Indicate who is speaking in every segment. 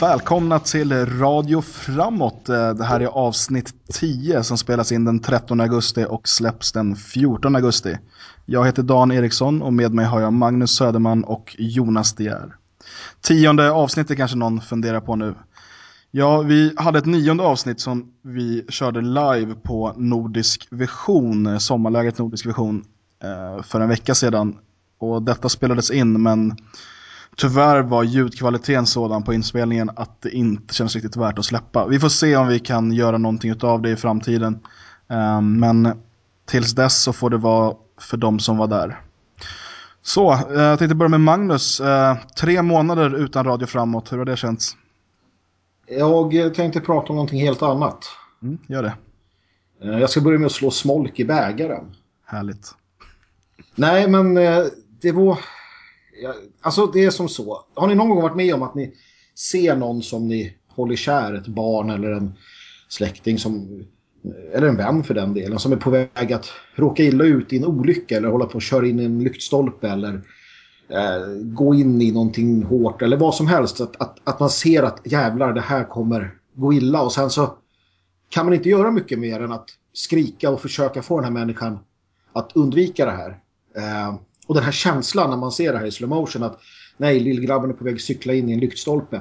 Speaker 1: Välkomna till Radio Framåt. Eh, det här är avsnitt 10 som spelas in den 13 augusti och släpps den 14 augusti. Jag heter Dan Eriksson och med mig har jag Magnus Söderman och Jonas De Geer. Tionde avsnittet kanske någon funderar på nu. Ja, vi hade ett nionde avsnitt som vi körde live på Nordisk Vision, eh, sommarläget Nordisk Vision, eh, för en vecka sedan. Och detta spelades in men Tyvärr var ljudkvaliteten sådan på inspelningen att det inte känns riktigt värt att släppa. Vi får se om vi kan göra någonting av det i framtiden. Ehm, men tills dess så får det vara för de som var där. Så, eh, jag tänkte börja med Magnus. Eh, tre månader utan radio framåt, hur har det känts?
Speaker 2: Jag tänkte prata om någonting helt annat.
Speaker 1: Mm, gör det.
Speaker 2: Eh, jag ska börja med att slå smolk i bägaren.
Speaker 1: Härligt.
Speaker 2: Nej, men det var alltså det är som så. Har ni någon gång varit med om att ni ser någon som ni håller kär, ett barn eller en släkting som eller en vän för den delen som är på väg att råka illa ut i en olycka eller hålla på att köra in i en lyktstolpe eller eh, gå in i någonting hårt eller vad som helst. Att, att, att man ser att jävlar det här kommer gå illa och sen så kan man inte göra mycket mer än att skrika och försöka få den här människan att undvika det här. Eh, och den här känslan när man ser det här i slow motion att nej, lillgrabben är på väg att cykla in i en lyktstolpe.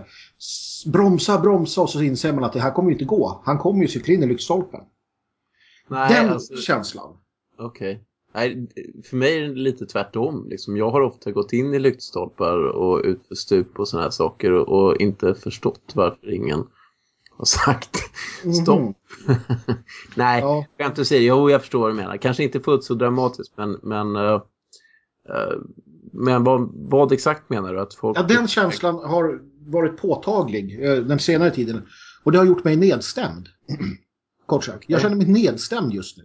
Speaker 2: Bromsa, bromsa och så inser man att det här kommer ju inte gå. Han kommer ju cykla in i lyktstolpen. Nej, den alltså, känslan.
Speaker 3: Okej. Okay. för mig är det lite tvärtom. Liksom, jag har ofta gått in i lyktstolpar och ut för stup och sådana här saker och, och, inte förstått varför ingen har sagt stopp. Mm. Nej, ja. jag inte säga. Jo, jag förstår vad du menar. Kanske inte fullt så dramatiskt, men, men uh, men vad, vad, exakt menar du? Att folk...
Speaker 2: ja, den känslan har varit påtaglig eh, den senare tiden. Och det har gjort mig nedstämd. Kort sagt. Jag känner mig nedstämd just nu.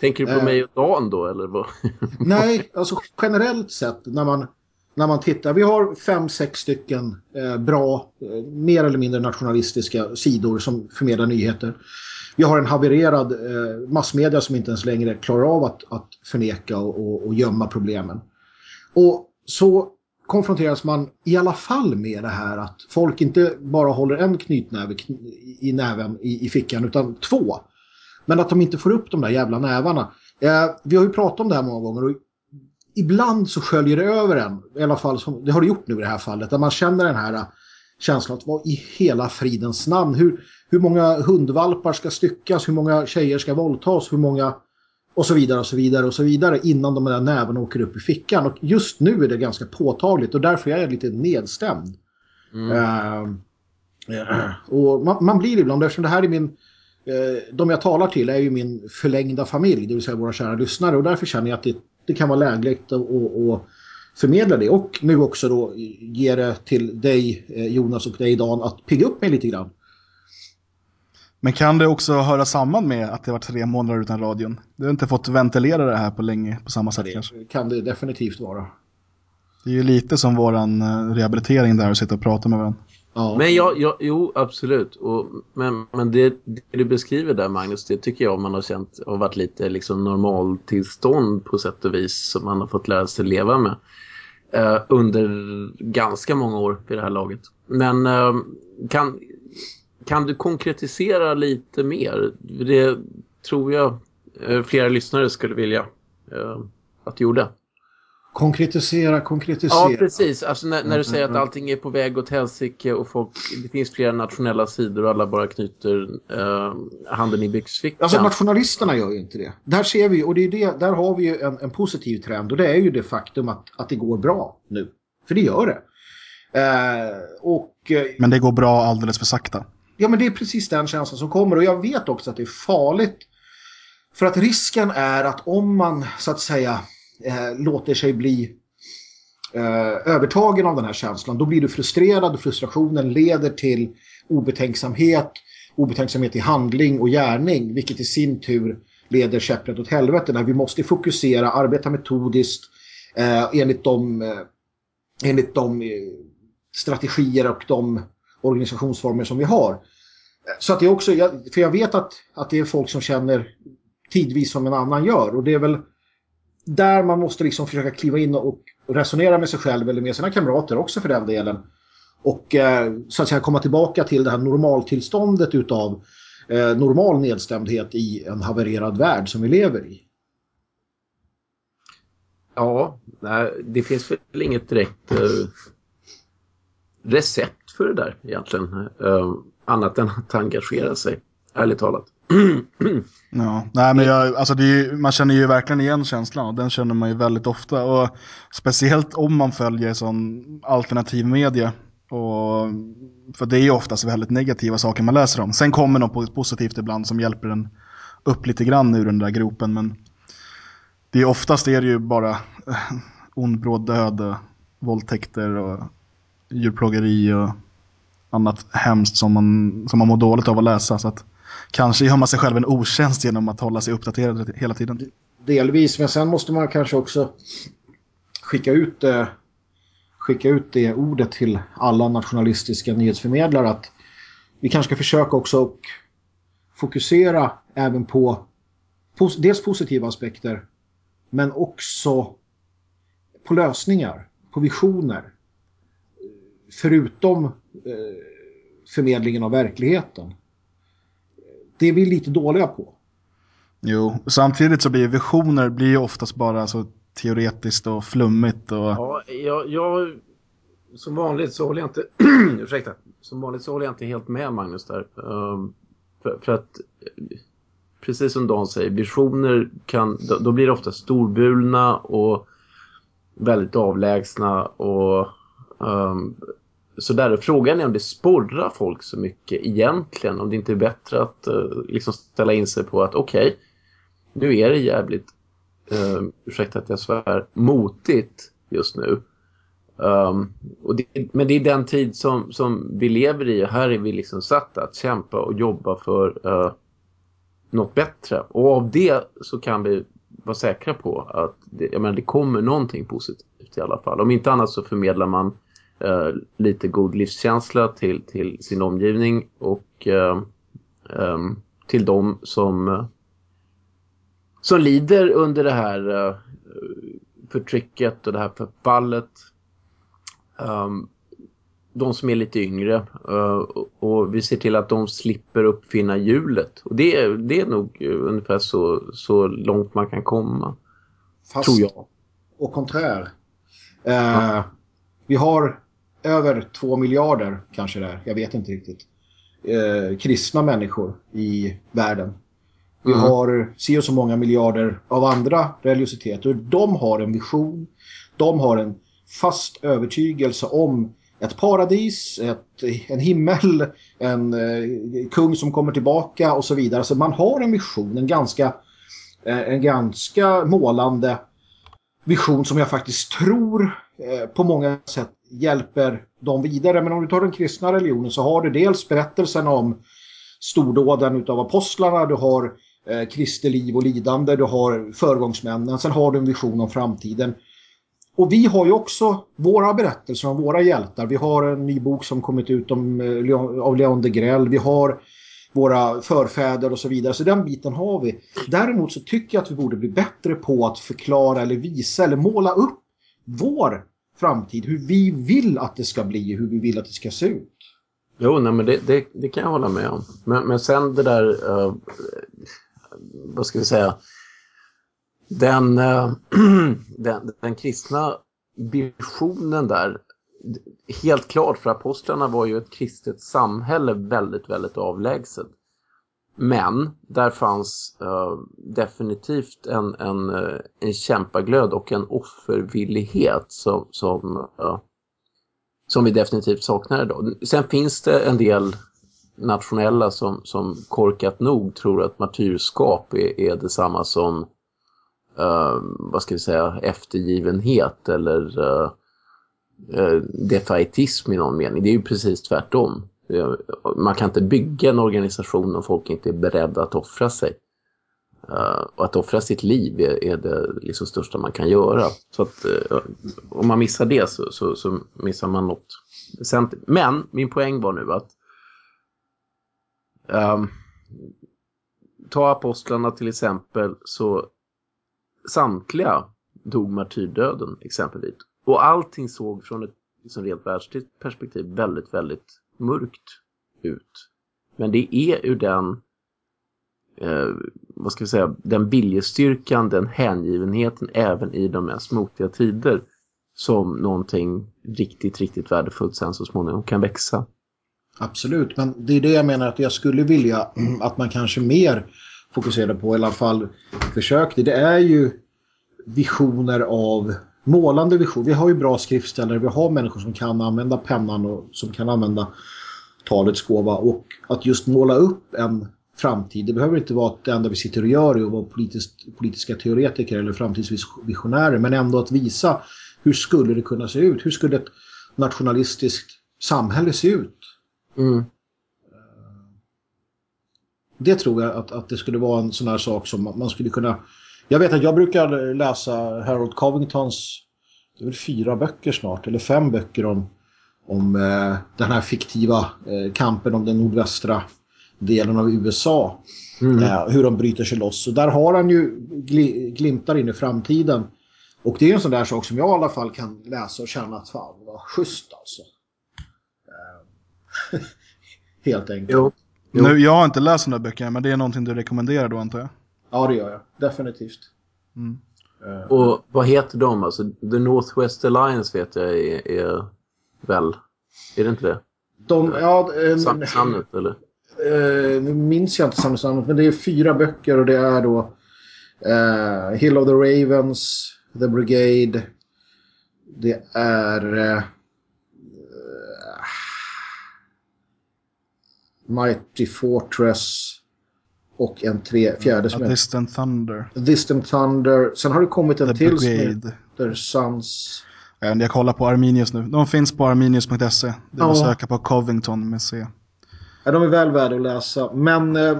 Speaker 3: Tänker du på uh, mig och Dan då? Eller vad?
Speaker 2: nej, alltså generellt sett när man, när man tittar. Vi har fem, sex stycken eh, bra, eh, mer eller mindre nationalistiska sidor som förmedlar nyheter. Vi har en havererad eh, massmedia som inte ens längre klarar av att, att förneka och, och, och gömma problemen. Och så konfronteras man i alla fall med det här att folk inte bara håller en knytnäve i näven i, i fickan utan två. Men att de inte får upp de där jävla nävarna. Eh, vi har ju pratat om det här många gånger och ibland så sköljer det över en. I alla fall, som, det har det gjort nu i det här fallet. Där man känner den här eh, känslan att vad i hela fridens namn. Hur, hur många hundvalpar ska styckas, hur många tjejer ska våldtas, hur många och så vidare och så vidare och så vidare innan de där näven åker upp i fickan. Och just nu är det ganska påtagligt och därför är jag lite nedstämd. Mm. Uh, uh, och man, man, blir ibland, eftersom det här är min uh, de jag talar till är ju min förlängda familj, det vill säga våra kära lyssnare och därför känner jag att det, det kan vara lägligt att förmedla det och nu också då ge det till dig Jonas och dig Dan att pigga upp mig lite grann.
Speaker 1: Men kan det också höra samman med att det var tre månader utan radion? Du har inte fått ventilera det här på länge på samma sätt
Speaker 2: det
Speaker 1: kanske?
Speaker 2: kan det definitivt vara.
Speaker 1: Det är ju lite som våran eh, rehabilitering där att sitta och prata med varandra.
Speaker 3: Ja. Men jag, jag, jo, absolut. Och, men men det, det, du beskriver där, Magnus, det tycker jag man har känt har varit lite liksom normaltillstånd på sätt och vis som man har fått lära sig leva med eh, under ganska många år vid det här laget. Men eh, kan, kan du konkretisera lite mer? Det tror jag eh, flera lyssnare skulle vilja eh, att du gjorde.
Speaker 2: Konkretisera, konkretisera.
Speaker 3: Ja, precis. Alltså när, när du säger att mm, mm. allting är på väg åt helsike och folk, det finns flera nationella sidor och alla bara knyter eh, handen i byxfickan.
Speaker 2: Alltså nationalisterna gör ju inte det. Där ser vi, och det är det, där har vi ju en, en positiv trend och det är ju det faktum att, att det går bra nu. För det gör det. Eh, och,
Speaker 1: eh, Men det går bra alldeles för sakta.
Speaker 2: Ja, men det är precis den känslan som kommer. Och jag vet också att det är farligt. För att risken är att om man så att säga eh, låter sig bli eh, övertagen av den här känslan, då blir du frustrerad. och Frustrationen leder till obetänksamhet, obetänksamhet i handling och gärning, vilket i sin tur leder käpprätt åt helvete. Där vi måste fokusera, arbeta metodiskt eh, enligt de, eh, enligt de eh, strategier och de organisationsformer som vi har. Så att det är också, för jag vet att, att det är folk som känner tidvis som en annan gör och det är väl där man måste liksom försöka kliva in och, resonera med sig själv eller med sina kamrater också för den delen. och eh, så att säga komma tillbaka till det här normaltillståndet utav eh, normal nedstämdhet i en havererad värld som vi lever i.
Speaker 3: Ja, det finns väl inget direkt eh, recept för det där egentligen. Eh, annat än att engagera sig, ärligt talat.
Speaker 1: ja, nej men jag, alltså är, man känner ju verkligen igen känslan och den känner man ju väldigt ofta. Och speciellt om man följer sån alternativ media. Och, för det är ju oftast väldigt negativa saker man läser om. Sen kommer något positivt ibland som hjälper en upp lite grann ur den där gropen. Men det är oftast är det ju bara eh, ond bråd död, eh, våldtäkter och djurplågeri och annat hemskt som man, som man mår dåligt av att läsa. Så att kanske gör man sig själv en otjänst genom att hålla sig uppdaterad hela tiden.
Speaker 2: Delvis, men sen måste man kanske också skicka ut, eh, skicka ut det ordet till alla nationalistiska nyhetsförmedlare att vi kanske ska försöka också och fokusera även på pos dels positiva aspekter men också på lösningar, på visioner förutom förmedlingen av verkligheten. Det är vi lite dåliga på.
Speaker 1: Jo, samtidigt så blir visioner blir ju oftast bara så teoretiskt och flummigt. Och...
Speaker 3: Ja, jag, jag, som vanligt så håller jag inte ursäkta, som vanligt så håller jag inte helt med Magnus där. Um, för, för, att precis som Dan säger, visioner kan, då, då blir det ofta storbulna och väldigt avlägsna och um, så där, frågan är om det sporrar folk så mycket egentligen. Om det inte är bättre att uh, liksom ställa in sig på att okej, okay, nu är det jävligt, uh, ursäkta att jag svär, motigt just nu. Um, och det, men det är den tid som, som vi lever i och här är vi liksom satta att kämpa och jobba för uh, något bättre. Och av det så kan vi vara säkra på att det, jag menar, det kommer någonting positivt i alla fall. Om inte annat så förmedlar man uh, lite god livskänsla till, till sin omgivning och uh, um, till dem som, som lider under det här förtrycket och det här förfallet. Um, de som är lite yngre uh, och vi ser till att de slipper uppfinna hjulet. Och det, är, det är nog ungefär så, så långt man kan komma.
Speaker 2: Fast, tror jag. Och konträr. Uh, ja. Vi har över två miljarder kanske det är, jag vet inte riktigt, uh, kristna människor i världen. Vi mm. har se och så många miljarder av andra religiositeter. De har en vision, de har en fast övertygelse om ett paradis, ett, en himmel, en eh, kung som kommer tillbaka och så vidare. Så man har en vision, en ganska, eh, en ganska målande vision som jag faktiskt tror eh, på många sätt hjälper dem vidare. Men om du tar den kristna religionen så har du dels berättelsen om stordåden utav apostlarna, du har eh, Kristi liv och lidande, du har föregångsmännen, sen har du en vision om framtiden. Och vi har ju också våra berättelser om våra hjältar. Vi har en ny bok som kommit ut om, eh, av Leon de Grell. Vi har våra förfäder och så vidare. Så den biten har vi. Däremot så tycker jag att vi borde bli bättre på att förklara eller visa eller måla upp vår framtid. Hur vi vill att det ska bli, hur vi vill att det ska se ut.
Speaker 3: Jo, nej, men det, det, det kan jag hålla med om. Men, men sen det där, uh, vad ska vi säga, den, uh, den, den kristna visionen där, helt klart för apostlarna var ju ett kristet samhälle väldigt, väldigt avlägset. Men där fanns uh, definitivt en, en, uh, en kämpaglöd och en offervillighet som, som, uh, som vi definitivt saknar idag. Sen finns det en del nationella som, som korkat nog tror att martyrskap är, är detsamma som uh, vad ska vi säga, eftergivenhet eller uh, uh, defaitism i någon mening. Det är ju precis tvärtom. Man kan inte bygga en organisation om folk inte är beredda att offra sig. Uh, och att offra sitt liv är, är, det liksom största man kan göra. Så att uh, om man missar det så, så, så, missar man något väsentligt. Men min poäng var nu att um, ta apostlarna till exempel så samtliga dog martyrdöden exempelvis. Och allting såg från ett liksom rent världsligt perspektiv väldigt, väldigt mörkt ut. Men det är ur den eh, vad ska vi säga, den viljestyrkan, den hängivenheten även i de mest motiga tider som någonting riktigt, riktigt värdefullt sen så småningom kan växa.
Speaker 2: Absolut, men det är det jag menar att jag skulle vilja att man kanske mer fokuserade på, i alla fall försökte. Det är ju visioner av målande visioner. Vi har ju bra skriftställare, vi har människor som kan använda pennan och som kan använda talets gåva och att just måla upp en framtid. Det behöver inte vara att det enda vi sitter och gör är att vara politiska teoretiker eller framtidsvisionärer men ändå att visa hur skulle det kunna se ut? Hur skulle ett nationalistiskt samhälle se ut?
Speaker 3: Mm.
Speaker 2: Det tror jag att, att det skulle vara en sån här sak som man skulle kunna... Jag vet att jag brukar läsa Harold Covingtons det är väl fyra böcker snart, eller fem böcker om, om eh, den här fiktiva eh, kampen om den nordvästra delen av USA. Mm. Eh, hur de bryter sig loss. Och där har han ju gl glimtar in i framtiden. Och det är en sån där sak som jag i alla fall kan läsa och känna att fan, vad schysst alltså. Eh, helt enkelt.
Speaker 3: Jo.
Speaker 1: Jo. Nu, jag har inte läst de där böckerna, men det är någonting du rekommenderar då antar jag?
Speaker 2: Ja, det gör jag. Definitivt.
Speaker 1: Mm.
Speaker 3: Uh, och vad heter de? Alltså, The Northwest Alliance vet jag är, är väl... Är det inte det?
Speaker 2: De, ja,
Speaker 3: äh, Samtidsnamnet, eller?
Speaker 2: Uh, nu minns jag inte samtidsnamnet, men det är fyra böcker och det är då uh, Hill of the Ravens, The Brigade. Det är... Mighty Fortress och en tre, fjärde som
Speaker 1: A Distant Thunder.
Speaker 2: Distant Thunder. Sen har det kommit en
Speaker 1: The
Speaker 2: till
Speaker 1: Brigade.
Speaker 2: som heter Sons.
Speaker 1: Jag kollar på Arminius nu. De finns på arminius.se. Det är att
Speaker 2: Ja.
Speaker 1: söka på Covington med C.
Speaker 2: Ja, de är väl värda att läsa. Men eh,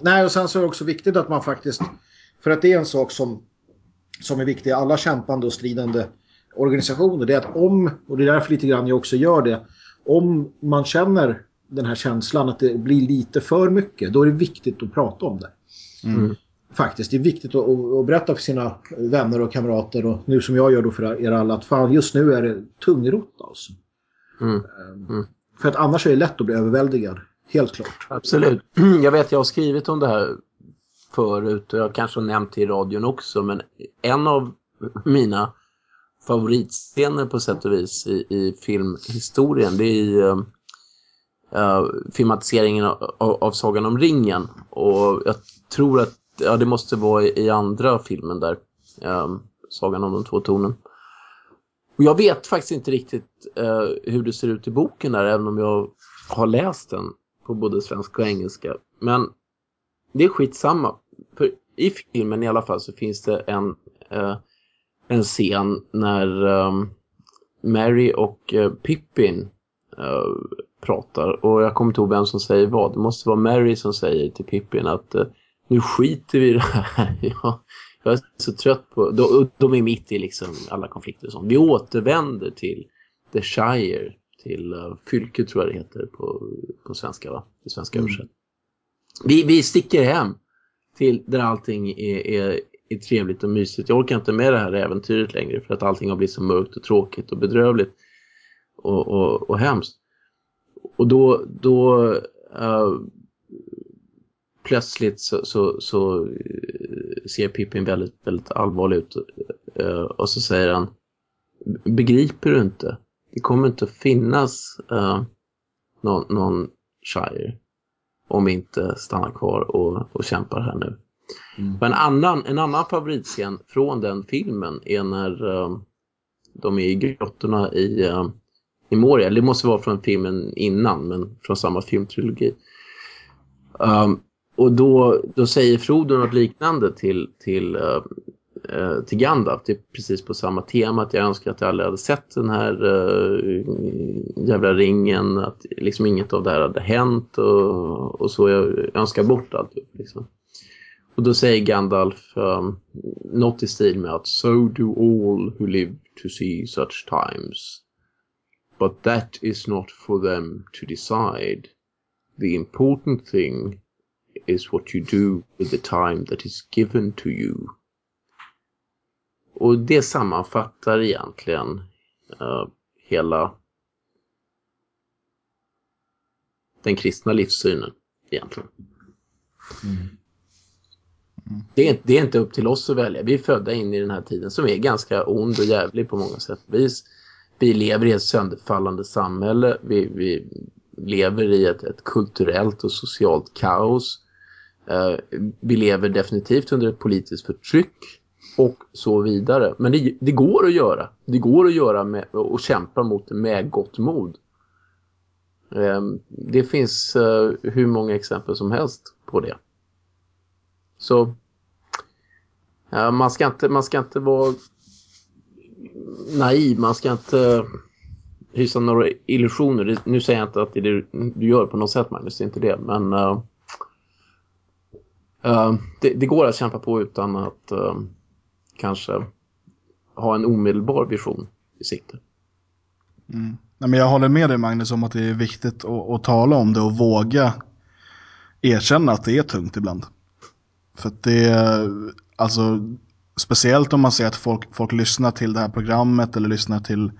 Speaker 2: nej, och sen så är det också viktigt att man faktiskt... För att det är en sak som, som är viktig. Alla kämpande och stridande organisationer. Det är att om, och det är därför lite grann jag också gör det. Om man känner den här känslan att det blir lite för mycket. Då är det viktigt att prata om det.
Speaker 3: Mm.
Speaker 2: Faktiskt, det är viktigt att, att, berätta för sina vänner och kamrater. Och nu som jag gör då för er alla. Att fan, just nu är det tungrot alltså.
Speaker 3: Mm.
Speaker 2: Ehm, För att annars är det lätt att bli överväldigad. Helt klart.
Speaker 3: Absolut. Jag vet jag har skrivit om det här förut och jag kanske har nämnt det i radion också men en av mina favoritscener på sätt och vis i, i filmhistorien det är i uh, filmatiseringen av, av Sagan om ringen och jag tror att ja, det måste vara i, i andra filmen där uh, Sagan om de två tornen. Och jag vet faktiskt inte riktigt uh, hur det ser ut i boken där även om jag har läst den på både svenska och engelska. Men det är skitsamma. För i filmen i alla fall så finns det en, eh, en scen när um, Mary och Pippin pratar. Och jag kommer inte ihåg vem som säger vad. Det måste vara Mary som säger till Pippin att eh, nu skiter vi i det här. jag, jag är så trött på... De, de är mitt i liksom alla konflikter och sånt. Vi återvänder till The Shire till uh, Fylke tror jag det heter på, på svenska va? Det svenska
Speaker 2: Mm.
Speaker 3: översätt. Vi, vi sticker hem till där allting är, är, är trevligt och mysigt. Jag orkar inte med det här äventyret längre för att allting har blivit så mörkt och tråkigt och bedrövligt och, och, och hemskt. Och då, då uh, plötsligt så, så, så eh, ser Pippin väldigt, väldigt allvarlig ut uh, och så säger han Begriper du inte? Det kommer inte att finnas uh, någon, någon Shire om vi inte stannar kvar och, och kämpar här nu.
Speaker 2: Mm.
Speaker 3: Men en annan, en annan favoritscen från den filmen är när uh, de är i grottorna i, uh, i Det måste vara från filmen innan, men från samma filmtrilogi. Um, och då, då säger Frodo något liknande till, till uh, till Gandalf. Det är precis på samma tema att jag önskar att jag aldrig hade sett den här uh, jävla ringen. Att liksom inget av det här hade hänt och, och så. Jag önskar bort allt. Liksom. Och då säger Gandalf um, något i stil med att So do all who live to see such times. But that is not for them to decide. The important thing is what you do with the time that is given to you. Och det sammanfattar egentligen uh, hela den kristna livssynen egentligen. Mm. Det, är, det är inte upp till oss att välja. Vi är födda in i den här tiden som är ganska ond och jävlig på många sätt. Vi, vi lever i ett sönderfallande samhälle. Vi, vi lever i ett, ett, kulturellt och socialt kaos. Uh, vi lever definitivt under ett politiskt förtryck och så vidare. Men det, det går att göra. Det går att göra med, och kämpa mot det med gott mod. Um, det finns uh, hur många exempel som helst på det. Så man, ska inte, man ska inte vara naiv, man ska inte eh, hysa några illusioner. Nu säger jag inte att det är det du gör på något sätt Magnus, det är inte det. Men uh, uh, det, det, går att kämpa på utan att uh, kanske ha en omedelbar vision i sikte.
Speaker 1: Mm. Nej, men jag håller med dig Magnus om att det är viktigt att, att tala om det och våga erkänna att det är tungt ibland. För att det, alltså speciellt om man ser att folk, folk lyssnar till det här programmet eller lyssnar till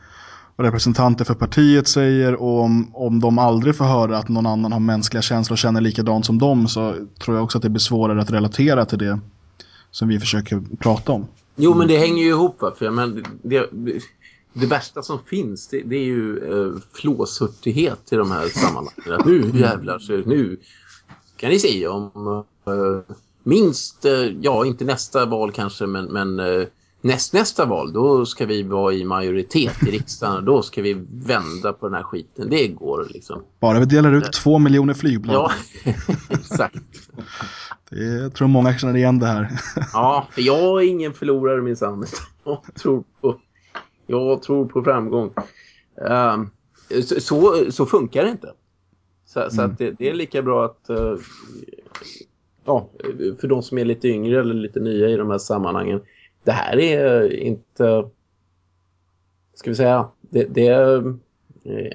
Speaker 1: vad representanter för partiet säger och om, om de aldrig får höra att någon annan har mänskliga känslor och känner likadant som dem så tror jag också att det blir svårare att relatera till det som vi försöker prata om.
Speaker 3: Jo, men det hänger ju ihop. Va? För, men det, det värsta som finns det, det är ju eh, flåshurtighet i de här sammanhangen. Nu jävlar, så nu kan ni se om eh, minst, eh, ja inte nästa val kanske, men, men eh, näst, nästa val, då ska vi vara i majoritet i riksdagen och då ska vi vända på den här skiten. Det går liksom.
Speaker 1: Bara vi delar ut två miljoner flygblad.
Speaker 3: Ja, exakt.
Speaker 1: Det, jag tror många känner igen det här.
Speaker 3: ja, för jag är ingen förlorare minsann. Jag tror på, jag tror på framgång. Um, så, så, så, funkar det inte. Så, så mm. att det, det, är lika bra att uh, ja, för de som är lite yngre eller lite nya i de här sammanhangen. Det här är inte, ska vi säga, det, det är, eh,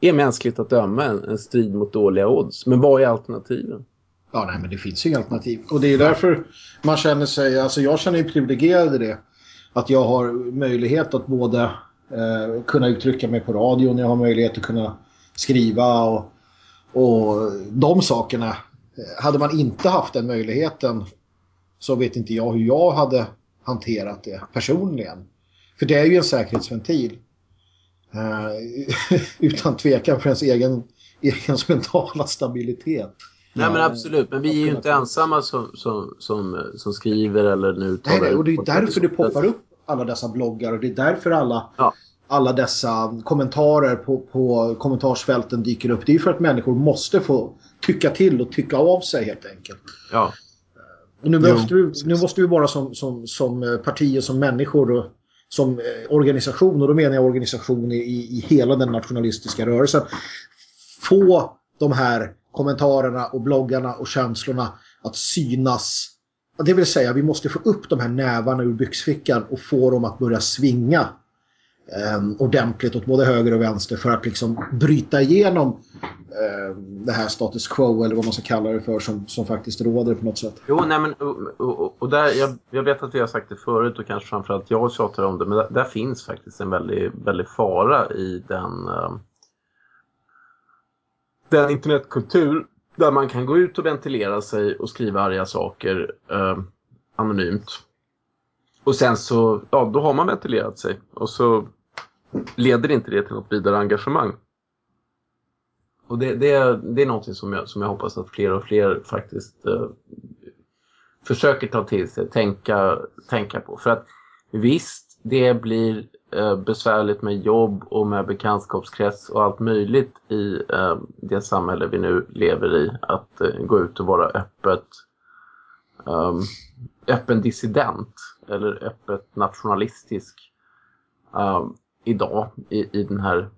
Speaker 3: är mänskligt att döma en, en, strid mot dåliga odds. Men vad är alternativen?
Speaker 2: Ja, nej, men det finns ju inga alternativ. Och det är därför man känner sig, alltså jag känner mig privilegierad i det. Att jag har möjlighet att både eh, kunna uttrycka mig på radion, jag har möjlighet att kunna skriva och, och de sakerna hade man inte haft den möjligheten så vet inte jag hur jag hade hanterat det personligen. För det är ju en säkerhetsventil. Uh, utan tvekan för ens egen, egen mentala stabilitet.
Speaker 3: Nej men absolut, men vi är ju inte ensamma som, som, som, som skriver eller nu
Speaker 2: talar Nej, och det är därför det poppar upp alla dessa bloggar och det är därför alla, ja. alla dessa kommentarer på, på kommentarsfälten dyker upp. Det är ju för att människor måste få tycka till och tycka av sig helt enkelt.
Speaker 3: Ja.
Speaker 2: nu, måste vi, nu måste vi bara som, som, som eh, parti och som människor och som eh, organisation, och då menar jag organisation i, i hela den nationalistiska rörelsen, få de här kommentarerna och bloggarna och känslorna att synas. Det vill säga, vi måste få upp de här nävarna ur byxfickan och få dem att börja svinga Ehm, ordentligt åt både höger och vänster för att liksom bryta igenom eh, det här status quo eller vad man ska kalla det för som, som faktiskt råder på något sätt.
Speaker 3: Jo, nej men och, och, och där, jag, jag, vet att vi har sagt det förut och kanske framförallt jag tjatar om det men där, där finns faktiskt en väldigt, väldigt fara i den eh, den internetkultur där man kan gå ut och ventilera sig och skriva arga saker eh, anonymt. Och sen så, ja, då har man ventilerat sig. Och så leder inte det till något vidare engagemang. Och det, det, det är någonting som jag, som jag hoppas att fler och fler faktiskt eh, försöker ta till sig, tänka, tänka på. För att visst, det blir eh, besvärligt med jobb och med bekantskapskrets och allt möjligt i eh, det samhälle vi nu lever i. Att eh, gå ut och vara öppet um, öppen dissident eller öppet nationalistisk um, idag i, i den här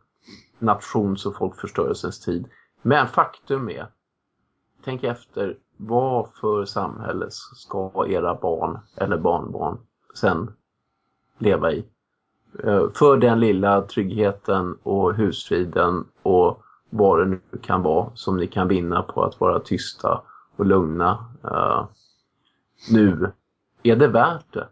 Speaker 3: nations- och folkförstörelsens tid. Men faktum är, tänk efter, vad för samhälle ska era barn eller barnbarn sen leva i? Eh, för den lilla tryggheten och husfriden och vad det nu kan vara som ni kan vinna på att vara tysta och lugna uh, nu. Är det värt det?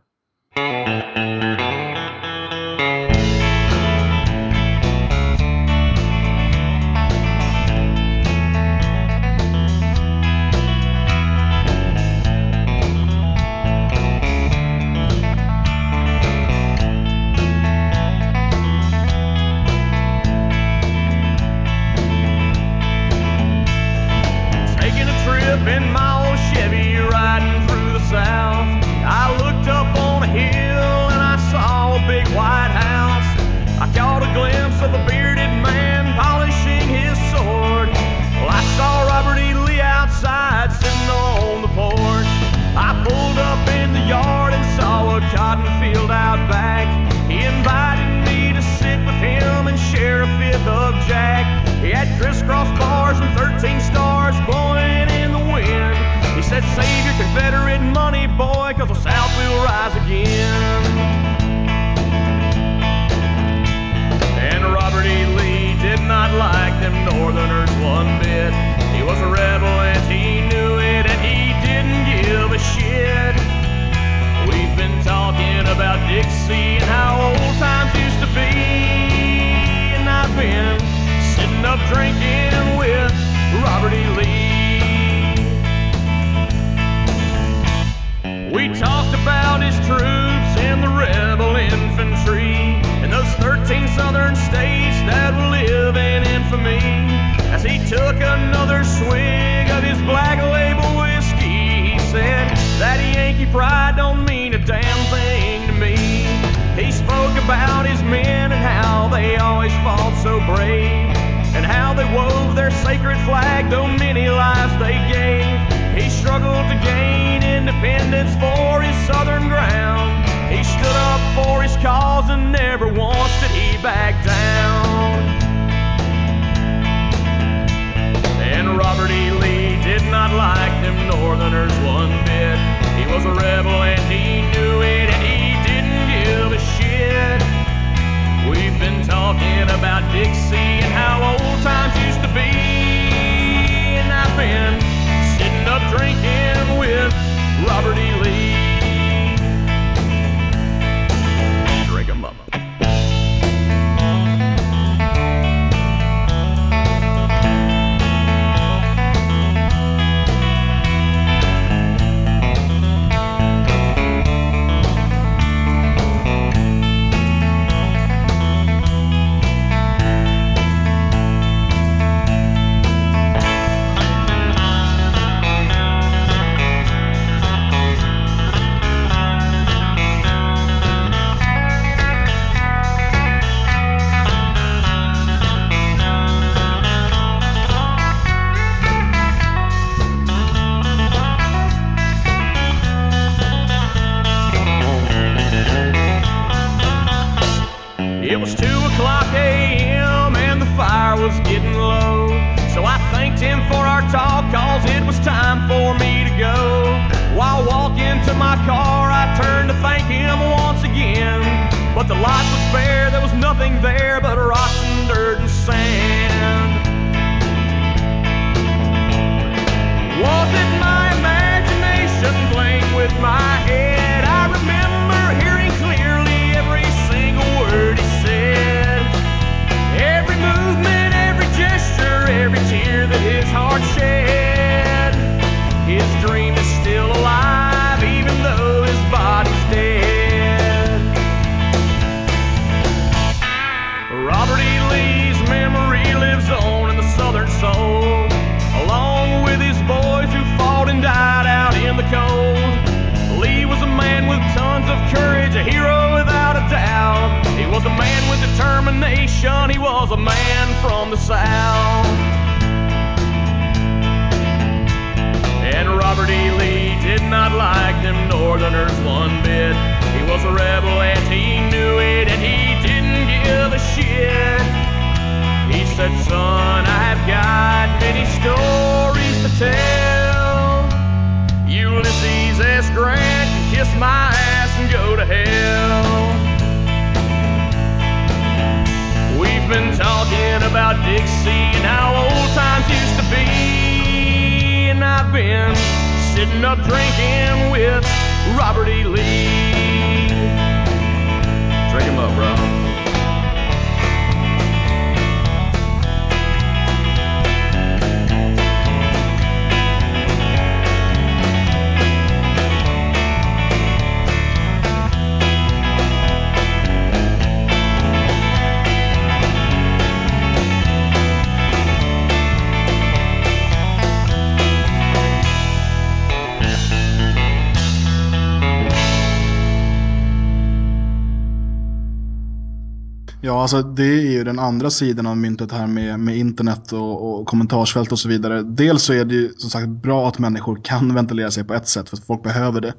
Speaker 1: Alltså det är ju den andra sidan av myntet här med, med internet och, och kommentarsfält och så vidare. Dels så är det ju som sagt bra att människor kan ventilera sig på ett sätt för att folk behöver det.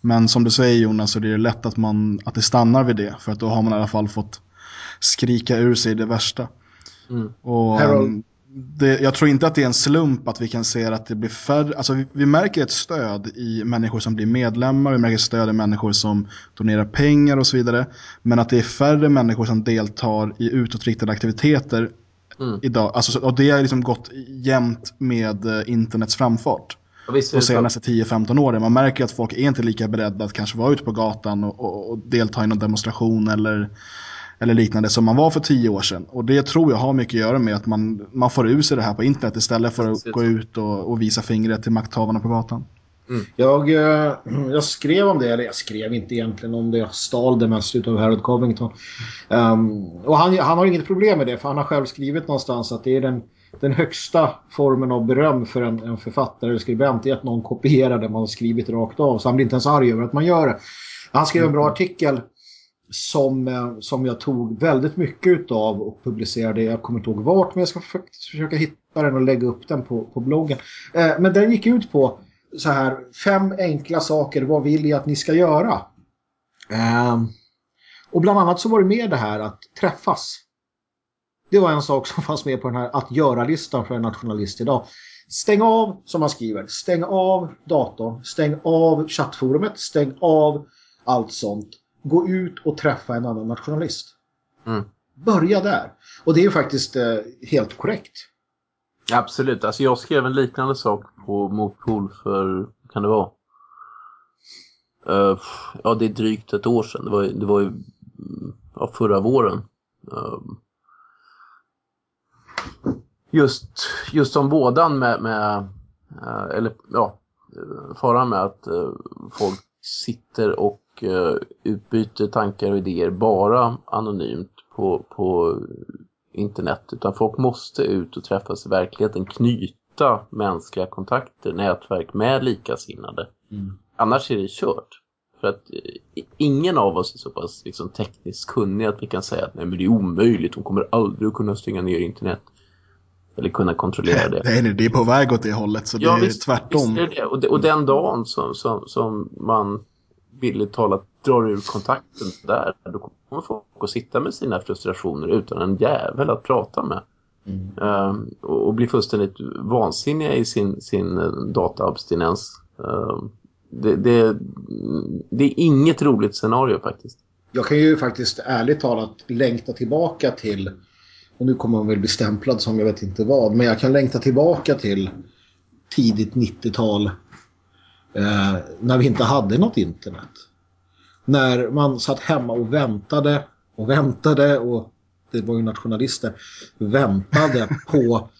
Speaker 1: Men som du säger Jonas så är det lätt att, man, att det stannar vid det för att då har man i alla fall fått skrika ur sig det värsta.
Speaker 3: Mm.
Speaker 1: Och,
Speaker 2: Harold.
Speaker 1: Det, jag tror inte att det är en slump att vi kan se att det blir färre, alltså vi, vi märker ett stöd i människor som blir medlemmar, vi märker ett stöd i människor som donerar pengar och så vidare. Men att det är färre människor som deltar i utåtriktade aktiviteter
Speaker 3: Mm.
Speaker 1: idag. Alltså, så- och det har liksom gått jämnt med eh, internets framfart
Speaker 3: Och visst
Speaker 1: de senaste 10-15 åren. Man märker att folk är inte lika beredda att kanske vara ute på gatan och, och, och delta i någon demonstration eller, eller liknande som man var för 10 år sedan. Och det tror jag har mycket att göra med att man, man får ur sig det här på internet istället för att gå ut och, och visa fingret till makthavarna på gatan.
Speaker 2: Jag, eh, jag skrev om det, eller jag skrev inte egentligen om det. Jag stal det mest utav Harold Covington. Ehm, och han, han har inget problem med det, för han har själv skrivit någonstans att det är den, den högsta formen av beröm för en, en författare eller skribent är att någon kopierar det man har skrivit rakt av. Så han blir inte ens arg över att man gör det. Han skrev en bra artikel som, eh, som jag tog väldigt mycket utav och publicerade. Jag kommer inte ihåg vart, men jag ska försöka hitta den och lägga upp den på, på bloggen. Eh, men den gick ut på så här, fem enkla saker, vad vill jag att ni ska göra? Eh, och bland annat så var det med det här att träffas. Det var en sak som fanns med på den här att göra-listan för en nationalist idag. Stäng av, som man skriver, stäng av datorn, stäng av chattforumet, stäng av allt sånt. Gå ut och träffa en annan nationalist.
Speaker 3: Mm.
Speaker 2: Börja där. Och det är ju faktiskt eh, helt korrekt.
Speaker 3: Absolut. Alltså jag skrev en liknande sak på Motpol för, kan det vara? Eh, ja, det är drygt ett år sedan. Det var, det var ju ja, förra våren. Eh, just, just om vådan med, med eh, eller ja, eh, faran med att folk sitter och eh, utbyter tankar och idéer bara anonymt på, på internet utan folk måste ut och träffas i verkligheten, knyta mänskliga kontakter, nätverk med likasinnade. Annars är det kört. För att eh, ingen av oss är så pass liksom, tekniskt kunniga att vi kan säga att nej, men det är omöjligt, de kommer aldrig att kunna stänga ner internet. Eller kunna kontrollera det.
Speaker 1: Nej, nej, det är på väg åt det hållet så det är tvärtom.
Speaker 3: Visst är det. Och, det, och den dagen som, som, som man billigt talat drar ur kontakten där, då kommer folk att sitta med sina frustrationer utan en jävel att prata med. Ehm, och, och bli fullständigt vansinniga i sin, sin eh, dataabstinens. Ehm, det, det, det är inget roligt scenario faktiskt.
Speaker 2: Jag kan ju faktiskt ärligt talat längta tillbaka till, och nu kommer man väl bli stämplad som jag vet inte vad, men jag kan längta tillbaka till tidigt 90-tal eh, när vi inte hade något internet. När man satt hemma och väntade och väntade och det var ju nationalister, väntade på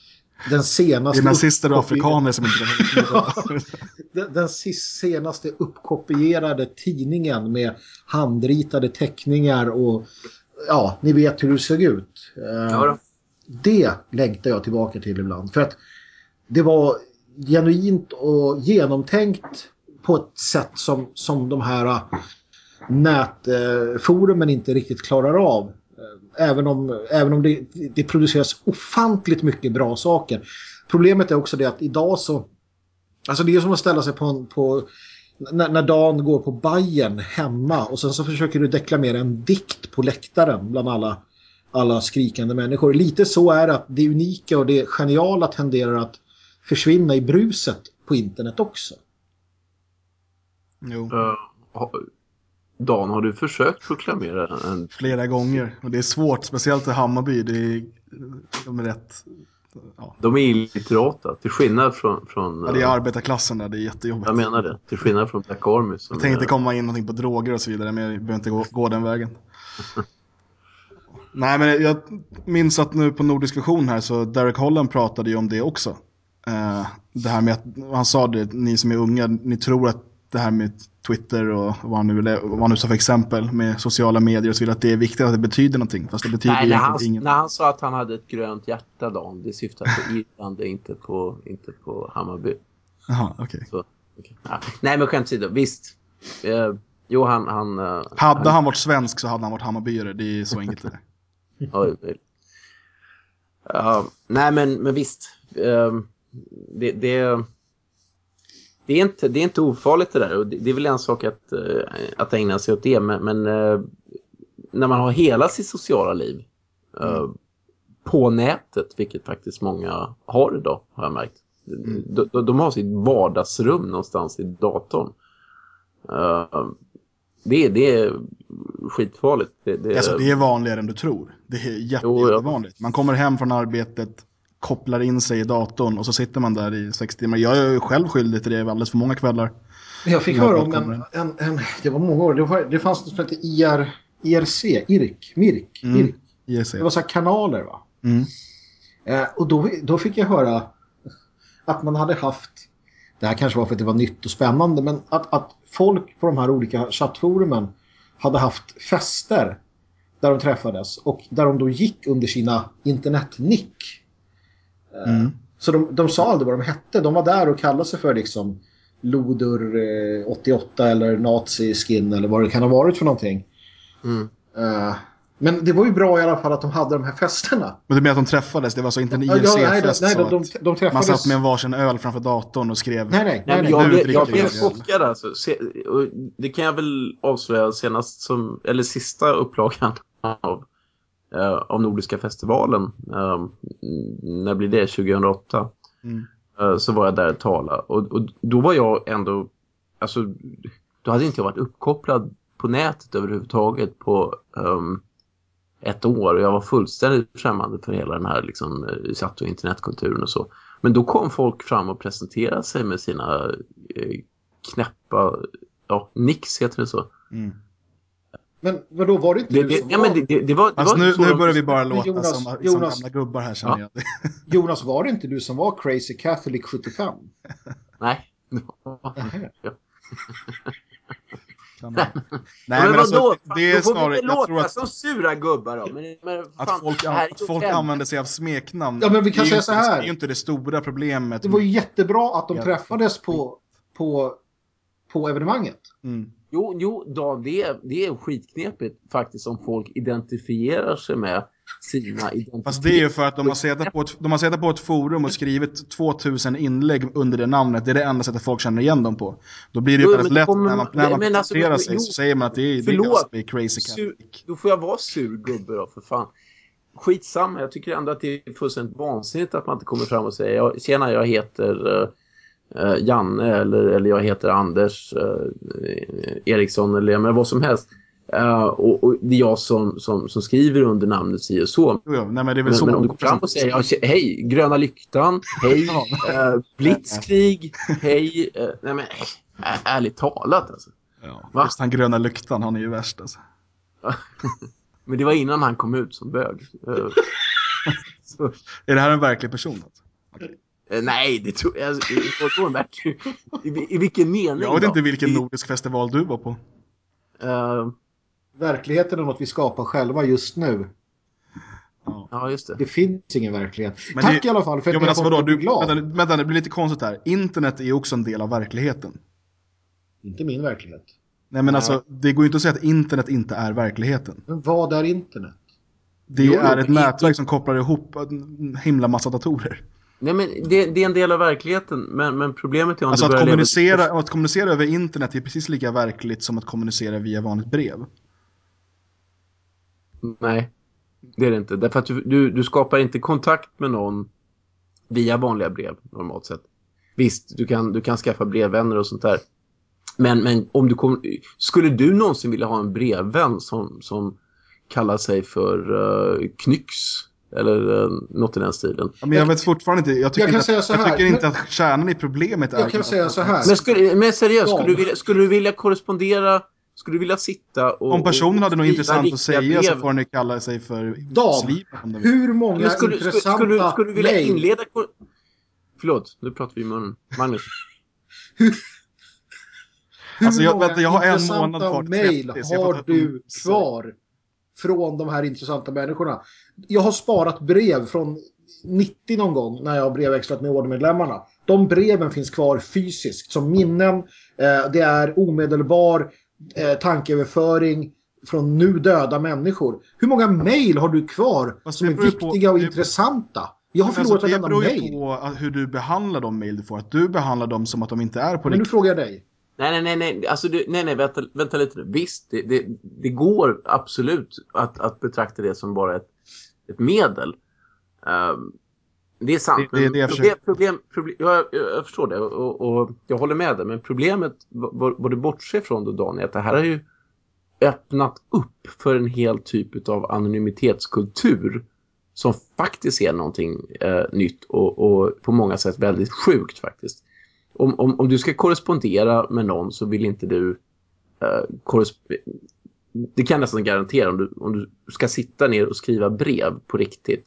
Speaker 2: den
Speaker 1: Det
Speaker 2: senaste...
Speaker 1: är nazister och afrikaner som inte
Speaker 2: den, den senaste uppkopierade tidningen med handritade teckningar och ja, ni vet hur det såg ut. Eh,
Speaker 3: Ja
Speaker 2: det längtar jag tillbaka till ibland. För att det var genuint och genomtänkt på ett sätt som, som de här äh, nätforumen inte riktigt klarar av. Äh, även om, även om det, det produceras ofantligt mycket bra saker. Problemet är också det att idag så... Alltså det är som att ställa sig på, en, på när, när Dan går på Bayern hemma och sen så försöker du deklamera en dikt på läktaren bland alla, alla skrikande människor. Lite så är det att det unika och det geniala tenderar att försvinna i bruset på internet också.
Speaker 1: Jo,
Speaker 3: ha- Dan, har du försökt proklamera en...
Speaker 1: flera gånger. Och det är svårt, speciellt i Hammarby. Det är, de är rätt... Ja.
Speaker 3: De är illiterata, till skillnad från... från
Speaker 1: Ja, det är
Speaker 3: eh,
Speaker 1: arbetarklassen där, det är jättejobbigt.
Speaker 3: jag menar det. Till skillnad från Black Army. Som
Speaker 1: Jag tänkte
Speaker 3: är-
Speaker 1: komma in någonting på droger och så vidare, men jag behöver inte gå, gå den vägen. Nej, men jag minns att nu på Nordisk Vision här så Derek Holland pratade ju om det också. Eh, det här med att, han sa det, ni som är unga, ni tror att det här med Twitter och vad han nu, vad han nu sa för exempel med sociala medier och så vidare, att det är viktigt att det betyder någonting. Fast det betyder
Speaker 3: Nej, när han,
Speaker 1: inget.
Speaker 3: när han sa att han hade ett grönt hjärta, Dan, det syftar på Irland, inte på, inte på Hammarby.
Speaker 1: Jaha, okej.
Speaker 3: Så, okej. ja. Nej, men skämt åsido, visst. Eh, jo, han... han eh,
Speaker 1: Hade han varit svensk så hade han varit Hammarbyare, det är så enkelt det
Speaker 3: möjligt. Ja, nej, men, men visst. ehm, det, det, det, är inte, det är inte ofarligt det där. Och det, är väl en sak att, eh, att ägna sig åt det. Men, men eh, när man har hela sitt sociala liv eh, på nätet, vilket faktiskt många har idag, har jag märkt. De, de, de har sitt vardagsrum någonstans i datorn. Det, det är skitfarligt. Det, det,
Speaker 1: Alltså det är vanligare än du tror. Det är jätte,
Speaker 3: Jo, ja.
Speaker 1: jättevanligt. Man kommer hem från arbetet, kopplar in sig i datorn och så sitter man där i sex timmar. Jag är ju själv skyldig till det alldeles för många kvällar.
Speaker 2: Jag fick höra om en, en, en, det var många år, det, var, det fanns något som hette IR, IRC, IRK, MIRK,
Speaker 1: Mm. IRC.
Speaker 2: Det var så kanaler va.
Speaker 1: Mm.
Speaker 2: Eh, och då, då fick jag höra att man hade haft, det här kanske var för att det var nytt och spännande, men att, att folk på de här olika chattforumen hade haft fester där de träffades och där de då gick under sina internetnick. Eh,
Speaker 1: Mm.
Speaker 2: Så de, de sa aldrig vad de hette. De var där och kallade sig för liksom Lodur eh, 88 eller Nazi Skin eller vad det kan ha varit för någonting.
Speaker 3: Mm.
Speaker 2: Eh, men det var ju bra i alla fall att de hade de här festerna.
Speaker 1: Men du menar att de träffades? Det var så inte en
Speaker 2: Ja, ja, nej,
Speaker 1: IRC-fest
Speaker 2: nej, de, de, de träffades...
Speaker 1: man satt med en varsin öl framför datorn och skrev.
Speaker 2: Nej, nej,
Speaker 3: Nej,
Speaker 2: nej.
Speaker 3: jag, blev,
Speaker 1: det
Speaker 3: jag blev chockad alltså. Se, och det kan jag väl avslöja senast som, eller sista upplagan av, eh, av Nordiska festivalen. Eh, när blir det? 2008.
Speaker 1: Mm.
Speaker 3: Eh, så var jag där och talade. Och, och då var jag ändå, alltså, då hade inte jag varit uppkopplad på nätet överhuvudtaget på ehm, ett år. Och jag var fullständigt främmande för hela den här liksom, eh, chatt- och internetkulturen och så. Men då kom folk fram och presenterade sig med sina eh, knäppa, ja, nix heter det så.
Speaker 1: Mm.
Speaker 2: Men vadå, var det inte
Speaker 3: Det,
Speaker 2: du
Speaker 3: det,
Speaker 2: som
Speaker 3: ja,
Speaker 2: var...
Speaker 3: men det, det, det var, det
Speaker 1: Alltså
Speaker 3: var
Speaker 1: nu, nu börjar vi bara låta
Speaker 2: Jonas-
Speaker 1: som, som
Speaker 2: Jonas-
Speaker 1: gamla gubbar här känner jag.
Speaker 2: Jonas, var det inte du som var Crazy Catholic 75?
Speaker 3: Nej. Nej,
Speaker 1: Nej
Speaker 3: men,
Speaker 1: men alltså, det är
Speaker 3: då får
Speaker 1: snarare,
Speaker 3: vi låta
Speaker 1: att,
Speaker 3: som sura gubbar då. Men, men fan,
Speaker 1: att folk, att
Speaker 3: ju
Speaker 1: folk använder sig av smeknamn.
Speaker 2: Ja, men vi kan
Speaker 1: det är ju
Speaker 2: säga
Speaker 1: inte-
Speaker 2: så här.
Speaker 1: Det är ju inte det stora problemet.
Speaker 2: Det var ju jättebra att de
Speaker 1: Ja.
Speaker 2: träffades på, på, på evenemanget.
Speaker 1: Mm.
Speaker 3: Jo, jo Dan, det är, det är skitknepigt faktiskt om folk identifierar sig med sina identiteter.
Speaker 1: Fast det är ju för att de har suttit på ett, de har suttit på ett forum och skrivit 2000 inlägg under det namnet. Det är det enda sättet folk känner igen dem på. Då blir det ju
Speaker 3: Jo,
Speaker 1: väldigt
Speaker 3: men det
Speaker 1: lätt
Speaker 3: kommer-
Speaker 1: när man, när man
Speaker 3: men alltså, men-
Speaker 1: sig
Speaker 3: jo,
Speaker 1: så säger man att det är, det är
Speaker 3: förlåt.
Speaker 1: Crazy
Speaker 3: Sur, då får jag vara sur gubbe då, för fan. Skitsamma, jag tycker ändå att det är fullständigt vansinnigt att man inte kommer fram och säger tjena, jag heter eh, Janne eller, eller jag heter Anders eh, Eriksson eller men vad som helst. Eh, och, och det är jag som, som, som skriver under namnet si och så.
Speaker 1: Jo, jo, nej, men det är väl
Speaker 3: Men,
Speaker 1: så.
Speaker 3: men om du går fram och säger hej, Gröna Lyktan, hej, eh, Blitzkrig, hej. Eh, nej men, äh, ärligt talat alltså.
Speaker 1: Ja,
Speaker 3: Va?
Speaker 1: just han gröna lyktan, han är ju värst alltså.
Speaker 3: Men det var innan han kom ut som bög. Eh, så,
Speaker 1: Är det här en verklig person? Alltså?
Speaker 3: eh, nej, det tror jag. Alltså, en verklig- I, I vilken mening
Speaker 1: Jag vet
Speaker 3: då?
Speaker 1: inte vilken
Speaker 3: I-
Speaker 1: nordisk festival du var på.
Speaker 3: eh,
Speaker 2: Verkligheten är något vi skapar själva just nu.
Speaker 3: ja, just det.
Speaker 2: Det finns ingen verklighet.
Speaker 1: Men
Speaker 2: Tack
Speaker 1: det-
Speaker 2: i alla fall för att
Speaker 1: Ja, men alltså vadå, du,
Speaker 2: glad.
Speaker 1: vänta, vänta, det blir lite konstigt här. Internet är ju också en del av verkligheten.
Speaker 2: Inte min verklighet.
Speaker 1: Nej men alltså, det går ju inte att säga att internet inte är verkligheten.
Speaker 2: Men vad är internet?
Speaker 1: Det
Speaker 3: Jo,
Speaker 1: är ett nätverk som kopplar ihop en himla massa datorer.
Speaker 3: Nej, men det, det är en del av verkligheten. Men, men problemet är om
Speaker 1: Alltså
Speaker 3: du
Speaker 1: att
Speaker 3: börjar leva-
Speaker 1: kommunicera, att kommunicera över internet är precis lika verkligt som att kommunicera via vanligt brev.
Speaker 3: Nej, det är det inte. Därför att du, du, du skapar inte kontakt med någon via vanliga brev normalt sett. Visst, du kan, du kan skaffa brevvänner och sånt där. Men, men om du kom, skulle du någonsin vilja ha en brevvän som, som kallar sig för uh, Knyx? Eller uh, något i den stilen.
Speaker 1: Men jag vet fortfarande inte, jag tycker,
Speaker 2: Jag kan
Speaker 1: inte,
Speaker 2: säga
Speaker 1: att,
Speaker 2: så
Speaker 1: jag tycker
Speaker 2: men-
Speaker 1: inte att kärnan i problemet är...
Speaker 2: Jag kan säga så här.
Speaker 3: Men, skulle, men seriöst, skulle du, vilja, skulle du vilja korrespondera? Skulle du vilja sitta och...
Speaker 1: Om personen
Speaker 3: och
Speaker 1: hade något intressant att säga så
Speaker 3: brev?
Speaker 1: får den ju kalla sig för
Speaker 2: Dan. Hur många
Speaker 3: Men skulle, skulle,
Speaker 2: intressanta
Speaker 3: skulle, du- skulle du vilja
Speaker 2: mejl-
Speaker 3: inleda... Förlåt, nu pratar vi i munnen. Magnus.
Speaker 2: Hur
Speaker 1: Alltså, jag-
Speaker 2: många
Speaker 1: vänta, jag har en
Speaker 2: intressanta
Speaker 1: månad kvar
Speaker 2: mejl
Speaker 1: 30, så jag får
Speaker 2: har du kvar från de här intressanta människorna? Jag har sparat brev från 90 någon gång när jag har brevväxlat med ordermedlemmarna. De breven finns kvar fysiskt som minnen. Eh, det är omedelbar eh, tankeöverföring. från nu döda människor. Hur många mejl har du kvar
Speaker 1: Fast
Speaker 2: som
Speaker 1: det
Speaker 2: är viktiga
Speaker 1: på-
Speaker 2: och
Speaker 1: det-
Speaker 2: intressanta? Jag har
Speaker 1: Men
Speaker 2: förlorat
Speaker 1: alltså, det
Speaker 2: varenda
Speaker 1: beror ju
Speaker 2: mejl.
Speaker 1: på att- hur du behandlar de mejl du får. Att du behandlar dem som att de inte är på
Speaker 2: Men nu
Speaker 1: riktigt.
Speaker 2: frågar jag dig.
Speaker 3: Nej, nej, nej, nej. Alltså, du, nej, nej, vänta, vänta lite nu. Visst, det, det, det går absolut att, att betrakta det som bara ett, ett medel. Ehm, det är sant.
Speaker 1: Det- det det jag
Speaker 3: problem, problem, problem, jag, jag, förstår det och, och jag håller med dig. Men problemet, vad, vad du bortser från då, Dan, är att det här har ju öppnat upp för en hel typ av anonymitetskultur som faktiskt är någonting eh, nytt och, och på många sätt väldigt sjukt faktiskt. Om, om, om du ska korrespondera med någon så vill inte du eh, det kan jag nästan garantera om du, om du ska sitta ner och skriva brev på riktigt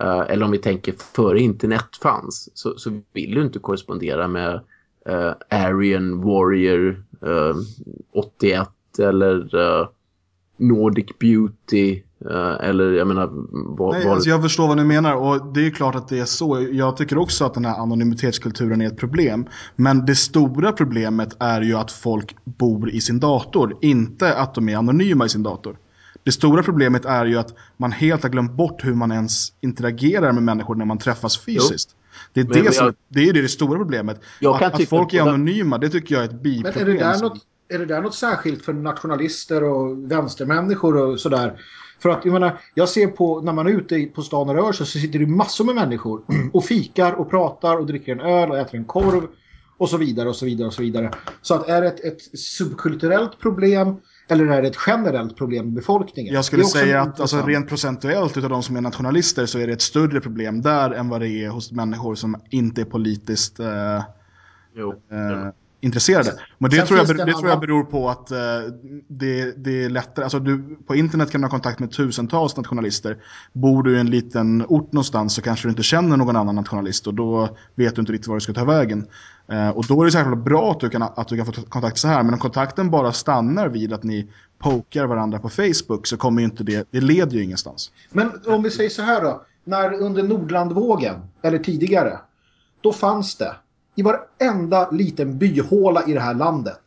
Speaker 3: eh, eller om vi tänker före internet fanns så, så vill du inte korrespondera med eh, Aryan Warrior eh, 81 eller eh, Nordic Beauty eh, eller jag menar vad,
Speaker 1: Nej,
Speaker 3: vad
Speaker 1: alltså jag förstår vad du menar och det är ju klart att det är så. Jag tycker också att den här anonymitetskulturen är ett problem. Men det stora problemet är ju att folk bor i sin dator, inte att de är anonyma i sin dator. Det stora problemet är ju att man helt har glömt bort hur man ens interagerar med människor när man träffas fysiskt. Det är,
Speaker 3: Men-
Speaker 1: det,
Speaker 3: men
Speaker 1: som,
Speaker 3: jag-
Speaker 1: det är ju det, det stora problemet. Att, att folk är anonyma, det tycker jag är ett
Speaker 2: Men
Speaker 1: biproblem.
Speaker 2: är det, där
Speaker 1: som-
Speaker 2: något, är det där något särskilt för nationalister och vänstermänniskor och sådär? För att jag menar, jag ser på när man är ute på stan och rör sig så sitter det massor med människor och fikar och pratar och dricker en öl och äter en korv och så vidare och så vidare och så vidare. Så att är det ett, ett subkulturellt problem eller är det ett generellt problem med befolkningen?
Speaker 1: Jag skulle säga att alltså, rent procentuellt utav de som är nationalister så är det ett större problem där än vad det är hos människor som inte är politiskt eh,
Speaker 3: Jo.
Speaker 1: eh, intresserade. Men det,
Speaker 2: Sen
Speaker 1: tror jag,
Speaker 2: det
Speaker 1: det tror jag beror på att eh, det, det är lättare. Alltså du, på internet kan du ha kontakt med tusentals nationalister. Bor du i en liten ort någonstans så kanske du inte känner någon annan nationalist och då vet du inte riktigt var du ska ta vägen. Eh, och då är det särskilt bra att du, kan, att du kan få kontakt så här. Men om kontakten bara stannar vid att ni pokar varandra på Facebook så kommer ju inte det, det leder ju ingenstans.
Speaker 2: Men om vi säger så här då. När under Nordlandvågen, eller tidigare, då fanns det i varenda liten byhåla i det här landet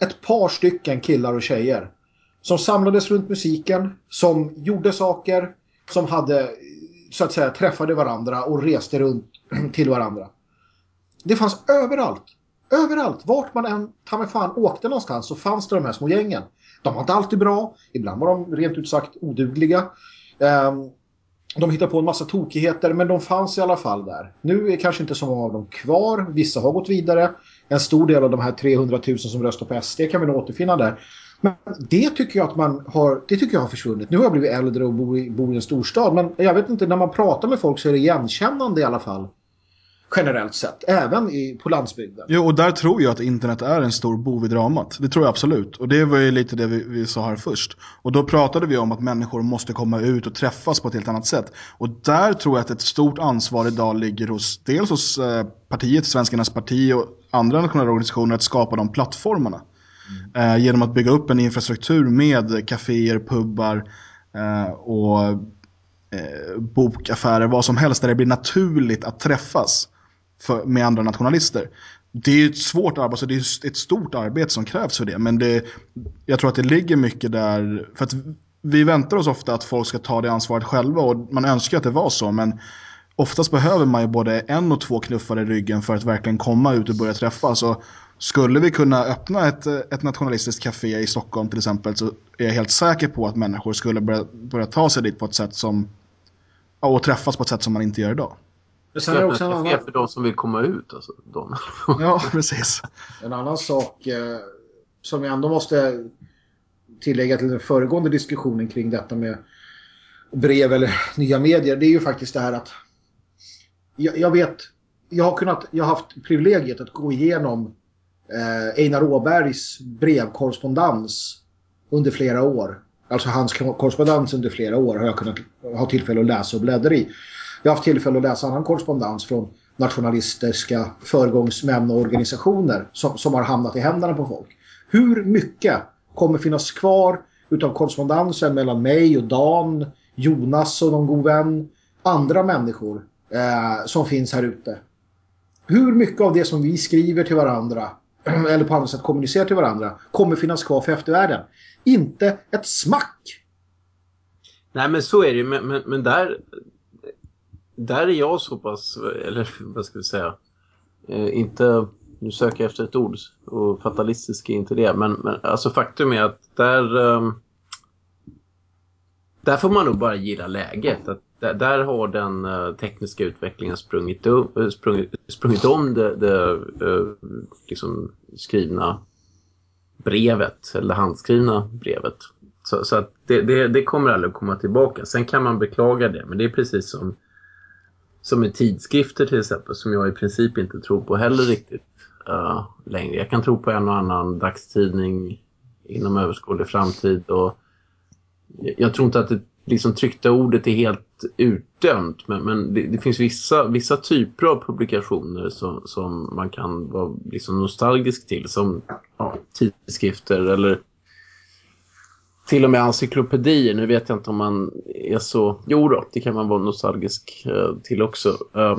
Speaker 2: ett par stycken killar och tjejer som samlades runt musiken, som gjorde saker, som hade så att säga träffade varandra och reste runt till varandra. Det fanns överallt. Överallt. Vart man än ta mig fan åkte någonstans så fanns det de här små gängen. De var inte alltid bra. Ibland var de rent ut sagt odugliga. Ehm, de hittade på en massa tokigheter men de fanns i alla fall där. Nu är kanske inte så många av dem kvar. Vissa har gått vidare. En stor del av de här 300 000 som röstar på SD kan vi nog återfinna där. Men det tycker jag att man har, det tycker jag har försvunnit. Nu har jag blivit äldre och bor i, bor i en storstad. Men jag vet inte, när man pratar med folk så är det igenkännande i alla fall. Generellt sett. Även i, på landsbygden.
Speaker 1: Jo, och där tror jag att internet är en stor bov i dramat. Det tror jag absolut. Och det var ju lite det vi, vi sa här först. Och då pratade vi om att människor måste komma ut och träffas på ett helt annat sätt. Och där tror jag att ett stort ansvar idag ligger hos dels hos eh, partiet, Svenskarnas parti och andra nationella organisationer att skapa de plattformarna. Eh, genom att bygga upp en infrastruktur med kaféer, pubbar eh, och eh, bokaffärer, vad som helst där det blir naturligt att träffas för, med andra nationalister. Det är ett svårt arbete, alltså det är ett stort arbete som krävs för det. Men det, jag tror att det ligger mycket där, för att vi väntar oss ofta att folk ska ta det ansvaret själva och man önskar att det var så. Men oftast behöver man ju både en och två knuffar i ryggen för att verkligen komma ut och börja träffas. Så alltså, skulle vi kunna öppna ett, ett nationalistiskt café i Stockholm till exempel så är jag helt säker på att människor skulle börja, börja ta sig dit på ett sätt som, och träffas på ett sätt som man inte gör idag.
Speaker 2: Men sen är det också en annan,
Speaker 3: för de som vill komma ut, alltså, Don.
Speaker 1: Ja, precis.
Speaker 2: en annan sak eh, som jag ändå måste tillägga till den föregående diskussionen kring detta med brev eller nya medier. Det är ju faktiskt det här att jag, jag vet, jag har, kunnat, jag har haft privilegiet att gå igenom eh, Einar Åbergs brevkorrespondens under flera år. Alltså hans korrespondens under flera år har jag kunnat ha tillfälle att läsa och bläddra i. Jag har haft tillfälle att läsa annan korrespondens från nationalistiska föregångsmän och organisationer som, som har hamnat i händerna på folk. Hur mycket kommer finnas kvar utav korrespondensen mellan mig och Dan, Jonas och någon god vän, andra människor eh, som finns här ute? Hur mycket av det som vi skriver till varandra eller på annat sätt kommunicerar till varandra kommer finnas kvar för eftervärlden. Inte ett smack!
Speaker 3: Nej men så är det ju, men, men, men där, där är jag så pass, eller vad ska vi säga, eh, inte, nu söker jag efter ett ord och fatalistisk är inte det, men, men alltså faktum är att där, eh, där får man nog bara gilla läget. Att där, där har den eh, tekniska utvecklingen sprungit, eh, sprungit, sprungit om det, det eh, liksom skrivna brevet, eller handskrivna brevet. Så, så att det, det, det, kommer aldrig att komma tillbaka. Sen kan man beklaga det, men det är precis som som med tidskrifter till exempel, som jag i princip inte tror på heller riktigt uh, längre. Jag kan tro på en och annan dagstidning inom överskådlig framtid och jag tror inte att det liksom tryckta ordet är helt utdömt men, men det, det, finns vissa, vissa typer av publikationer som, som man kan vara liksom nostalgisk till som ja, tidskrifter eller till och med encyklopedier. Nu vet jag inte om man är så... Jo då, det kan man vara nostalgisk eh, till också. Ehm,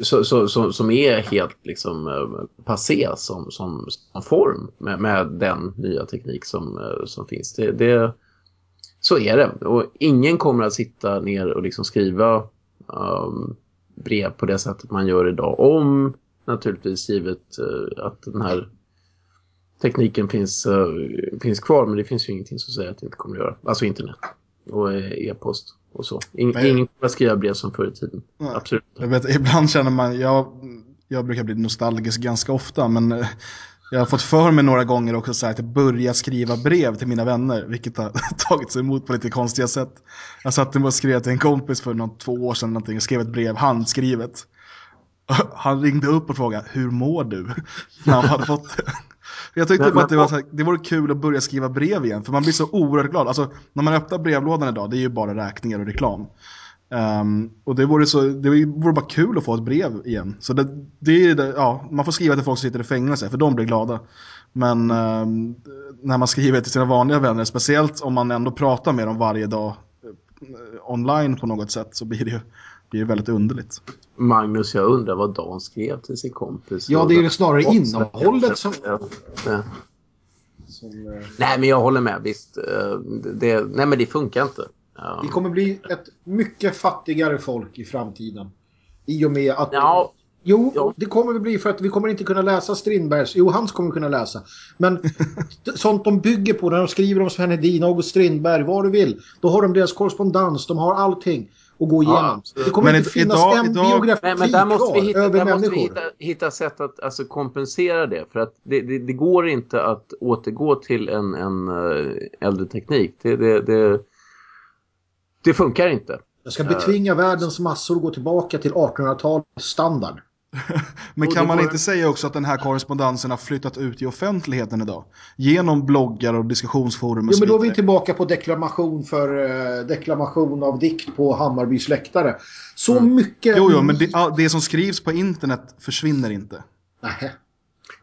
Speaker 3: så, så, så, som är helt liksom eh, passé som, som, som form med, med, den nya teknik som, eh, som finns. Det, det, så är det. Och ingen kommer att sitta ner och liksom skriva um, brev på det sättet man gör idag. Om naturligtvis givet uh, att den här tekniken finns, uh, finns kvar. Men det finns ju ingenting som säger att det inte kommer att göra. Alltså internet och e-post och så. In, ingen kommer skriva brev som förr i tiden. Nej. Absolut.
Speaker 1: Jag vet, ibland känner man, jag, jag brukar bli nostalgisk ganska ofta. Men eh, jag har fått för mig några gånger också så här, att jag börjar skriva brev till mina vänner, vilket har tagits emot på lite konstiga sätt. Jag satt och skrev till en kompis för någon, två år sedan någonting, och skrev ett brev handskrivet. Han ringde upp och frågade, hur mår du? När han hade fått det. Jag tyckte men, att det, var så här, det vore kul att börja skriva brev igen, för man blir så oerhört glad. Alltså, när man öppnar brevlådan idag, det är ju bara räkningar och reklam. Um, och det vore, så, det vore bara kul att få ett brev igen. Så det, det är det, ja, man får skriva till folk som sitter i fängelse, för de blir glada. Men um, när man skriver till sina vanliga vänner, speciellt om man ändå pratar med dem varje dag uh, online på något sätt, så blir det ju blir väldigt underligt.
Speaker 3: Magnus, jag undrar vad Dan skrev till sin kompis.
Speaker 2: Ja, det är ju snarare innehållet som... Ja,
Speaker 3: som uh... Nej, men jag håller med. Visst, uh, det, nej, men det funkar inte.
Speaker 2: Vi kommer bli ett mycket fattigare folk i framtiden. I och med att...
Speaker 3: Ja.
Speaker 2: Jo, ja. det kommer vi bli för att vi kommer inte kunna läsa Strindbergs. Jo, hans kommer kunna läsa. Men sånt de bygger på när de skriver om Sven Hedin, August Strindberg, vad du vill. Då har de deras korrespondens, de har allting att gå igenom. Ja, det kommer men inte finnas idag, en idag, biografi
Speaker 3: men, men där måste vi hitta, över där människor. Måste vi hitta, hitta sätt att alltså, kompensera det. För att det, det, det, går inte att återgå till en, en uh, äldre teknik. Det, det, det, det funkar inte.
Speaker 2: Jag ska betvinga uh, världens massor och gå tillbaka till 1800-talets standard.
Speaker 1: Men kan man inte säga också att den här korrespondensen har flyttat ut i offentligheten idag? Genom bloggar och diskussionsforum och
Speaker 2: Jo, men då är vi tillbaka på deklamation för uh, deklamation av dikt på Hammarbys läktare. Så mm. mycket...
Speaker 1: Jo, jo, men det, det, som skrivs på internet försvinner inte.
Speaker 2: Nej.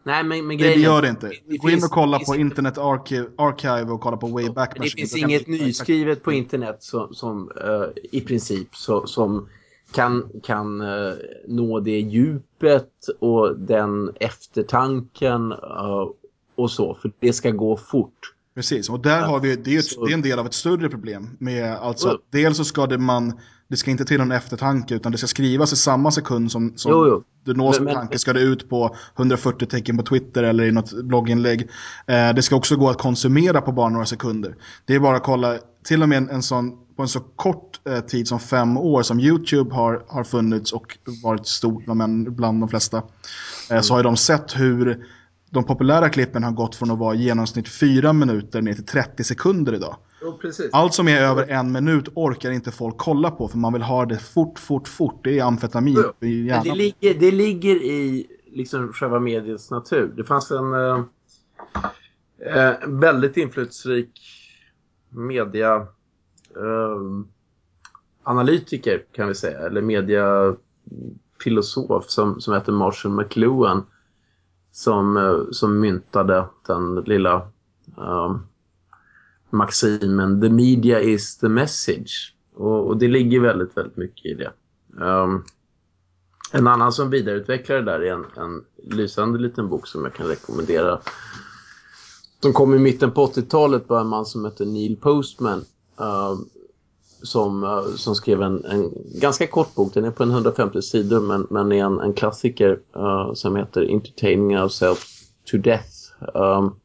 Speaker 3: Nej, men, men
Speaker 1: det, det gör det inte. Gå in och kolla på Internet Archive, Archive och kolla på Wayback
Speaker 3: Machine. Det finns inget nyskrivet på internet som, som uh, i princip så, som kan, kan uh, nå det djupet och den eftertanken uh, och så. För det ska gå fort.
Speaker 1: Precis, och där har vi, det är, ett, det är en del av ett större problem. Med, alltså, dels så ska det man, det ska inte till någon eftertanke utan det ska skrivas i samma sekund som, som jo, jo. du nås med tanke ska det ut på 140 tecken på Twitter eller i något blogginlägg. Eh, det ska också gå att konsumera på bara några sekunder. Det är bara att kolla, till och med en, en sån, på en så kort eh, tid som fem år som YouTube har, har funnits och varit stort bland, bland de flesta. Eh, mm. Så har de sett hur de populära klippen har gått från att vara i genomsnitt 4 minuter ner till 30 sekunder idag.
Speaker 3: Jo,
Speaker 1: Allt som är över en minut orkar inte folk kolla på för man vill ha det fort, fort, fort. Det är amfetamin
Speaker 3: jo, i hjärnan. Det ligger, det ligger i liksom själva mediets natur. Det fanns en eh, eh, väldigt inflytelserik media Ehm, analytiker kan vi säga, eller mediafilosof som, som heter Marshall McLuhan som, eh, som myntade den lilla um, maximen The media is the message. Och, och, det ligger väldigt, väldigt mycket i det. Um, En annan som vidareutvecklar det där är en, en lysande liten bok som jag kan rekommendera. De kom i mitten på 80-talet av en man som heter Neil Postman. Eh, som, uh, som skrev en, en, ganska kort bok. Den är på en 150 sidor men, men är en, en klassiker uh, som heter Entertaining Ourselves to Death. Um,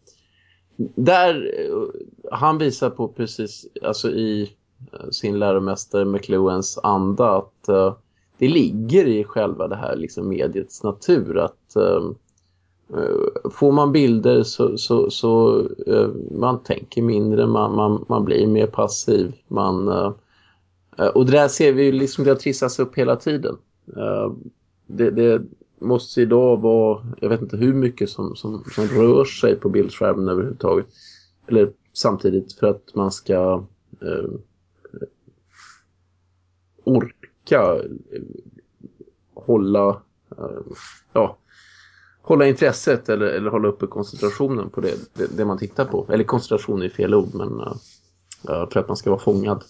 Speaker 3: där han visar på precis alltså i sin läromästare McLuhans anda att det ligger i själva det här liksom mediets natur att um, Eh, får man bilder så, så, så eh, man tänker mindre, man, man, man blir mer passiv man, eh, och det där ser vi ju liksom det har trissats upp hela tiden. Det, det, måste idag vara jag vet inte hur mycket som, som, som rör sig på bildskärmen överhuvudtaget. Eller samtidigt för att man ska orka hålla eh, ja, hålla intresset eller, eller hålla uppe koncentrationen på det, det, det, man tittar på. Eller koncentration är fel ord men uh, för att man ska vara fångad.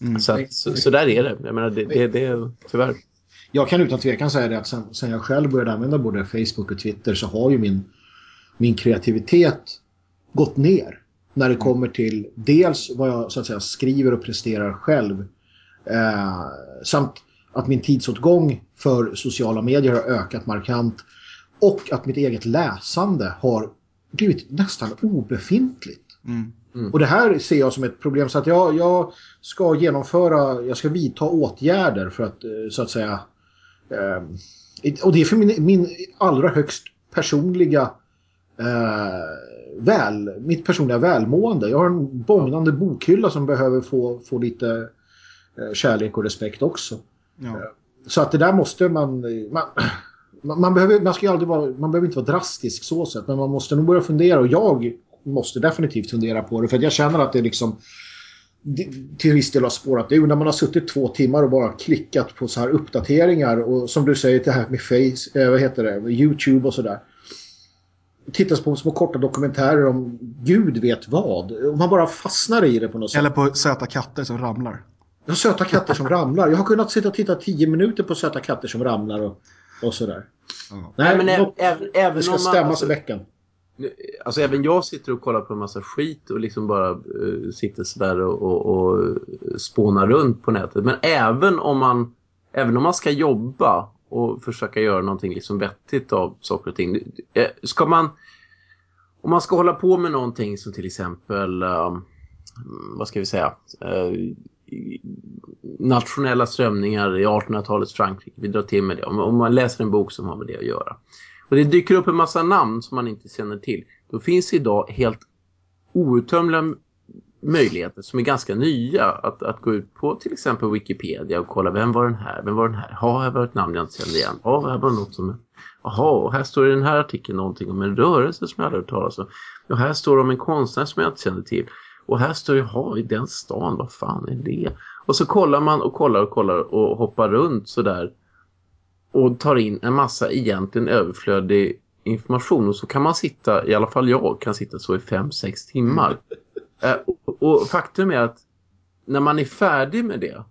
Speaker 3: Mm. Så, att, så, så, där är det. Jag menar, det, det, det tyvärr.
Speaker 2: Jag kan utan tvekan säga det att sen, sen, jag själv började använda både Facebook och Twitter så har ju min, min kreativitet gått ner. När det kommer till dels vad jag så att säga skriver och presterar själv Eh, samt att min tidsåtgång för sociala medier har ökat markant och att mitt eget läsande har blivit nästan obefintligt. Mm. Mm. Och det här ser jag som ett problem så att jag, jag ska genomföra, jag ska vidta åtgärder för att eh, så att säga eh, och det är för min, min allra högst personliga eh, väl, mitt personliga välmående. Jag har en bångnande bokhylla som behöver få, få lite Eh, kärlek och respekt också. Ja. Eh, så att det där måste man... Man, man, behöver, man, ska aldrig vara, man behöver inte vara drastisk så sett, men man måste nog börja fundera och jag måste definitivt fundera på det för jag känner att det liksom till viss del har spårat ur när man har suttit två timmar och bara klickat på så här uppdateringar och som du säger det här med Face, eh, vad heter det, Youtube och sådär. Tittas på små korta dokumentärer om Gud vet vad. Man bara fastnar i det på något sätt.
Speaker 1: Eller på söta katter som ramlar.
Speaker 2: Söta katter som ramlar. Jag har kunnat sitta och titta tio minuter på söta katter som ramlar och, och sådär.
Speaker 3: Mm. Nej, men något, även, även
Speaker 2: det ska
Speaker 3: om
Speaker 2: man, stämmas alltså, i veckan.
Speaker 3: Alltså även jag sitter och kollar på en massa skit och liksom bara uh, sitter sådär och, och, och spånar runt på nätet. Men även om man även om man ska jobba och försöka göra någonting liksom vettigt av saker och ting. Eh, ska man om man ska hålla på med någonting som till exempel uh, vad ska vi säga uh, nationella strömningar i 1800-talets Frankrike. Vi drar till med det. Om man läser en bok som har med det att göra. Och det dyker upp en massa namn som man inte känner till. Då finns idag helt outtömliga möjligheter som är ganska nya att, att gå ut på till exempel Wikipedia och kolla vem var den här, vem var den här? Ja, här var ett namn jag inte kände igen. Ja, här var något som... Jaha, och här står i den här artikeln någonting om en rörelse som jag aldrig hört talas om. Och här står det om en konstnär som jag inte kände till. Och här står det, ha i den stan, vad fan är det? Och så kollar man och kollar och kollar och hoppar runt sådär. Och tar in en massa egentligen överflödig information. Och så kan man sitta, i alla fall jag kan sitta så i fem sex timmar. Mm. Eh, och, och faktum är att när man är färdig med det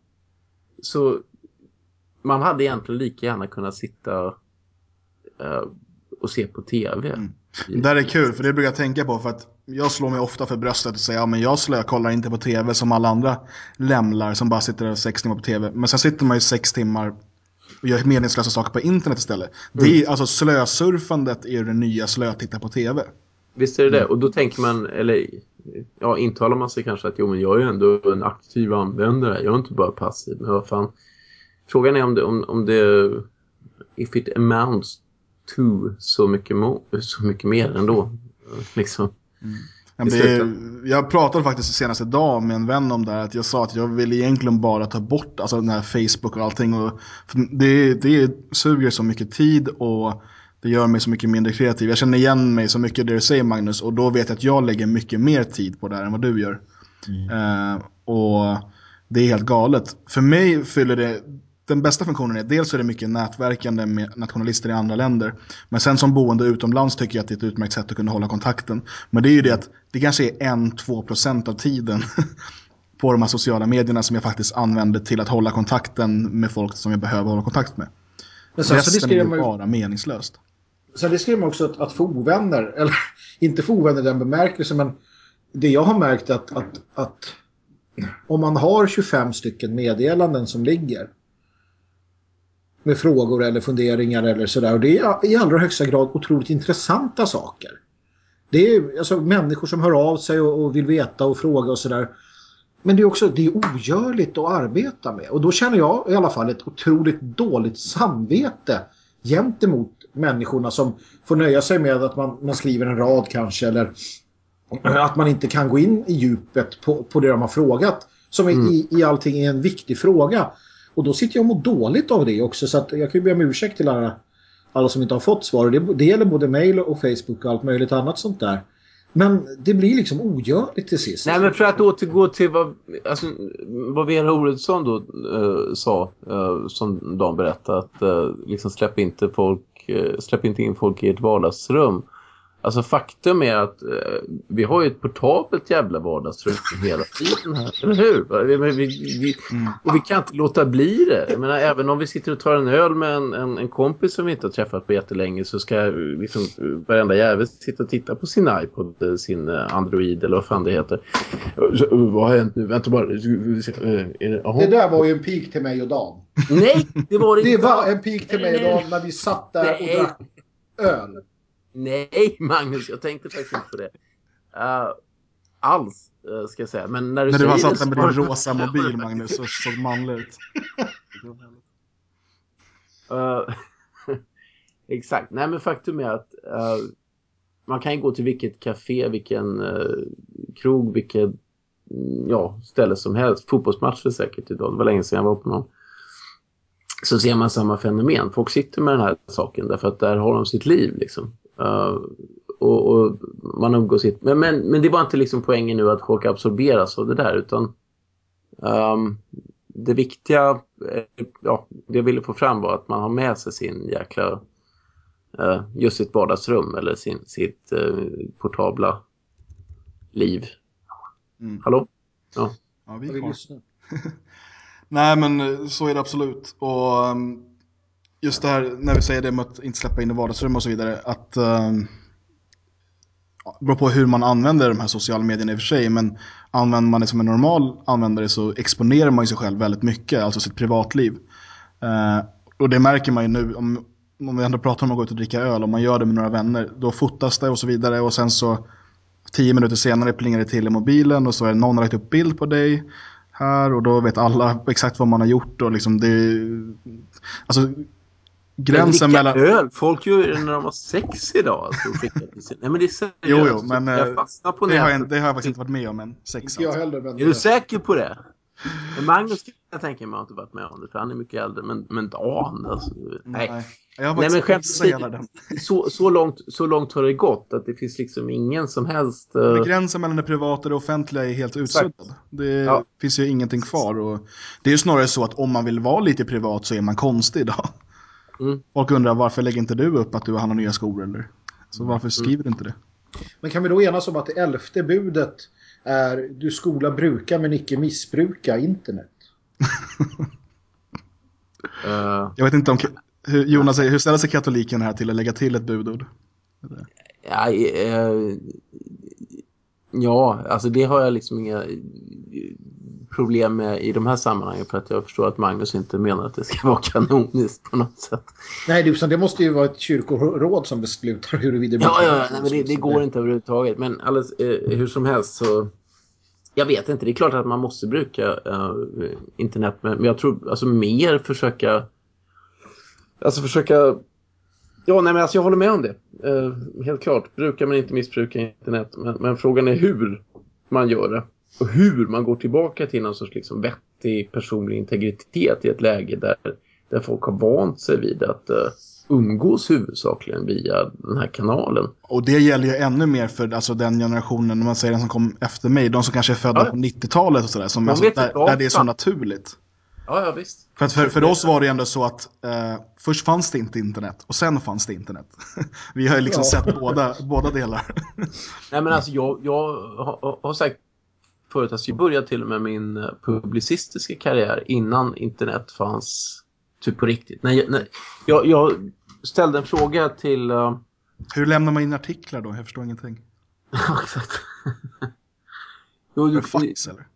Speaker 3: så man hade egentligen lika gärna kunnat sitta uh, och se på tv. Mm.
Speaker 1: Det där är kul, för det brukar jag tänka på för att jag slår mig ofta för bröstet och säger ja men jag slår, kollar inte på tv som alla andra lämlar som bara sitter där sex timmar på tv. Men sen sitter man ju sex timmar och gör meningslösa saker på internet istället. Mm. Det är, alltså slösurfandet är det nya slötitta på tv.
Speaker 3: Visst är det det. Och då tänker man, eller ja, intalar man sig kanske att jo men jag är ju ändå en aktiv användare. Jag är inte bara passiv. Men vad fan. Frågan är om det, om, om det if it amounts to så mycket, så mycket mer ändå. Liksom.
Speaker 1: Mm. Det, jag pratade faktiskt senaste dag med en vän om det här. Att jag sa att jag vill egentligen bara ta bort alltså, den här Facebook och allting. Och, det, det suger så mycket tid och det gör mig så mycket mindre kreativ. Jag känner igen mig så mycket i det du säger Magnus. Och då vet jag att jag lägger mycket mer tid på det här än vad du gör. Mm. Uh, och det är helt galet. För mig fyller det den bästa funktionen är dels är det mycket nätverkande med nationalister i andra länder. Men sen som boende utomlands tycker jag att det är ett utmärkt sätt att kunna hålla kontakten. Men det är ju det att det kanske är 1-2% av tiden på de här sociala medierna som jag faktiskt använder till att hålla kontakten med folk som jag behöver hålla kontakt med.
Speaker 2: Men sen så
Speaker 1: Resten är ju bara meningslöst.
Speaker 2: Sen riskerar man också att, att få ovänner. Eller inte få ovänner i den bemärkelsen, men det jag har märkt att, att, att om man har 25 stycken meddelanden som ligger med frågor eller funderingar eller sådär. Och det är i allra högsta grad otroligt intressanta saker. Det är alltså människor som hör av sig och, och vill veta och fråga och sådär. Men det är också det är ogörligt att arbeta med. Och då känner jag i alla fall ett otroligt dåligt samvete gentemot människorna som får nöja sig med att man, man skriver en rad kanske eller att man inte kan gå in i djupet på, på det de har frågat som
Speaker 3: Mm.
Speaker 2: i, i allting är en viktig fråga. Och då sitter jag och mår dåligt av det också så att jag kan ju be om ursäkt till alla, alla som inte har fått svar. Det, det gäller både mail och Facebook och allt möjligt annat sånt där. Men det blir liksom ogörligt till sist.
Speaker 3: Nej, men för att återgå till vad, alltså, vad Vera Oredsson då eh, sa, eh, som Dan berättade, att eh, liksom släpp inte folk, eh, släpp inte in folk i ett vardagsrum. Alltså faktum är att eh, vi har ju ett portabelt jävla vardagsrum hela tiden här, eller hur? Vi, vi, vi, och vi kan inte låta bli det. Jag menar, även om vi sitter och tar en öl med en, en, en kompis som vi inte har träffat på jättelänge så ska liksom, varenda jävel sitta och titta på sin iPod, eh, sin eh, Android eller vad fan det heter. Så, vad har hänt nu? Vänta bara. Eh, det-.
Speaker 2: Det där var ju en pik till mig och Dan.
Speaker 3: Nej, det var det
Speaker 2: Det
Speaker 3: inte.
Speaker 2: var en pik till mig och Dan när vi satt där och drack öl.
Speaker 3: Nej, Magnus, jag tänkte faktiskt inte på det. Uh, alls, uh, ska jag säga. Men när du
Speaker 1: När du har satt den med din rosa mobil, Magnus, så såg manlig ut.
Speaker 3: Eh, Exakt. Nej, men faktum är att eh, man kan ju gå till vilket café, vilken krog, vilket mm, ja, ställe som helst. Fotbollsmatch är säkert idag. Det var länge sedan jag var på någon. Så ser man samma fenomen. Folk sitter med den här saken därför att där har de sitt liv liksom. Eh, och, och man umgås sitt. Men, men, men det var inte liksom poängen nu att folk absorberas av det där utan ehm, det viktiga, eh, ja, det jag ville få fram var att man har med sig sin jäkla, eh, just sitt vardagsrum eller sin, sitt eh, portabla liv.
Speaker 1: Mm.
Speaker 3: Hallå? Ja.
Speaker 1: Ja, vi
Speaker 2: Jag
Speaker 1: är
Speaker 2: vill
Speaker 1: kvar.
Speaker 2: lyssna.
Speaker 1: Nej, men så är det absolut. Och um, just det här när vi säger det med att inte släppa in i vardagsrum och så vidare, att um, det beror på hur man använder de här sociala medierna i och för sig, men använder man det som en normal användare så exponerar man ju sig själv väldigt mycket, alltså sitt privatliv. Eh, och det märker man ju nu, om, om vi ändå pratar om att gå ut och dricka öl, om man gör det med några vänner, då fotas det och så vidare och sen så tio minuter senare plingar det till i mobilen och så är det någon har lagt upp bild på dig här och då vet alla exakt vad man har gjort och liksom det alltså gränsen mellan
Speaker 3: öl, folk gör ju det när de har sex idag. Alltså. Nej men det är seriöst.
Speaker 1: Jo, jo, men,
Speaker 3: jag
Speaker 1: eh,
Speaker 3: fastnar på
Speaker 1: det har, jag, det har jag faktiskt inte varit med om än. Sex
Speaker 2: jag
Speaker 1: alltså.
Speaker 2: heller. Men
Speaker 3: Är du säker på det? Men Magnus kan jag tänka mig har inte varit med om det för han är mycket äldre. Men, men Dan alltså. Nej.
Speaker 1: Nej. Jag har
Speaker 3: Nej men skämt så, så, långt, så långt har det gått att det finns liksom ingen som helst...
Speaker 1: Men gränsen mellan det privata och det offentliga är helt utsuddad. Det
Speaker 3: Ja.
Speaker 1: finns ju ingenting kvar. Och det är ju snarare så att om man vill vara lite privat så är man konstig idag.
Speaker 3: Mm.
Speaker 1: Folk undrar varför lägger inte du upp att du har nya skor eller? Så
Speaker 3: Mm.
Speaker 1: varför skriver du inte det?
Speaker 2: Men kan vi då enas om att det elfte budet är du skola bruka men icke missbruka internet?
Speaker 3: eh,
Speaker 1: Jag vet inte om... Hur, Jonas, hur ställer sig katoliken här till att lägga till ett budord?
Speaker 3: ja, eh, ja, alltså det har jag liksom inga problem med i de här sammanhangen för att jag förstår att Magnus inte menar att det ska vara kanoniskt på något sätt.
Speaker 2: Nej, det, det måste ju vara ett kyrkoråd som beslutar huruvida det
Speaker 3: Ja, ja, ja nej, men det, det går inte överhuvudtaget. Men alldeles, eh, hur som helst så... Jag vet inte, det är klart att man måste bruka eh, internet. Men, jag tror alltså mer försöka... Alltså försöka... Ja, nej men alltså jag håller med om det. Eh, helt klart, bruka men inte missbruka internet. Men, men frågan är hur man gör det. Och hur man går tillbaka till någon sorts liksom vettig personlig integritet i ett läge där, där folk har vant sig vid att uh, umgås huvudsakligen via den här kanalen.
Speaker 1: Och det gäller ju ännu mer för alltså, den generationen, om man säger den som kom efter mig, de som kanske är födda
Speaker 3: Ja.
Speaker 1: på 90-talet och sådär, som alltså, där, där det är så naturligt.
Speaker 3: Ja, ja visst.
Speaker 1: För, för, för oss var det ändå så att eh, först fanns det inte internet och sen fanns det internet. Vi har ju liksom
Speaker 2: Ja.
Speaker 1: sett båda, båda delar.
Speaker 3: Nej men alltså jag, jag har, har sagt förut att jag började till och med min eh, publicistiska karriär innan internet fanns Typ på riktigt. Jag, när, jag, jag ställde en fråga till... Uh...
Speaker 1: Hur lämnar man in artiklar då? Jag förstår ingenting.
Speaker 3: Ja, exakt.
Speaker 1: jo, du, fax eller?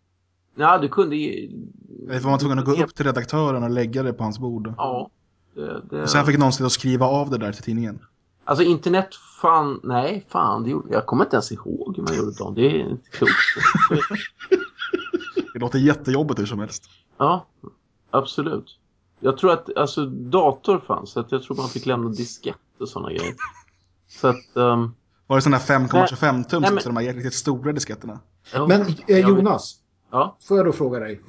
Speaker 3: Ja, du kunde...
Speaker 1: Var man tvungen att gå upp till redaktören och lägga det på hans bord?
Speaker 3: Ja. Det, det...
Speaker 1: Och sen fick någon och skriva av det där till tidningen?
Speaker 3: Alltså internet fan, nej fan, det gjorde, jag kommer inte ens ihåg hur man gjorde det. Det är inte klokt.
Speaker 1: det låter jättejobbigt hur som helst.
Speaker 3: Ja, absolut. Jag tror att alltså, dator fanns, så att jag tror man fick lämna diskett och sådana grejer. Så att... Um...
Speaker 1: Var det sådana 5,25 tums, men... de här riktigt stora disketterna?
Speaker 2: Ja, men eh, Jonas, ja? får jag då fråga dig.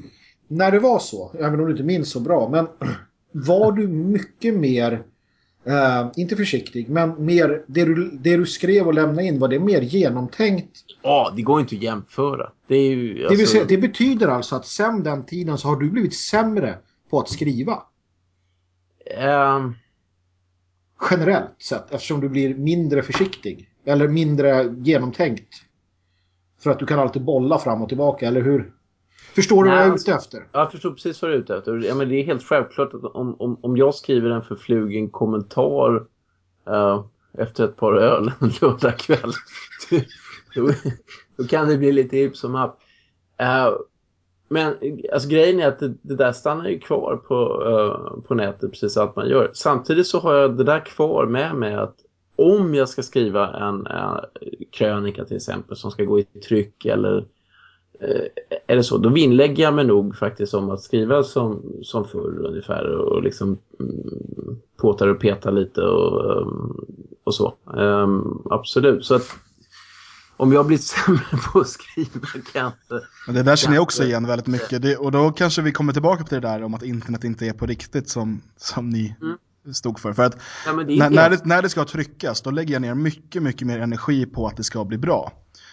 Speaker 2: När det var så, även om du inte minns så bra, men var du mycket mer Uh, inte försiktig, men mer det du, det du skrev och lämnade in, var det mer genomtänkt?
Speaker 3: Ja, det går inte att jämföra. Det, ju,
Speaker 2: alltså... det, vill säga, det betyder alltså att sen den tiden så har du blivit sämre på att skriva?
Speaker 3: Uh...
Speaker 2: Generellt sett, eftersom du blir mindre försiktig. Eller mindre genomtänkt. För att du kan alltid bolla fram och tillbaka, eller hur? Förstår du Nej, vad jag är ute efter?
Speaker 3: Jag förstår precis vad du är ute efter. Ja, men det är helt självklart att om, om, om jag skriver en förflugen kommentar uh, efter ett par öl en lördagkväll då, då kan det bli lite hipp som happ. Uh, men alltså, grejen är att det, det där stannar ju kvar på, uh, på nätet precis allt man gör. Samtidigt så har jag det där kvar med mig att om jag ska skriva en, en krönika till exempel som ska gå i tryck eller Eh, är det så, då vinnlägger jag mig nog faktiskt om att skriva som, som förr ungefär och liksom mm, påtar och petar lite och, ehm, och så. Um, absolut, så att om jag blir sämre på att skriva kan jag inte...
Speaker 1: Men det där känner jag också igen väldigt mycket. Det, och då kanske vi kommer tillbaka till det där om att internet inte är på riktigt som, som ni mm. stod för. För att ja, när, när, det, när det ska tryckas då lägger jag ner mycket, mycket mer energi på att det ska bli bra.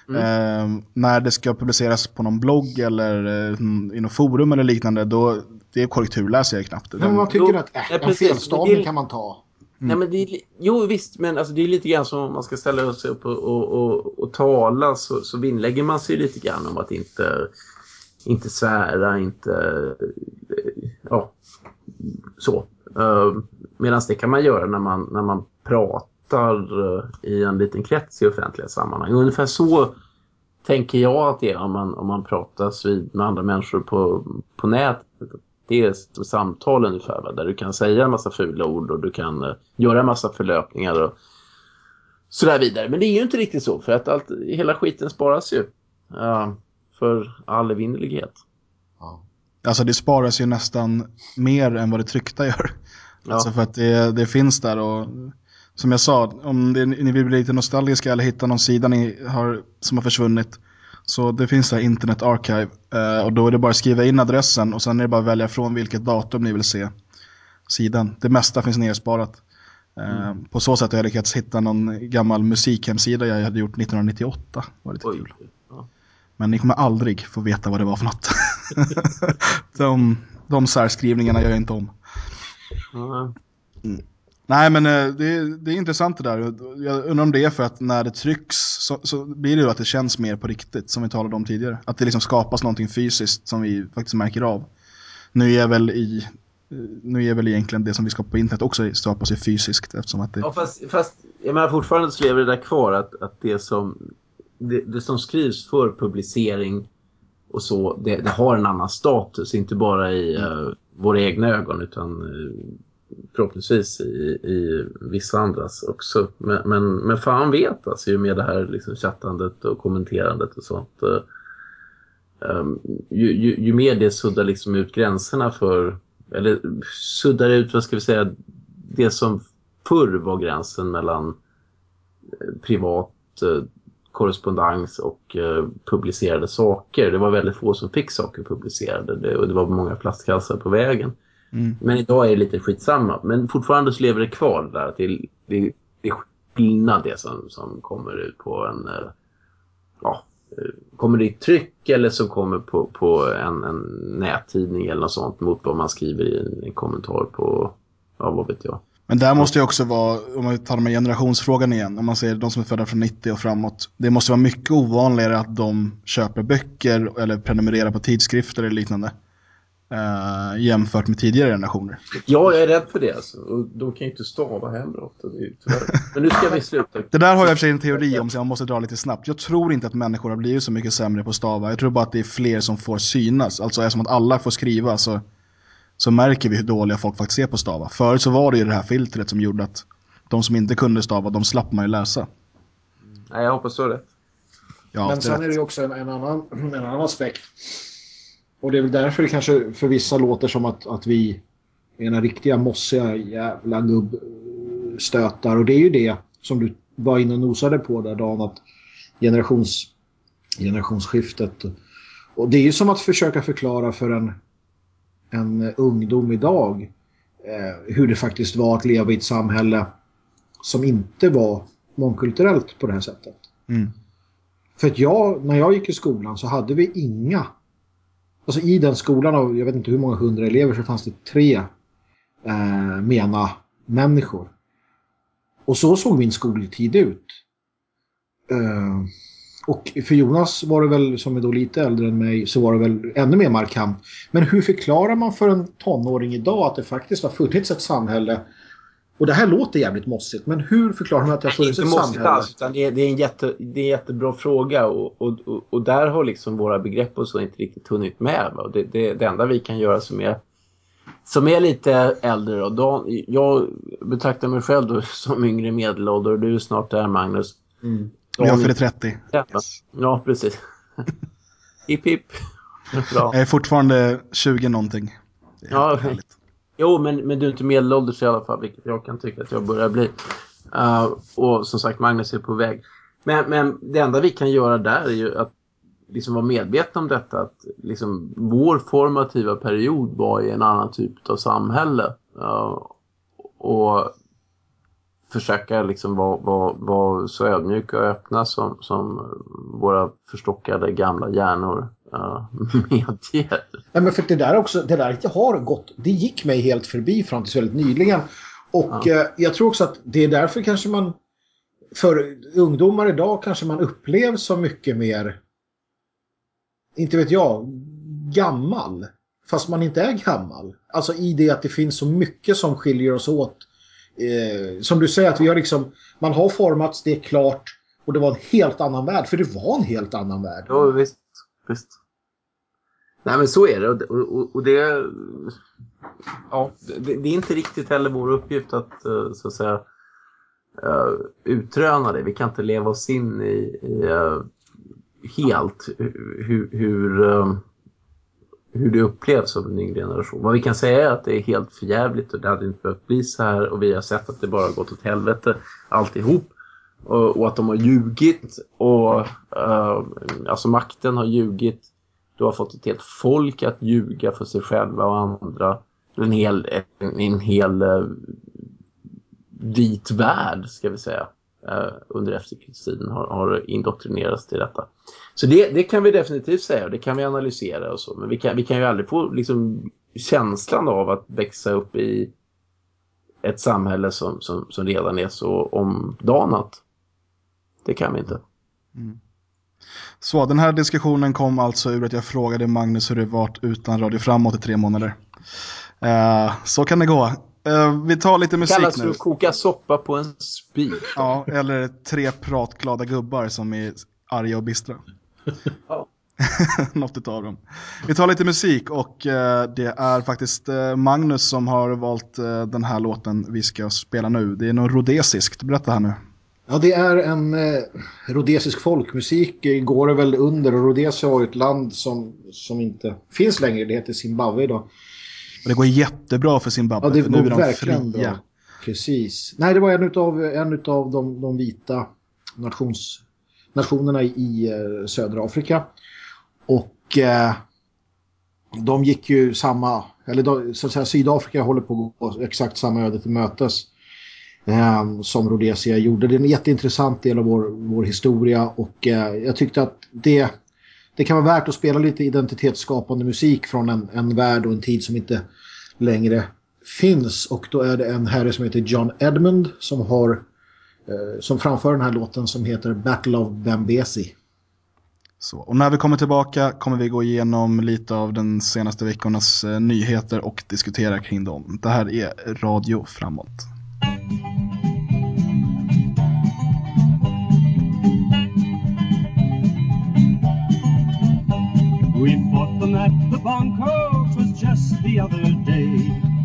Speaker 1: Mm. Eh, när det ska publiceras på någon blogg eller eh, i något forum eller liknande, då det korrekturläser jag knappt.
Speaker 2: Men man tycker då, att äh, en felstavning kan man ta.
Speaker 3: Mm. Nej, men det är, jo visst, men alltså, det är lite grann som om man ska ställa sig upp och, och, och, och tala så, så vinnlägger man sig lite grann om att inte, inte svära, inte ja, så. Uh, Medan det kan man göra när man, när man pratar pratar eh, i en liten krets i offentliga sammanhang. Ungefär så tänker jag att det är om man, om man pratar vid med andra människor på, på nätet. Det är ett samtal ungefär va? där du kan säga en massa fula ord och du kan uh, göra en massa förlöpningar och sådär vidare. Men det är ju inte riktigt så för att allt, hela skiten sparas ju uh, för all evinnerlighet.
Speaker 1: Ja. Alltså det sparas ju nästan mer än vad det tryckta gör. Ja. Alltså för att det, det finns där och som jag sa, om det, ni vill bli lite nostalgiska eller hitta någon sida ni har, som har försvunnit. Så det finns här Internet Archive eh, och då är det bara att skriva in adressen och sen är det bara att välja från vilket datum ni vill se sidan. Det mesta finns nersparat. Eh, mm. På så sätt har jag lyckats hitta någon gammal musikhemsida jag hade gjort 1998. Var lite kul. Ja. Men ni kommer aldrig få veta vad det var för något. de, de särskrivningarna gör jag inte om. Mm. Nej men eh, det är, det är intressant det där. Jag undrar om det är för att när det trycks så, så blir det ju att det känns mer på riktigt som vi talade om tidigare. Att det liksom skapas någonting fysiskt som vi faktiskt märker av. Nu är väl i nu är väl egentligen det som vi skapar på internet också skapas ju fysiskt eftersom att det...
Speaker 3: Ja fast, fast jag menar fortfarande så lever det där kvar att, att det som det, det som skrivs för publicering och så, det, det, har en annan status, inte bara i uh, våra egna ögon utan uh, förhoppningsvis i, i vissa andras också. Men, men, men fan vet alltså ju med det här liksom chattandet och kommenterandet och sånt. Um, ju, ju, ju, mer det suddar liksom ut gränserna för, eller suddar ut, vad ska vi säga, det som förr var gränsen mellan eh, privat eh, korrespondens och eh, publicerade saker. Det var väldigt få som fick saker publicerade det, och det var många flaskhalsar på vägen. Mm. Men idag är det lite skitsamma. Men fortfarande så lever det kvar där. Det, det, det är skillnad det som, som kommer ut på en... Eh, ja, eh, kommer det i tryck eller som kommer på, på en, en nättidning eller något sånt mot vad man skriver i en, en kommentar på, ja vad vet jag.
Speaker 1: Men där måste ju också vara, om man tar med generationsfrågan igen, om man ser de som är födda från 90 och framåt. Det måste vara mycket ovanligare att de köper böcker eller prenumererar på tidskrifter eller liknande eh, jämfört med tidigare generationer.
Speaker 3: Ja, jag är rädd för det alltså. Och de kan ju inte stava heller ofta. Men nu ska vi sluta.
Speaker 1: Det där har jag i och för sig en teori om så jag måste dra lite snabbt. Jag tror inte att människor har blivit så mycket sämre på att stava. Jag tror bara att det är fler som får synas. Alltså eftersom att alla får skriva så, så märker vi hur dåliga folk faktiskt är på att stava. Förut så var det ju det här filtret som gjorde att de som inte kunde stava, de slapp man ju läsa.
Speaker 3: Nej, jag hoppas så rätt.
Speaker 1: Ja,
Speaker 2: Men
Speaker 1: det
Speaker 2: sen
Speaker 1: rätt.
Speaker 2: är det ju också en, en, annan, en annan aspekt. Och det är väl därför det kanske för vissa låter som att, att vi är ena riktiga mossiga jävla gubbstötar. Och det är ju det som du var inne och nosade på där Dan, att generations, generationsskiftet. Och det är ju som att försöka förklara för en, en ungdom idag eh, hur det faktiskt var att leva i ett samhälle som inte var mångkulturellt på det här sättet.
Speaker 1: Mm.
Speaker 2: För att jag, när jag gick i skolan så hade vi inga... Alltså i den skolan av, jag vet inte hur många hundra elever så fanns det tre eh, mena människor. Och så såg min skoltid ut. Eh, och för Jonas var det väl, som är då lite äldre än mig, så var det väl ännu mer markant. Men hur förklarar man för en tonåring idag att det faktiskt har funnits ett samhälle och det här låter jävligt mossigt, men hur förklarar man att det har funnits ett samhälle?
Speaker 3: alls, utan det är, det, är en jätte, det är en jättebra fråga och, och, och, och där har liksom våra begrepp och så inte riktigt hunnit med. Va? Och Det, det, det enda vi kan göra som är, som är lite äldre då, då, jag betraktar mig själv då som yngre medelålder och du är snart där Magnus.
Speaker 2: Mm.
Speaker 1: Jag fyller 30.
Speaker 3: Ja,
Speaker 1: Yes.
Speaker 3: ja precis. hipp hipp. Bra.
Speaker 1: Jag är fortfarande 20 någonting. Är
Speaker 3: Ja,
Speaker 1: härligt.
Speaker 3: Jo, men, men du är inte medelålders i alla fall, vilket jag kan tycka att jag börjar bli. Uh, och som sagt, Magnus är på väg. Men, men det enda vi kan göra där är ju att liksom vara medvetna om detta. Att liksom, vår formativa period var i en annan typ av samhälle. Uh, och försöka liksom vara, vara, vara så ödmjuka och öppna som, som våra förstockade gamla hjärnor uh, medger.
Speaker 2: Nej, men för det där också, det där har gått, det gick mig helt förbi fram tills väldigt nyligen. Och
Speaker 3: Ja.
Speaker 2: eh, jag tror också att det är därför kanske man, för ungdomar idag kanske man upplevs som mycket mer, inte vet jag, gammal. Fast man inte är gammal. Alltså i det att det finns så mycket som skiljer oss åt. Eh, som du säger att vi har liksom, man har formats, det är klart. Och det var en helt annan värld, för det var en helt annan värld.
Speaker 3: Jo, visst. visst. Nej, men så är det. Och, och, och det, ja, det, det är inte riktigt heller vår uppgift att, eh, så att säga, eh, utröna det. Vi kan inte leva oss in i, i eh, helt hur, hur, hur det upplevs av en yngre generation. Vad vi kan säga är att det är helt förjävligt och det hade inte behövt bli så här och vi har sett att det bara har gått åt helvete alltihop. Och, och att de har ljugit och alltså makten har ljugit. Du har fått ett helt folk att ljuga för sig själva och andra. En hel, en, en hel eh, vit värld, ska vi säga, eh, under efterkrigstiden har, har indoktrinerats till detta. Så det, det kan vi definitivt säga och det kan vi analysera och så. Men vi kan, vi kan ju aldrig få liksom, känslan av att växa upp i ett samhälle som, som, som redan är så omdanat. Det kan vi inte. Mm.
Speaker 1: Så den här diskussionen kom alltså ur att jag frågade Magnus hur det varit utan Radio Framåt i tre månader. Eh, så kan det gå. Eh, vi tar lite
Speaker 3: Det
Speaker 1: musik
Speaker 3: kallas för
Speaker 1: nu.
Speaker 3: att koka soppa på en spik.
Speaker 1: Ja, eller tre pratglada gubbar som är arga och bistra.
Speaker 3: Ja.
Speaker 1: Något utav dem. Vi tar lite musik och eh, det är faktiskt Magnus som har valt den här låten vi ska spela nu. Det är något rhodesiskt, berätta här nu.
Speaker 2: Ja, det är en eh, rhodesisk folkmusik. Går det väl under. Och Rhodesia var ju ett land som, som inte finns längre. Det heter Zimbabwe idag.
Speaker 1: Och det går jättebra för Zimbabwe,
Speaker 2: Ja, det
Speaker 1: för nu är de
Speaker 2: verkligen
Speaker 1: fria.
Speaker 2: bra. Precis. Nej, det var en utav, en utav de, de vita nations, nationerna i eh, södra Afrika. Och eh, de gick ju samma, eller de, så att säga Sydafrika håller på att gå exakt samma öde till mötes eh, som Rhodesia gjorde. Det är en jätteintressant del av vår, vår historia och eh, jag tyckte att det, det kan vara värt att spela lite identitetsskapande musik från en, en värld och en tid som inte längre finns. Och då är det en herre som heter John Edmund som har eh, som framför den här låten som heter Battle of Bambesi.
Speaker 1: Så, och när vi kommer tillbaka kommer vi gå igenom lite av den senaste veckornas eh, nyheter och diskutera kring dem. Det här är Radio Framåt.
Speaker 4: We fought them at the bunker, 'twas just the other day.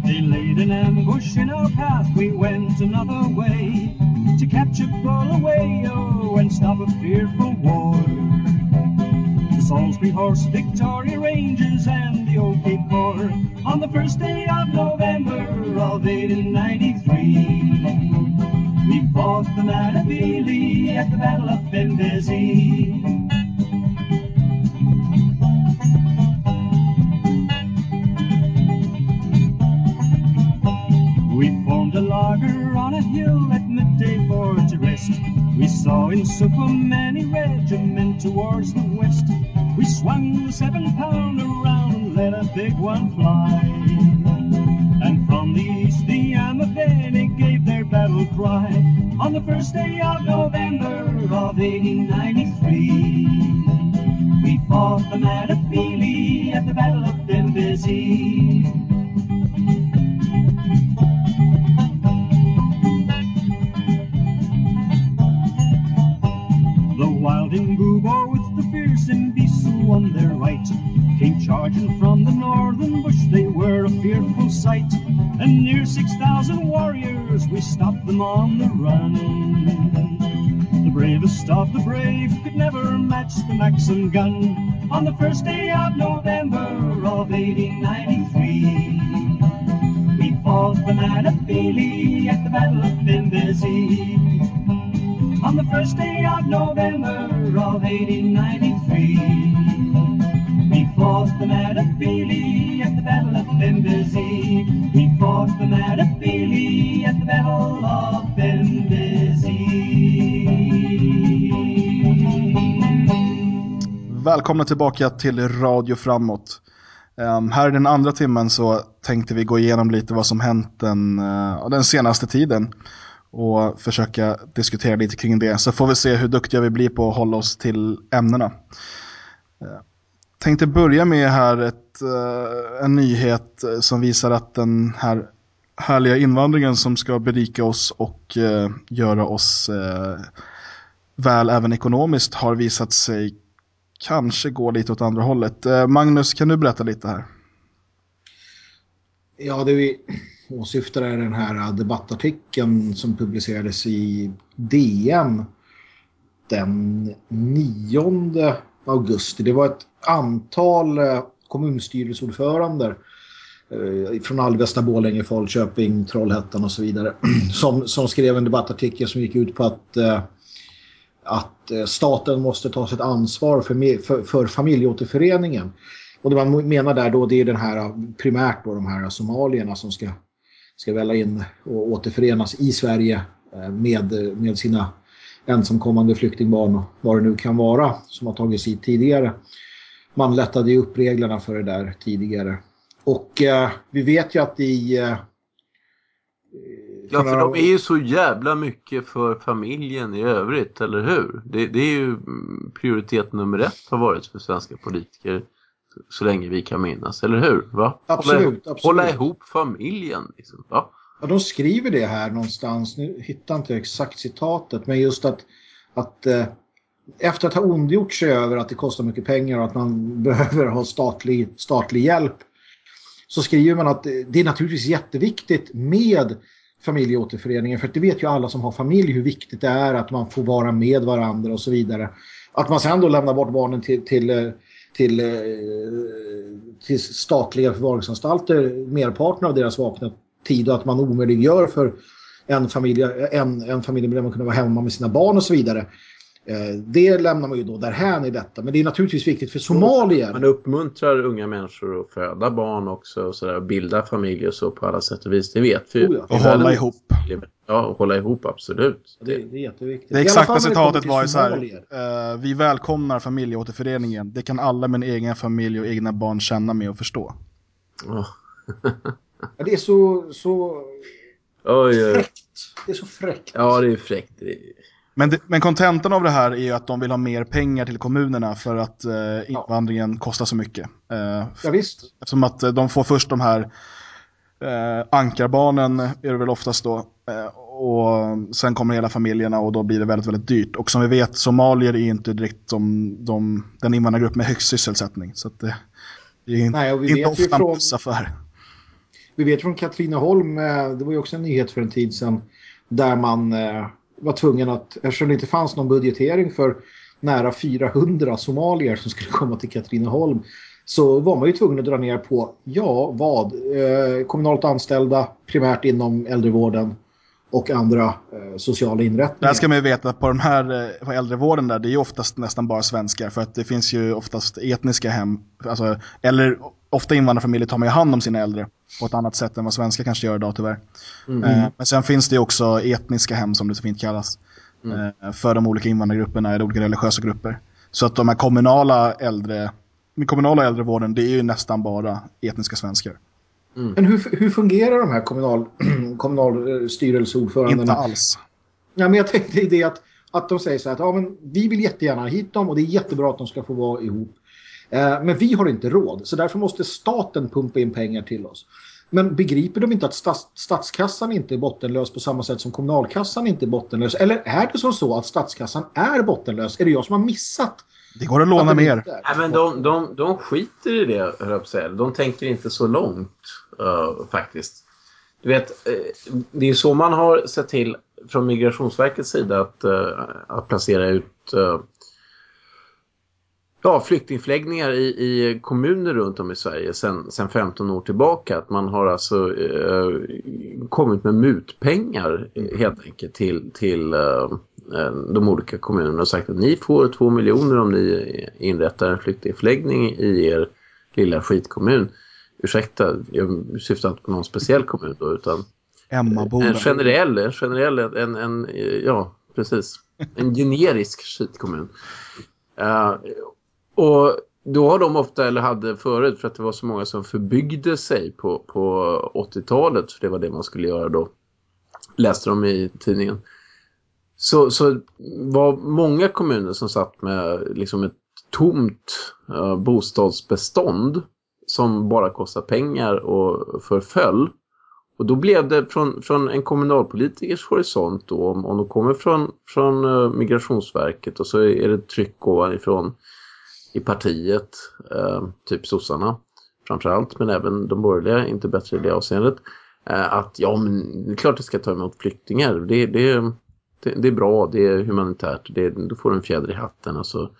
Speaker 4: They laid an ambush in our path, we went another way to capture Bulawayo oh, and stop a fearful war. Salisbury Horse, Victoria Rangers, and the OK Corps on the first day of November of 1893. We fought the Matabele at the Battle of Benghazi. Saw in Supa many regiment towards the west. We swung the seven pound around and let a big one fly. And from the east the Amaveni gave their battle cry on the first day of November of 1893. We fought the at charging from the northern bush. They were a fearful sight, and near six thousand warriors we stopped them on the run. The bravest of the brave could never match the Maxim gun on the first day of November of 1893. We fought the Matabele at the Battle of Benghazi on the first day of November of 1893. We the matter, Billy, at the Battle of Benghazi. He fought the matter, Billy, at the Battle of Benghazi.
Speaker 1: Välkomna tillbaka till Radio Framåt. Um, här i den andra timmen så tänkte vi gå igenom lite vad som hänt den, uh, den senaste tiden och försöka diskutera lite kring det. Så får vi se hur duktiga vi blir på att hålla oss till ämnena. Uh, tänkte börja med här ett, eh, en nyhet eh, som visar att den här härliga invandringen som ska berika oss och eh, göra oss väl även ekonomiskt har visat sig kanske gå lite åt andra hållet. Magnus, kan du berätta lite här?
Speaker 2: Ja, det vi åsyftar är den här debattartikeln som publicerades i DN den 9 augusti. Det var ett antal eh, kommunstyrelseordförande eh, från Alvesta, Borlänge, Falköping, Trollhättan och så vidare som, som skrev en debattartikel som gick ut på att eh, att staten måste ta sitt ansvar för, för, för familjeåterföreningen. Och det man menar där då det är den här primärt då de här somalierna som ska, ska välla in och återförenas i Sverige med, med sina ensamkommande flyktingbarn och vad det nu kan vara som har tagits hit tidigare. Man lättade ju upp reglerna för det där tidigare. Och eh, vi vet ju att i eh,
Speaker 3: Ja, för de är ju så jävla mycket för familjen i övrigt, eller hur? Det, det är ju prioritet nummer ett har varit för svenska politiker så länge vi kan minnas, eller hur? Va?
Speaker 2: Absolut,
Speaker 3: hålla,
Speaker 2: absolut.
Speaker 3: hålla ihop familjen. Liksom. Ja.
Speaker 2: Ja, de skriver det här någonstans, nu hittar inte jag exakt citatet, men just att, att eh, efter att ha ondgjort sig över att det kostar mycket pengar och att man behöver ha statlig, statlig hjälp så skriver man att det är naturligtvis jätteviktigt med familjeåterföreningen för det vet ju alla som har familj hur viktigt det är att man får vara med varandra och så vidare. Att man sen då lämnar bort barnen till, till, eh, till, eh, till statliga förvaringsanstalter merparten av deras vakna tid och att man omöjliggör för en, familj, en, en familjemedlem att kunna vara hemma med sina barn och så vidare. Det lämnar man ju då därhän i detta. Men det är naturligtvis viktigt för somalier.
Speaker 3: Man uppmuntrar unga människor att föda barn också och sådär, bilda familj och så på alla sätt och vis. Det vet vi.
Speaker 2: Oh ja.
Speaker 1: Och hålla ihop.
Speaker 3: Ja, och hålla ihop, absolut.
Speaker 2: Det, det är jätteviktigt.
Speaker 1: Det exakta citatet var ju så här. eh, vi välkomnar familjeåterföreningen. Det kan alla med en egen familj och egna barn känna med och förstå.
Speaker 3: Oh.
Speaker 2: Ja, det är så, så
Speaker 3: Oj, oj.
Speaker 2: fräckt. Det är så fräckt.
Speaker 3: Ja, det är fräckt. Det är
Speaker 1: Men, det, men kontentan av det här är ju att de vill ha mer pengar till kommunerna för att eh, invandringen kostar så mycket. Eh,
Speaker 2: Ja, visst.
Speaker 1: Eftersom att eh, de får först de här eh, ankarbarnen är det väl oftast då. Eh, och sen kommer hela familjerna och då blir det väldigt, väldigt dyrt. Och som vi vet, somalier är ju inte direkt som de, den invandrargrupp med högst sysselsättning. Så att det, det är inte,
Speaker 2: Nej, och vi
Speaker 1: inte ofta en bussaffär.
Speaker 2: Vi vet från Katrineholm, eh, det var ju också en nyhet för en tid sedan, där man eh, var tvungen att, eftersom det inte fanns någon budgetering för nära 400 somalier som skulle komma till Katrineholm, så var man ju tvungen att dra ner på, ja vad, eh, kommunalt anställda, primärt inom äldrevården och andra eh, sociala inrättningar.
Speaker 1: Där ska man ju veta att på den här eh, på äldrevården där, det är ju oftast nästan bara svenskar. För att det finns ju oftast etniska hem, alltså, eller ofta invandrarfamiljer tar man ju hand om sina äldre på ett annat sätt än vad svenskar kanske gör idag tyvärr. Eh, men sen finns det ju också etniska hem som det så fint kallas. Eh, för de olika invandrargrupperna eller olika religiösa grupper. Så att de här kommunala äldre, den kommunala äldrevården, det är ju nästan bara etniska svenskar.
Speaker 2: Men hur, hur fungerar de här kommunal, kommunalstyrelseordförandena?
Speaker 1: Inte alls.
Speaker 2: Ja, men jag tänkte i det att, att de säger så här att ja, men vi vill jättegärna hit dem och det är jättebra att de ska få vara ihop. Eh, men vi har inte råd, så därför måste staten pumpa in pengar till oss. Men begriper de inte att stats, statskassan inte är bottenlös på samma sätt som kommunalkassan inte är bottenlös? Eller är det som så att statskassan är bottenlös? Är det jag som har missat?
Speaker 1: Det går att låna
Speaker 2: att
Speaker 1: mer.
Speaker 3: Nej, men de, de, de skiter i det, säga. De tänker inte så långt, eh, faktiskt. Du vet, eh, det är så man har sett till från Migrationsverkets sida att, eh, att placera ut eh, ja, flyktingförläggningar i, i kommuner runt om i Sverige sen, sen 15 år tillbaka. Att man har alltså eh, kommit med mutpengar eh, helt enkelt till, till eh, eh, de olika kommunerna och sagt att ni får två miljoner om ni inrättar en flyktingförläggning i er lilla skitkommun. Ursäkta, jag syftar inte på någon speciell kommun då utan en generell, en generell, en, en, ja precis, en generisk skitkommun. Eh, och då har de ofta, eller hade förut, för att det var så många som förbyggde sig på, på 80-talet, för det var det man skulle göra då, läste de i tidningen. Så, så var många kommuner som satt med liksom ett tomt eh, bostadsbestånd som bara kostar pengar och förföll. Och då blev det från, från en kommunalpolitikers horisont då, om, om de kommer från, från eh, Migrationsverket och så är det tryck ovanifrån i partiet, eh, typ sossarna framförallt, men även de borgerliga, inte bättre i det avseendet, eh, att ja, men det är klart att ska ta emot flyktingar. Det, det, det, det är bra, det är humanitärt, det, då får du en fjäder i hatten och så,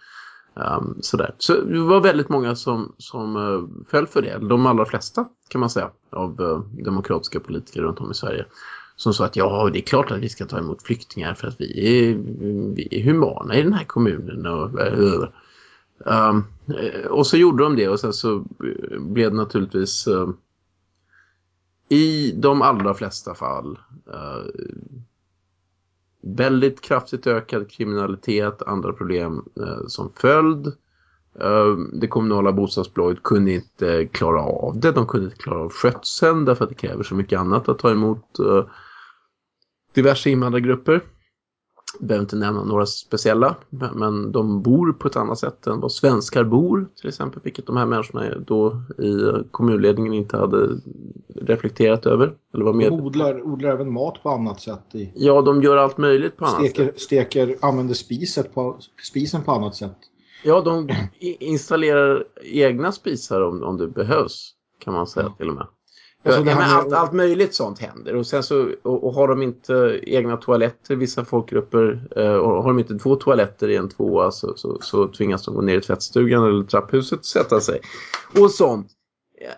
Speaker 3: um, sådär. Så det var väldigt många som, som uh, föll för det, de allra flesta kan man säga, av uh, demokratiska politiker runt om i Sverige. Som sa att ja, det är klart att vi ska ta emot flyktingar för att vi är, vi är humana i den här kommunen. Och, uh, Um, och så gjorde de det och sen så blev det naturligtvis uh, i de allra flesta fall uh, väldigt kraftigt ökad kriminalitet, andra problem uh, som följd. Det kommunala bostadsbolaget kunde inte klara av det, de kunde inte klara av skötseln därför att det kräver så mycket annat att ta emot eh, diverse invandrargrupper behöver inte nämna några speciella, men- de bor på ett annat sätt än vad svenskar bor, till exempel, vilket de här människorna då i kommunledningen inte hade reflekterat över. Eller var
Speaker 2: De
Speaker 3: med.
Speaker 2: odlar, odlar även mat på annat sätt. I,
Speaker 3: Ja, de gör allt möjligt på annat sätt.
Speaker 2: steker, steker, använder spiset på, spisen på annat sätt.
Speaker 3: Ja, de installerar egna spisar om, om det behövs, kan man säga till och med.
Speaker 2: Alltså,
Speaker 3: Ja,
Speaker 2: här
Speaker 3: allt, allt möjligt sånt händer. Och, sen så, och, och har de inte egna toaletter, vissa folkgrupper, eh, och har de inte två toaletter i en tvåa så, så, så tvingas de gå ner i tvättstugan eller trapphuset och sätta sig. Och sånt.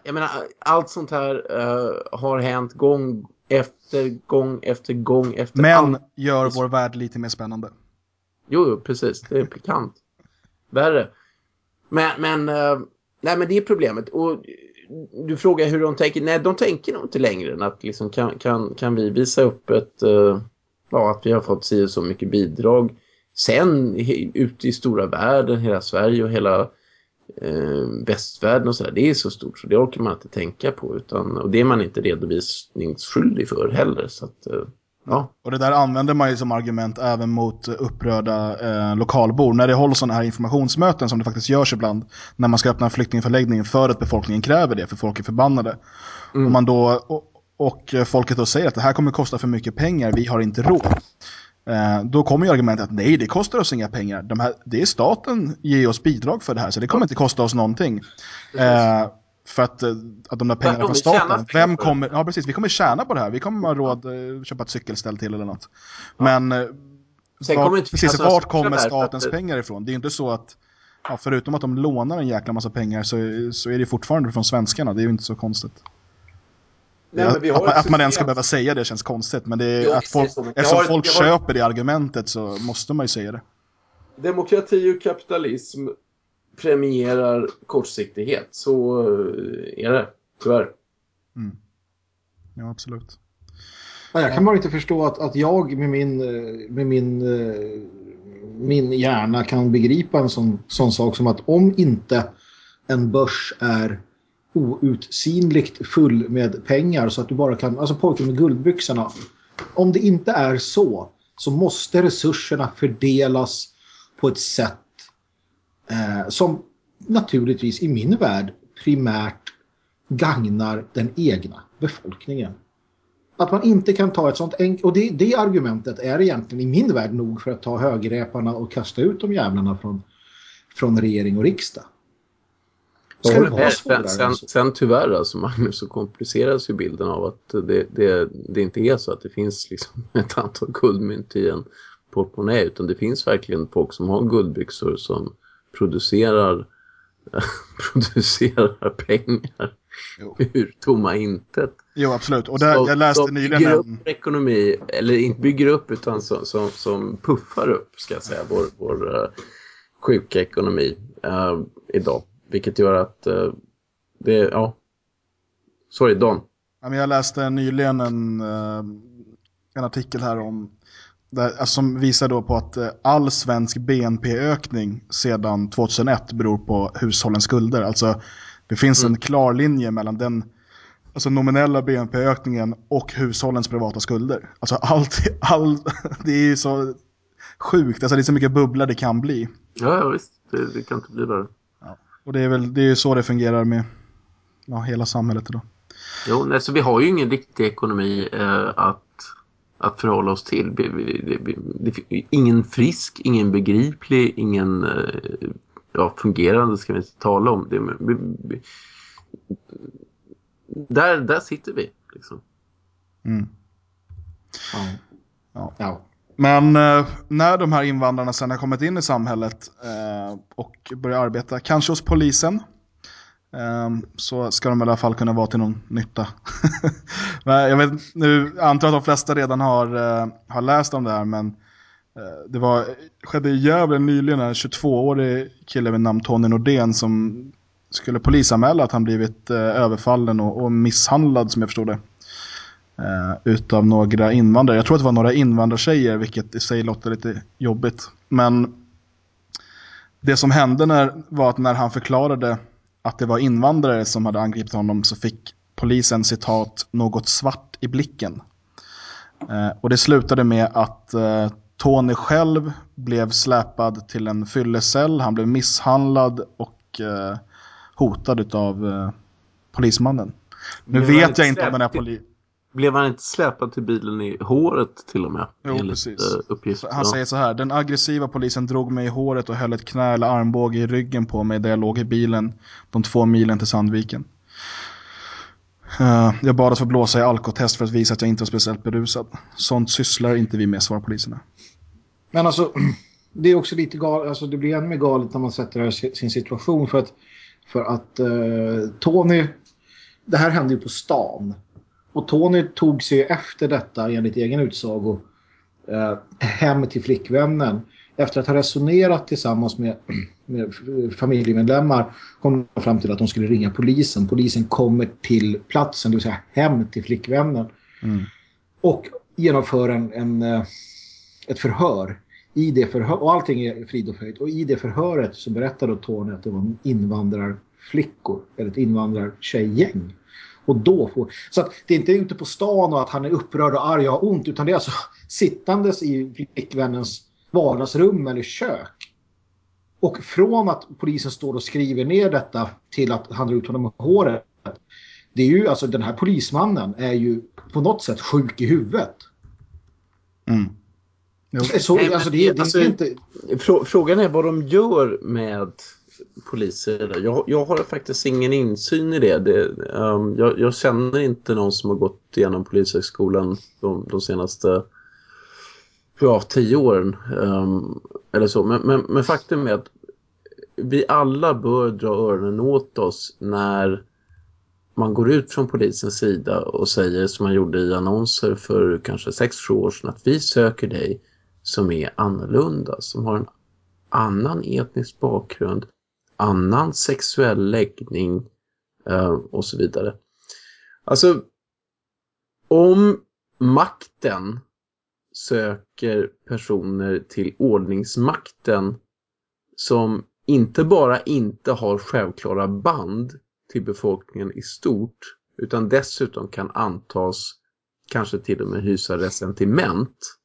Speaker 3: Jag- menar, allt sånt här eh, har hänt gång efter gång efter gång efter
Speaker 1: Men
Speaker 3: all-
Speaker 1: gör vår värld lite mer spännande.
Speaker 3: Jo, precis. Det är pikant. Värre. Men, men, eh, nej, men det är problemet. Och du frågar hur de tänker. Nej, de tänker nog inte längre än att liksom, kan, kan, kan vi visa upp ett, uh, ja, att vi har fått si och så mycket bidrag. Sen ute i stora världen, hela Sverige och hela eh, västvärlden och sådär. Det är så stort så det orkar man inte tänka på. Utan, och det är man inte redovisningsskyldig för heller. Så att, eh, Ja.
Speaker 1: Och det där använder man ju som argument även mot upprörda eh, lokalbor. När det hålls sådana här informationsmöten som det faktiskt görs ibland. När man ska öppna en flyktingförläggning för att befolkningen kräver det, för folk är förbannade.
Speaker 3: Mm.
Speaker 1: Och, man då, och, och folket då säger att det här kommer kosta för mycket pengar, vi har inte råd. Eh, då kommer ju argumentet att nej, det kostar oss inga pengar. De här, det är staten ger oss bidrag för det här, så det kommer inte kosta oss någonting. Eh, för att, eh, att de där pengarna från staten, vem kommer, ja precis, vi kommer tjäna på det här. Vi kommer ha råd att köpa ett cykelställ till eller något. Men eh,
Speaker 3: inte
Speaker 1: precis, vart kommer statens
Speaker 3: att-
Speaker 1: pengar ifrån? Det är ju inte så att, ja, förutom att de lånar en jäkla massa pengar så, så är det fortfarande från svenskarna. Det är ju inte så konstigt.
Speaker 5: Nej, men vi har
Speaker 1: att, man, att man ens ska behöva säga det känns konstigt. Men det är,
Speaker 5: Jo,
Speaker 1: att folk,
Speaker 5: det
Speaker 1: eftersom
Speaker 5: har
Speaker 1: folk
Speaker 5: har
Speaker 1: köper det argumentet så måste man ju säga det.
Speaker 5: Demokrati och kapitalism premierar kortsiktighet. Så eh, är det, tyvärr.
Speaker 1: Ja, absolut.
Speaker 2: Ja, jag kan bara inte förstå att, att jag med min, eh, med min, eh, min hjärna kan begripa en sån, sån sak som att om inte en börs är outsinligt full med pengar så att du bara kan, alltså pojken med guldbyxorna. Om det inte är så så måste resurserna fördelas på ett sätt eh, som naturligtvis i min värld primärt gagnar den egna befolkningen. Att man inte kan ta ett sånt enkelt... Och det, det argumentet är egentligen i min värld nog för att ta högerreparna och kasta ut de jävlarna från, från regering och riksdag. Ska det vara
Speaker 3: Men
Speaker 2: svårare
Speaker 3: sen, sen tyvärr alltså Magnus så kompliceras ju bilden av att det, det, det inte är så att det finns liksom ett antal guldmynt i en portmonnä utan det finns verkligen folk som har guldbyxor som producerar producerar pengar
Speaker 1: Jo.
Speaker 3: ur tomma intet.
Speaker 1: Jo, absolut. Och där, jag läste nyligen
Speaker 3: bygger upp ekonomi, eller inte bygger upp utan som, som, som puffar upp ska jag säga, vår, vår uh, sjuka ekonomi eh, idag. Vilket gör att uh, det, ja. Sorry, Don.
Speaker 1: Jag läste nyligen en, en artikel här om där, alltså, som visar då på att eh, all svensk BNP-ökning sedan 2001 beror på hushållens skulder. Alltså det finns en klar linje mellan den alltså, nominella BNP-ökningen och hushållens privata skulder. Alltså allt, all, det är ju så sjukt, alltså det är så mycket bubbla det kan bli.
Speaker 3: Ja, ja visst. Det, det kan inte bli värre.
Speaker 1: Och det är väl det är ju så det fungerar med ja, hela samhället idag.
Speaker 3: Jo, nej, så vi har ju ingen riktig ekonomi eh, att, att förhålla oss till. Ingen frisk, ingen begriplig, ingen eh, ja, fungerande ska vi inte tala om. Det, där, där sitter vi. Liksom.
Speaker 1: Mm.
Speaker 2: Ja.
Speaker 1: Ja.
Speaker 2: Ja.
Speaker 1: Men eh, när de här invandrarna sen har kommit in i samhället eh, och börjar arbeta, kanske hos polisen, Ehm, så ska de i alla fall kunna vara till någon nytta. men jag vet, nu jag antar att de flesta redan har, uh, har läst om det här, men uh, det var, skedde i Gävle nyligen en 22-årig kille med namn Tony Nordén som skulle polisanmäla att han blivit uh, överfallen och, och misshandlad som jag förstod det utav några invandrare. Jag tror att det var några invandrartjejer, vilket i sig låter lite jobbigt. Men det som hände när, var att när han förklarade att det var invandrare som hade angripit honom så fick polisen citat något svart i blicken. Eh, och det slutade med att eh, Tony själv blev släpad till en fyllecell, han blev misshandlad och eh, hotad av eh, polismannen. Nu vet jag inte om den här polisen...
Speaker 3: Blev han inte släpad till bilen i håret till och med?
Speaker 1: Jo,
Speaker 3: enligt,
Speaker 1: precis.
Speaker 3: eh, uppgift.
Speaker 1: Han
Speaker 3: Ja.
Speaker 1: säger så här, den aggressiva polisen drog mig i håret och höll ett knä eller armbåge i ryggen på mig där jag låg i bilen de två milen till Sandviken. Eh, jag bad att få blåsa i alkotest för att visa att jag inte var speciellt berusad. Sånt sysslar inte vi med, svarar poliserna.
Speaker 2: Men alltså, det är också lite galet, alltså det blir ännu mer galet när man sätter det här sin situation för att, för att eh, Tony, det här hände ju på stan. Och Tony tog sig efter detta enligt egen utsago eh, hem till flickvännen. Efter att ha resonerat tillsammans med, med familjemedlemmar kom de fram till att de skulle ringa polisen. Polisen kommer till platsen, det vill säga hem till flickvännen.
Speaker 1: Mm.
Speaker 2: Och genomför en, en, eh, ett förhör. I det förhör, och allting är frid och fröjd. Och i det förhöret så berättade Tony att det var invandrarflickor. Eller ett invandrartjejgäng. Och då får... Så att det är inte ute på stan och att han är upprörd och arg och har ont utan det är alltså sittandes i flickvännens vardagsrum eller kök. Och från att polisen står och skriver ner detta till att han drar ut honom med håret. Det är ju alltså den här polismannen är ju på något sätt sjuk i huvudet.
Speaker 1: Mm.
Speaker 2: Så, alltså, det, det,
Speaker 3: alltså-
Speaker 2: är inte...
Speaker 3: Frå- Frågan är vad de gör med poliser. Jag, jag har faktiskt ingen insyn i det. det um, jag, jag känner inte någon som har gått igenom polishögskolan de, de senaste ja, tio åren. Um, eller så. Men, men, men faktum är att vi alla bör dra öronen åt oss när man går ut från polisens sida och säger som man gjorde i annonser för kanske 6-7 år sedan att vi söker dig som är annorlunda, som har en annan etnisk bakgrund, annan sexuell läggning eh, och så vidare. Alltså, om makten söker personer till ordningsmakten som inte bara inte har självklara band till befolkningen i stort utan dessutom kan antas kanske till och med hysa resentiment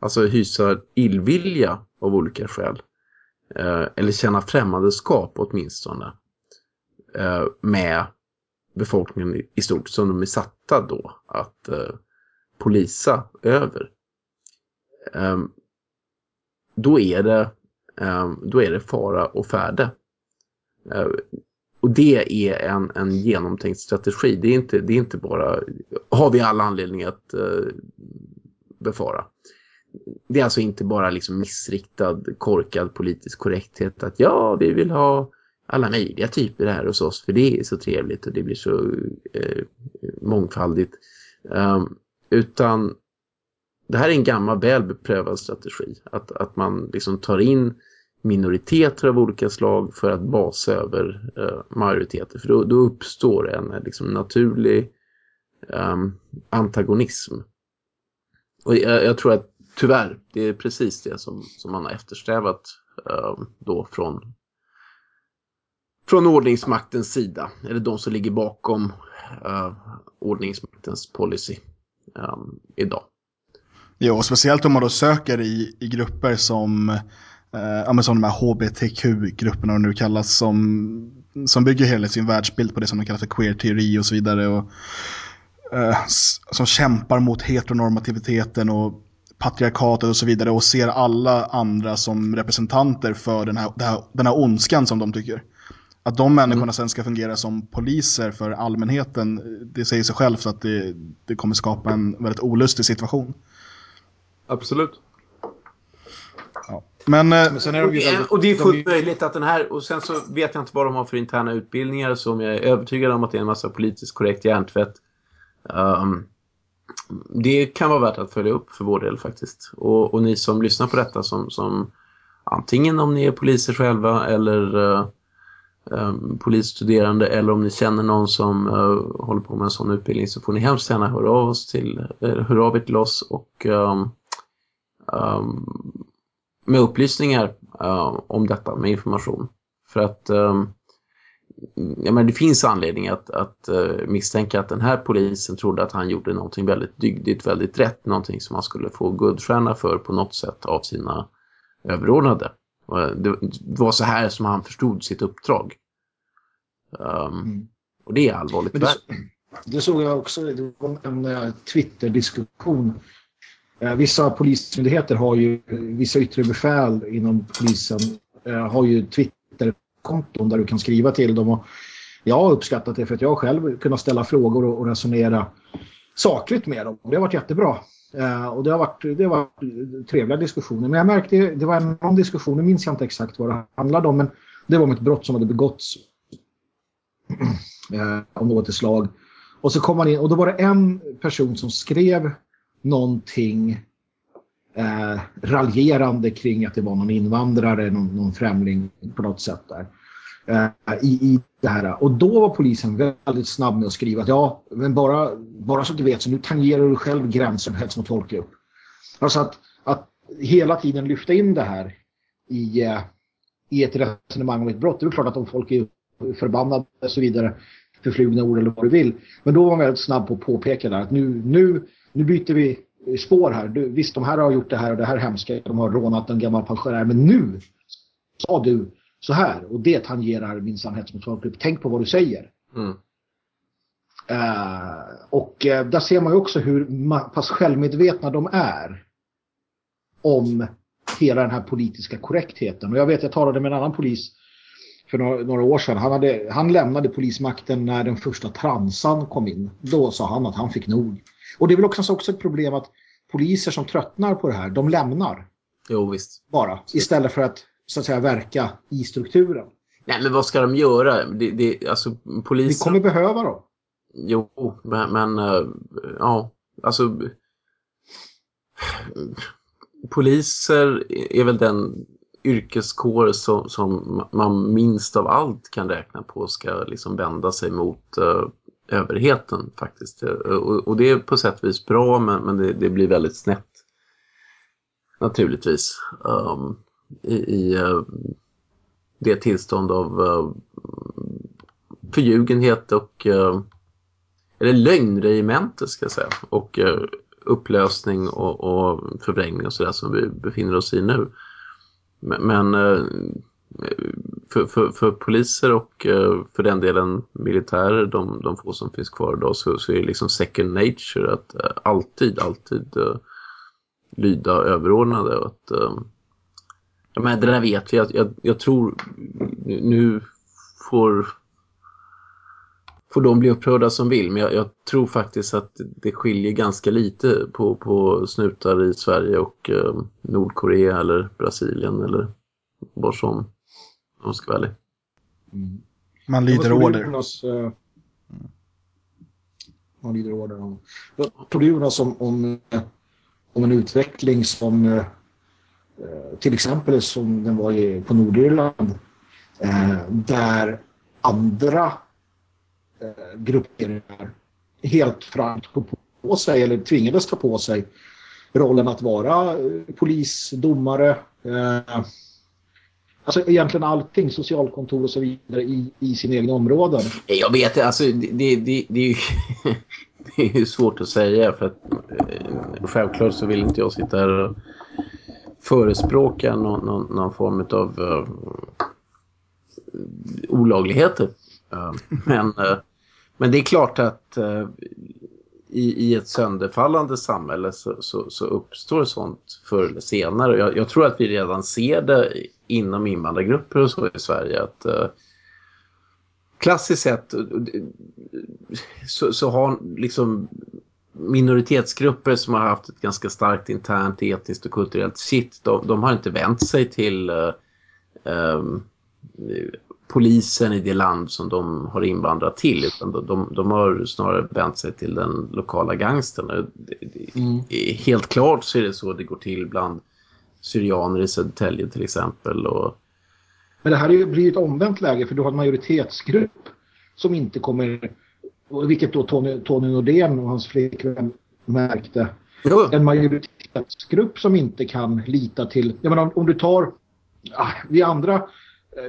Speaker 3: alltså hysa illvilja av olika skäl Eh, eller känna främmandeskap åtminstone eh, med befolkningen i, stort som de är satta då att eh, polisa över. Ehm, då är det ehm, då är det fara och färde. Och det är en, en genomtänkt strategi. Det är, inte, det är inte bara, har vi alla anledning att befara. Det är alltså inte bara liksom missriktad, korkad politisk korrekthet att ja, vi vill ha alla möjliga typer här hos oss för det är så trevligt och det blir så eh, mångfaldigt. Um, utan det här är en gammal väl beprövad strategi. Att, att man liksom tar in minoriteter av olika slag för att basa över eh, majoriteter. För då, då uppstår en eh, liksom, naturlig um, antagonism. Och jag, jag tror att tyvärr, det är precis det som, som man har eftersträvat ehm, då från, från ordningsmaktens sida. Eller de som ligger bakom eh, ordningsmaktens policy ehm, idag.
Speaker 1: Jo, och speciellt om man då söker i, i grupper som, eh, som de här HBTQ-grupperna och nu kallas som, som bygger hela sin världsbild på det som de kallar för queer-teori och så vidare. Och, eh, som kämpar mot heteronormativiteten och patriarkatet och så vidare och ser alla andra som representanter för den här, det här, den här ondskan som de tycker. Att de människorna sen ska fungera som poliser för allmänheten, det säger sig självt att det, det kommer skapa en väldigt olustig situation.
Speaker 5: Absolut.
Speaker 1: Men, eh,
Speaker 2: Men sen är de ju väldigt,
Speaker 3: och det är
Speaker 2: de
Speaker 3: fullt möjligt att den här, och sen så vet jag inte vad de har för interna utbildningar som jag är övertygad om att det är en massa politiskt korrekt hjärntvätt. Um, det kan vara värt att följa upp för vår del faktiskt. Och, och ni som lyssnar på detta som, som antingen om ni är poliser själva eller uh, um, polisstuderande eller om ni känner någon som uh, håller på med en sån utbildning så får ni hemskt gärna höra av oss till, uh, höra av er till oss och um, um, med upplysningar om detta, med information. För att ehm, ja, men det finns anledning att, att eh, misstänka att den här polisen trodde att han gjorde någonting väldigt dygdigt, väldigt rätt, någonting som han skulle få guldstjärna för på något sätt av sina överordnade. Eh, Det det var så här som han förstod sitt uppdrag. Um, Och det är allvarligt.
Speaker 2: Men det, det såg jag också, det var en eh, Twitter-diskussion. Vissa polismyndigheter har ju, vissa yttre befäl inom polisen har ju konton där du kan skriva till dem. Och jag har uppskattat det för att jag själv kunnat ställa frågor och, resonera sakligt med dem. Det har varit jättebra. Eh, och det har varit, det har varit trevliga diskussioner. Men jag märkte, det var en, någon diskussion, nu minns jag inte exakt vad det handlade om, men det var om ett brott som hade begåtts eh, av något slag. Och så kom man in och då var det en person som skrev någonting eh, raljerande kring att det var någon invandrare, någon, någon främling på något sätt där. Eh, i, I det här. Och då var polisen väldigt snabb med att skriva att ja, men bara, bara så att du vet så nu tangerar du själv gränsen för hets mot folkgrupp. Alltså att, att hela tiden lyfta in det här i, eh, i ett resonemang om ett brott. Det är klart att om folk är förbannade och så vidare förflugna ord eller vad du vill. Men då var man väldigt snabb på att påpeka där att nu, nu, nu byter vi spår här. Du, visst, de här har gjort det här och det här hemska. De har rånat en gammal pensionär. Men nu sa du så här och det tangerar minsann hets mot folkgrupp. Tänk på vad du säger.
Speaker 3: Mm.
Speaker 2: Eh, och eh, där ser man ju också hur pass självmedvetna de är om hela den här politiska korrektheten. Och jag vet, jag talade med en annan polis för några, några år sedan. Han, hade, han lämnade polismakten när den första transan kom in. Då sa han att han fick nog. Och det är väl också, också ett problem att poliser som tröttnar på det här, de lämnar
Speaker 3: Jo, visst.
Speaker 2: bara. Istället för att så att säga verka i strukturen.
Speaker 3: Nej, men vad ska de göra? Det, det, alltså,
Speaker 2: Vi
Speaker 3: polisen...
Speaker 2: kommer behöva dem.
Speaker 3: Jo, men, men eh, ja, alltså poliser är väl den yrkeskår som, som man minst av allt kan räkna på ska liksom vända sig mot eh, överheten faktiskt. Och, och det är på sätt och vis bra men, men det, det blir väldigt snett naturligtvis um, i, i uh, det tillstånd av uh, förljugenhet och uh, eller lögnregemente ska jag säga och uh, upplösning och, och förvrängning och sådär som vi befinner oss i nu. Men, men uh, för, för, för poliser och eh, för den delen militärer, de, de få som finns kvar idag, så, så är det liksom second nature att eh, alltid, alltid uh, lyda överordnade. Och att, uh, ja, men det där vet vi. Jag, jag, jag tror nu får får de bli upprörda som vill. Men jag, jag, tror faktiskt att det skiljer ganska lite på, på snutar i Sverige och eh, Nordkorea eller Brasilien eller vad som de ska vara ärlig.
Speaker 1: Man lyder order.
Speaker 2: Jonas, eh, Man lyder order. om- Vad tror du Jonas om, om, eh, om en utveckling som eh, eh, till exempel som den var i, på Nordirland eh, där andra eh, grupperingar helt frankt tog på sig eller tvingades ta på sig rollen att vara eh, polis, domare, eh, alltså egentligen allting, socialkontor och så vidare i, i sina egna områden.
Speaker 3: Jag vet inte, alltså det, det, det, det, är ju, det är ju svårt att säga för att eh, självklart så vill inte jag sitta här och förespråka någon, någon, någon form av uh, olagligheter. Uh, men, uh, men det är klart att i, i ett sönderfallande samhälle så, så, så uppstår sånt förr eller senare. Jag, jag tror att vi redan ser det inom invandrargrupper och så i Sverige att eh, klassiskt sett eh, så, så har liksom minoritetsgrupper som har haft ett ganska starkt internt etniskt och kulturellt sitt, de, de har inte vänt sig till eh, eh polisen i det land som de har invandrat till utan de, de, de har snarare vänt sig till den lokala gangstern.
Speaker 2: Mm.
Speaker 3: Helt klart så är det så det går till bland syrianer i Södertälje till exempel och
Speaker 2: Men det här är ju- blir ju ett omvänt läge för du har en majoritetsgrupp som inte kommer, vilket då Tony, Tony Nordén och hans flickvän märkte, en majoritetsgrupp som inte kan lita till, jag menar om, om du tar, ah, vi andra,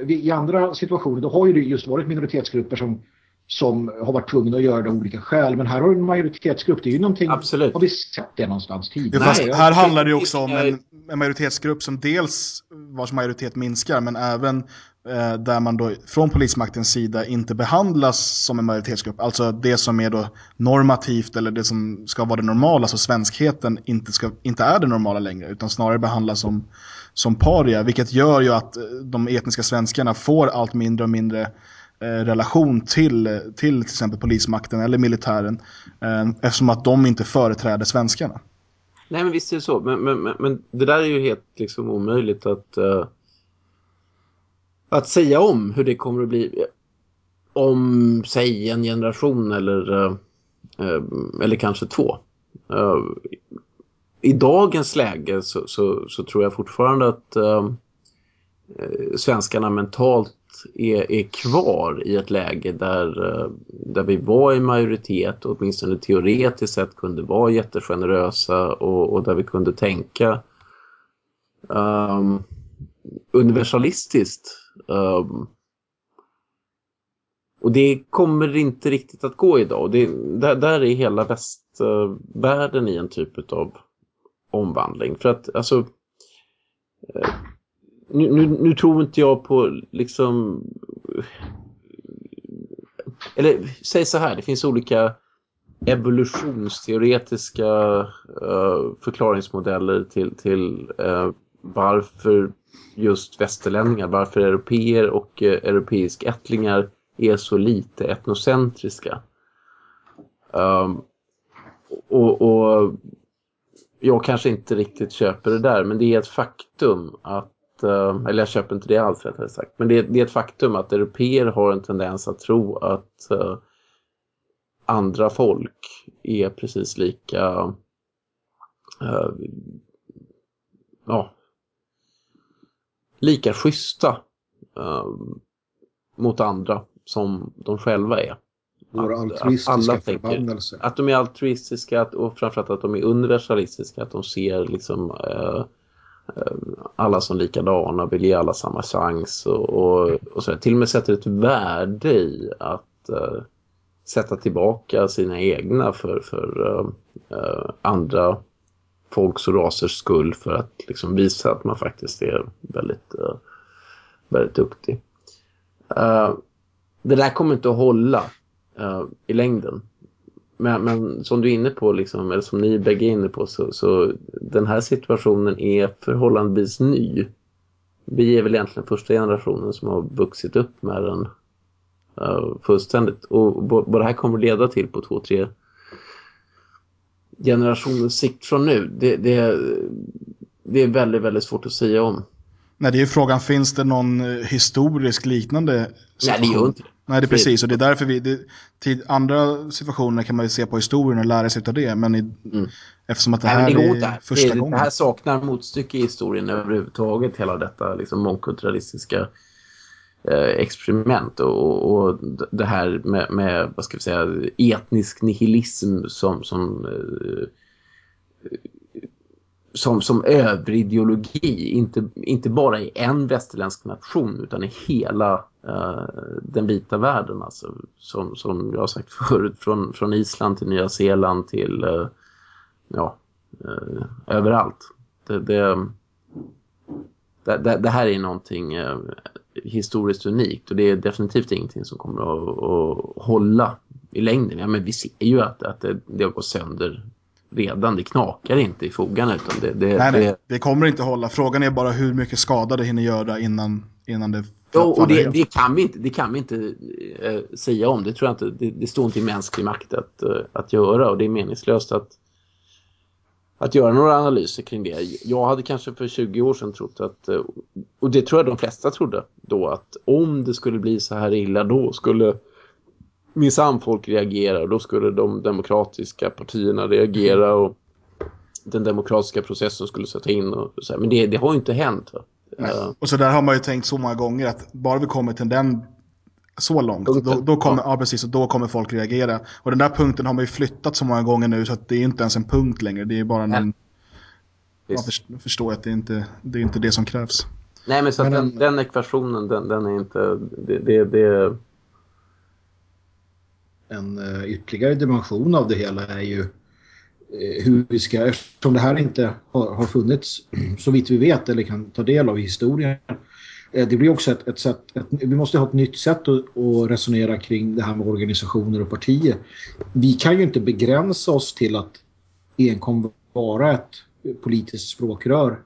Speaker 2: i andra situationer då har ju det just varit minoritetsgrupper som, som har varit tvungna att göra det av olika skäl, men här har du en majoritetsgrupp, det är ju någonting,
Speaker 3: Absolut.
Speaker 2: har vi sett det någonstans
Speaker 1: Ja,
Speaker 2: tidigare?
Speaker 1: fast
Speaker 3: Nej,
Speaker 1: här handlar det ju också om en, en majoritetsgrupp som dels vars majoritet minskar men även eh, där man då från polismaktens sida inte behandlas som en majoritetsgrupp. Alltså det som är då normativt eller det som ska vara det normala, så svenskheten inte, ska, inte är det normala längre utan snarare behandlas som, som paria. Vilket gör ju att eh, de etniska svenskarna får allt mindre och mindre eh, relation till, till till exempel polismakten eller militären eh, eftersom att de inte företräder svenskarna.
Speaker 3: Nej men visst är det så. Men, men, men, men det där är ju helt liksom omöjligt att, uh, att säga om hur det kommer att bli om, säg, en generation eller, uh, eller kanske två. Uh, i dagens läge så, så, så tror jag fortfarande att ehm, eh, svenskarna mentalt är, är kvar i ett läge där, eh, där vi var i majoritet och åtminstone teoretiskt sett kunde vara jättegenerösa och, och där vi kunde tänka um, universalistiskt. Um, och det kommer inte riktigt att gå idag. Det, där, där är hela västvärlden eh, i en typ av omvandling. För att alltså eh, nu, nu, nu, tror inte jag på liksom eller säg så här, det finns olika evolutionsteoretiska uh, förklaringsmodeller till, till uh, varför just västerlänningar, varför europeer och uh, europeisk ättlingar är så lite etnocentriska. Um, och, och, jag kanske inte riktigt köper det där, men det är ett faktum att uh, eller jag köper inte det alls rättare sagt, men det, det, är ett faktum att europeer har en tendens att tro att uh, andra folk är precis lika uh, ja, lika schyssta mot andra som de själva är.
Speaker 2: Våra altruistiska att, förbannelse.
Speaker 3: Att de är altruistiska och framförallt att de är universalistiska. Att de ser liksom eh, eh, alla som likadana, vill ge alla samma chans och, och, och så. Till och med sätter ett värde i att eh, sätta tillbaka sina egna för, för eh andra folks och rasers skull för att liksom visa att man faktiskt är väldigt, väldigt duktig. Uh, det där kommer inte att hålla uh, i längden. Men, men, som du är inne på, liksom, eller som ni bägge är inne på, så, så den här situationen är förhållandevis ny. Vi är väl egentligen första generationen som har vuxit upp med den uh, fullständigt. Och vad det här kommer leda till på två, tre generationers sikt från nu, det, det, det är väldigt, väldigt svårt att säga om.
Speaker 1: Nej, det är ju frågan, finns det någon eh, historisk liknande
Speaker 3: situation? Nej, det gör inte det.
Speaker 1: Nej, det är precis. Och det är därför vi... Det, till andra situationer kan man ju se på historien och lära sig av det. Men i, mm. eftersom att det här Nej, det är första
Speaker 3: det,
Speaker 1: gången.
Speaker 3: Det här saknar motstycke i historien överhuvudtaget. Hela detta liksom mångkulturalistiska eh, experiment. Och, och, det här med, med, vad ska vi säga, etnisk nihilism som... som eh, som, som ideologi, inte, inte bara i en västerländsk nation utan i hela eh, den vita världen. Alltså, som, som jag har sagt förut, från, från Island till Nya Zeeland till eh, ja, eh, överallt. Det, det, det, det, här är någonting eh, historiskt unikt och det är definitivt ingenting som kommer att, att hålla i längden. Ja, men vi ser ju att, att det, det har gått sönder redan. Det knakar inte i fogarna. Utan det, det,
Speaker 1: nej, nej, det kommer inte hålla. Frågan är bara hur mycket skada det hinner göra innan, innan det
Speaker 3: Ja, och det, det, kan vi inte, det kan vi inte äh, säga om. Det tror jag inte. Det, det står inte i mänsklig makt att, äh, att göra. Och det är meningslöst att, att göra några analyser kring det. Jag hade kanske för 20 år sedan trott att, äh, och det tror jag de flesta trodde då, att om det skulle bli så här illa då skulle minsann folk reagera och då skulle de demokratiska partierna reagera och den demokratiska processen skulle sätta in och så här. men det, det har ju inte hänt?
Speaker 1: Uh, och så där har man ju tänkt så många gånger att bara vi kommer till den så långt, då, då, kommer, ja. ja. precis, och då kommer folk reagera. Och den där punkten har man ju flyttat så många gånger nu så att det är inte ens en punkt längre. Det är bara en... Man förstår att det är inte det är inte det som krävs.
Speaker 3: Nej, men så men den, den, ekvationen, den, den är inte... Det, det, det,
Speaker 2: en eh, ytterligare dimension av det hela är ju eh, hur vi ska, eftersom det här inte har, har funnits så vitt vi vet eller kan ta del av i historien. Eh, det blir också ett, ett sätt, ett, vi måste ha ett nytt sätt att, att, resonera kring det här med organisationer och partier. Vi kan ju inte begränsa oss till att enkom vara ett politiskt språkrör.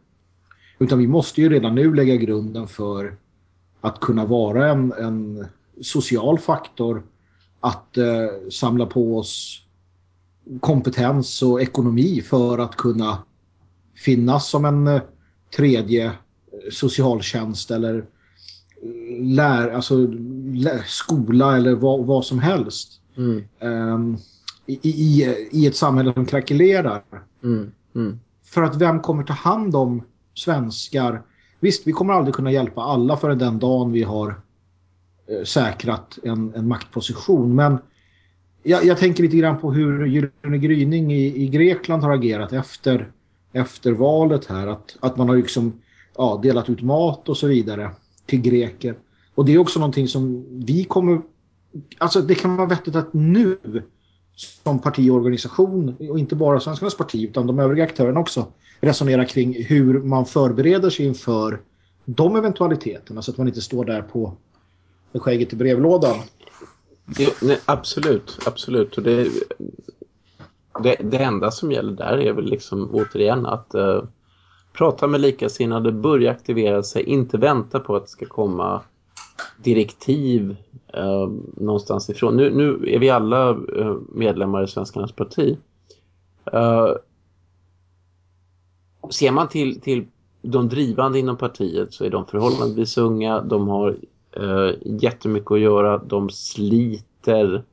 Speaker 2: Utan vi måste ju redan nu lägga grunden för att kunna vara en, en social faktor att eh, samla på oss kompetens och ekonomi för att kunna finnas som en eh, tredje eh, socialtjänst eller eh, lär, alltså, lär, skola eller vad, vad som helst. Mm. Um, i, i, i, ett samhälle som krackelerar. Mm. Mm. För att vem kommer ta hand om svenskar? Visst, vi kommer aldrig kunna hjälpa alla för den dagen vi har Eh, säkrat en, en maktposition. Men jag, jag, tänker lite grann på hur Gyllene Gryning i, i Grekland har agerat efter, efter valet här. Att, att man har liksom ja, delat ut mat och så vidare till greker. Och det är också någonting som vi kommer alltså det kan vara vettigt att nu som partiorganisation och inte bara Svenskarnas parti utan de övriga aktörerna också resonera kring hur man förbereder sig inför de eventualiteterna så att man inte står där på med skägget i brevlådan.
Speaker 3: Det, nej, absolut, absolut. Och det, det, det enda som gäller där är väl liksom återigen att uh, prata med likasinnade, börja aktivera sig, inte vänta på att det ska komma direktiv uh, någonstans ifrån. Nu, nu är vi alla uh, medlemmar i Svenskarnas parti. ser man till, till de drivande inom partiet så är de förhållandevis unga, de har uh, jättemycket att göra, de sliter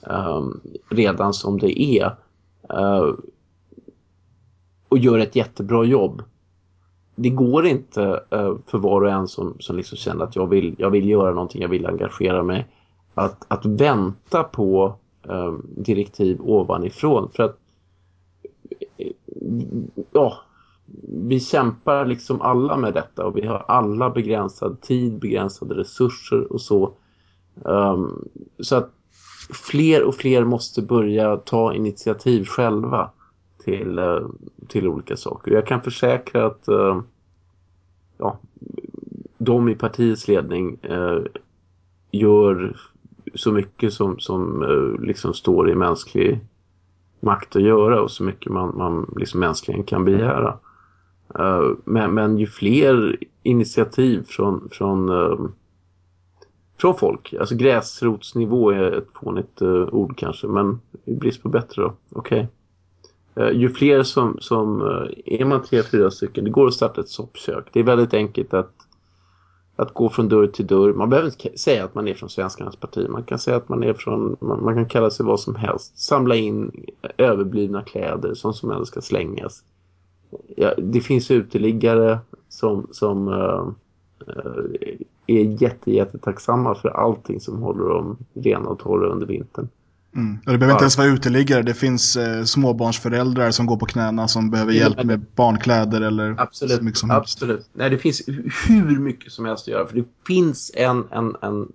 Speaker 3: um, redan som det är. Uh, och gör ett jättebra jobb. Det går inte uh, för var och en som, som liksom känner att jag vill, jag vill göra någonting, jag vill engagera mig att, att vänta på ehm, direktiv ovanifrån. För att ja, vi kämpar liksom alla med detta och vi har alla begränsad tid, begränsade resurser och så. Um, så att fler och fler måste börja ta initiativ själva till, uh, till olika saker. Jag kan försäkra att uh, ja, de i partiets ledning uh, gör så mycket som, som liksom står i mänsklig makt att göra och så mycket man, man liksom mänskligen kan begära. Eh, men, men ju fler initiativ från, från, uh, från folk, alltså gräsrotsnivå är ett fånigt uh, ord kanske, men i brist på bättre då, okej. Okay. ju fler som, som är man tre, fyra stycken, det går att starta ett soppkök. Det är väldigt enkelt att, att gå från dörr till dörr. Man behöver inte säga att man är från Svenskarnas parti. Man kan säga att man är från, man, man kan kalla sig vad som helst. Samla in överblivna kläder, sånt som ändå ska slängas ja, det finns uteliggare som, som uh, är jätte, jättetacksamma för allting som håller dem rena och torra under vintern.
Speaker 1: Mm. Och det behöver inte ens vara uteliggare. Det finns eh, småbarnsföräldrar som går på knäna som behöver hjälp med barnkläder eller
Speaker 3: absolut,
Speaker 1: så mycket som
Speaker 3: Absolut. Helst. Nej, det finns hur mycket som helst att göra. För det finns en, en, en,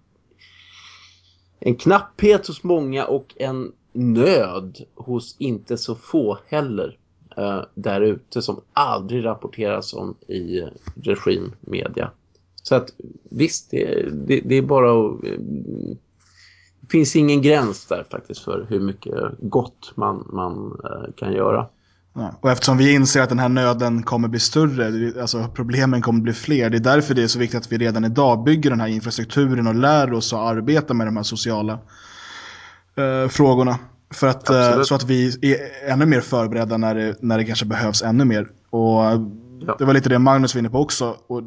Speaker 3: en knapphet hos många och en nöd hos inte så få heller eh, där ute som aldrig rapporteras om i regimmedia. Så att visst, det, det, det är bara att, eh, det finns ingen gräns där faktiskt för hur mycket gott man, man eh, kan göra.
Speaker 1: Ja, och eftersom vi inser att den här nöden kommer bli större, alltså problemen kommer bli fler, det är därför det är så viktigt att vi redan idag bygger den här infrastrukturen och lär oss att arbeta med de här sociala eh, frågorna. För att, eh, så att vi är ännu mer förberedda när det, när det kanske behövs ännu mer. Och ja. det var lite det Magnus var inne på också. Och och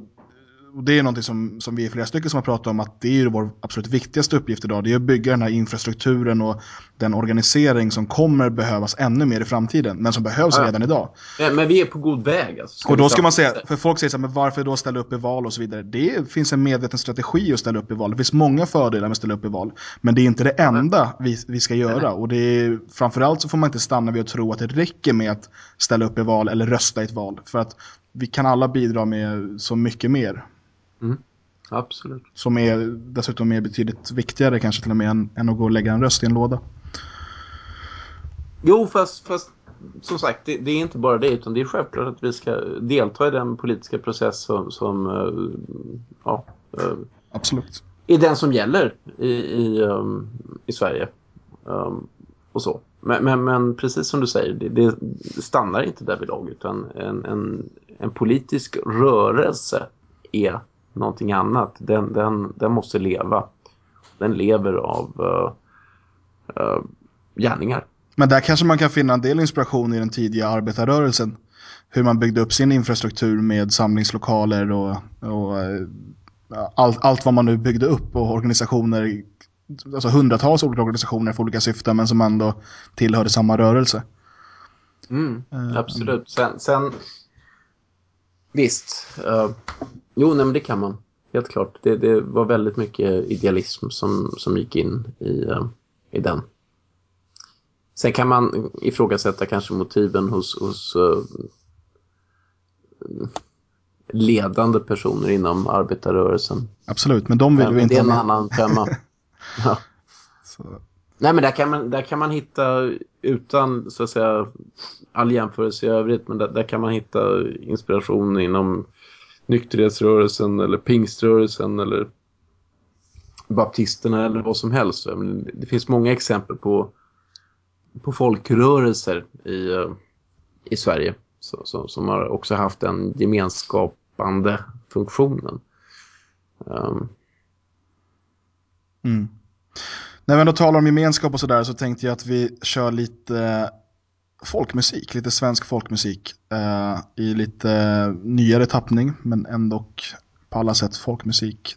Speaker 1: det är någonting som, som vi är flera stycken som har pratat om att det är vår absolut viktigaste uppgift idag. Det är att bygga den här infrastrukturen och den organisering som kommer behövas ännu mer i framtiden. Men som behövs ja. redan idag.
Speaker 3: Ja, men vi är på god väg. Alltså.
Speaker 1: Och då ska man säga, för folk säger så här, men varför då ställa upp i val och så vidare. Det finns en medveten strategi att ställa upp i val. Det finns många fördelar med att ställa upp i val. Men det är inte det enda vi, vi ska göra. Och det är, framförallt så får man inte stanna vid att tro att det räcker med att ställa upp i val eller rösta i ett val. För att vi kan alla bidra med så mycket mer.
Speaker 3: Mm. Absolut.
Speaker 1: Som är dessutom är betydligt viktigare kanske till och med än, än att gå och lägga en röst i en låda.
Speaker 3: Jo, fast, fast som sagt, det, det, är inte bara det utan det är självklart att vi ska delta i den politiska process som, som uh, ja, uh,
Speaker 1: Absolut.
Speaker 3: är den som gäller i, i, um, i Sverige. Um, och så. Men, men, men, precis som du säger, det, det stannar inte där vid lag utan en, en, en politisk rörelse är någonting annat. Den, den, den måste leva. Den lever av uh, uh, gärningar.
Speaker 1: Men där kanske man kan finna en del inspiration i den tidiga arbetarrörelsen. Hur man byggde upp sin infrastruktur med samlingslokaler och, och uh, allt, allt vad man nu byggde upp och organisationer, alltså hundratals olika organisationer för olika syften men som ändå tillhörde samma rörelse.
Speaker 3: Mm, absolut. Sen, sen visst, uh, Jo, nej, men det kan man. Helt klart. Det, det var väldigt mycket idealism som, som gick in i, eh, i den. Sen kan man ifrågasätta kanske motiven hos, hos eh, ledande personer inom arbetarrörelsen.
Speaker 1: Absolut, men de vill men, vi inte ha med.
Speaker 3: Det är en annan tema. ja. Nej, men där kan, man, där kan man hitta, utan så att säga all jämförelse i övrigt, men där, där kan man hitta inspiration inom nykterhetsrörelsen eller pingströrelsen eller baptisterna eller vad som helst. Det finns många exempel på, på folkrörelser i, eh, i Sverige som, som har också haft den gemenskapande funktionen. Um.
Speaker 6: Mm. När vi ändå talar om gemenskap och sådär så tänkte jag att vi kör lite folkmusik, lite svensk folkmusik. Eh, I lite nyare tappning, men ändå på alla sätt folkmusik.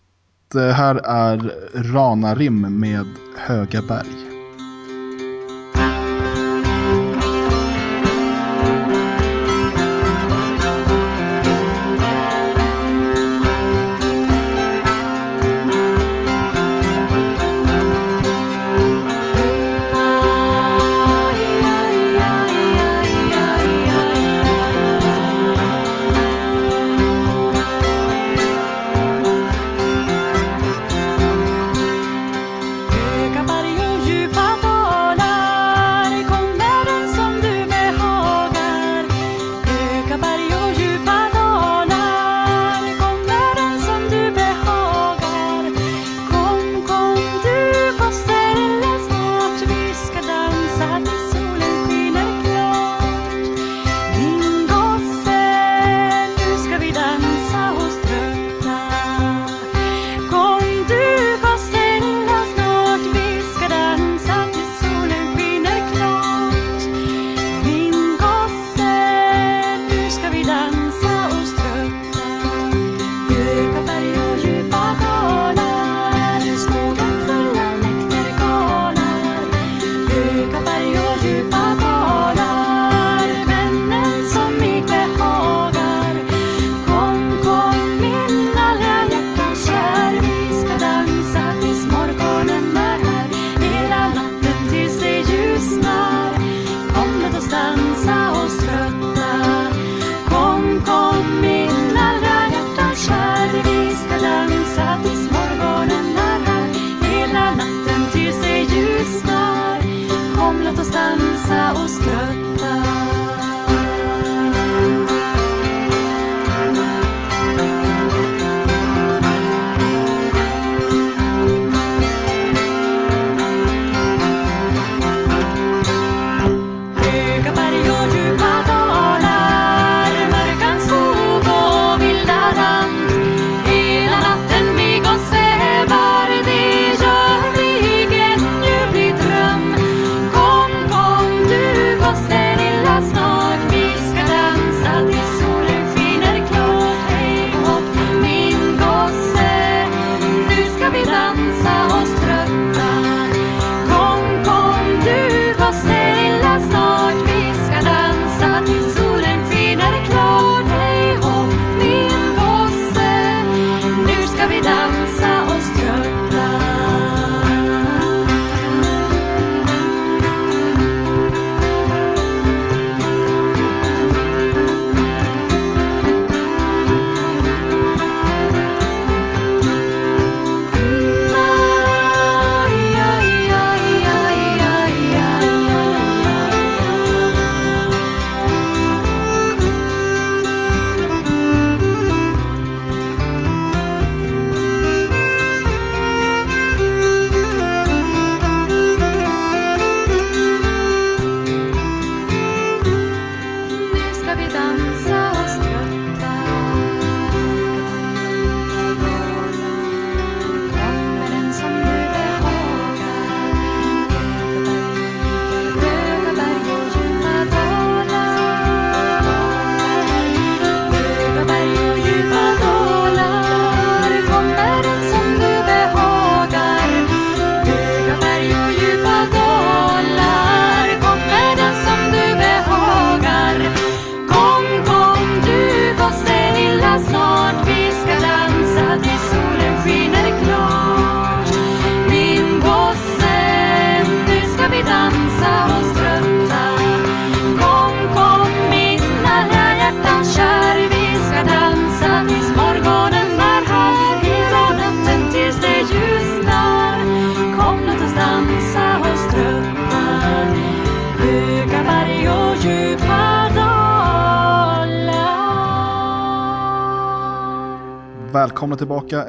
Speaker 6: Det här är Ranarim med Höga berg.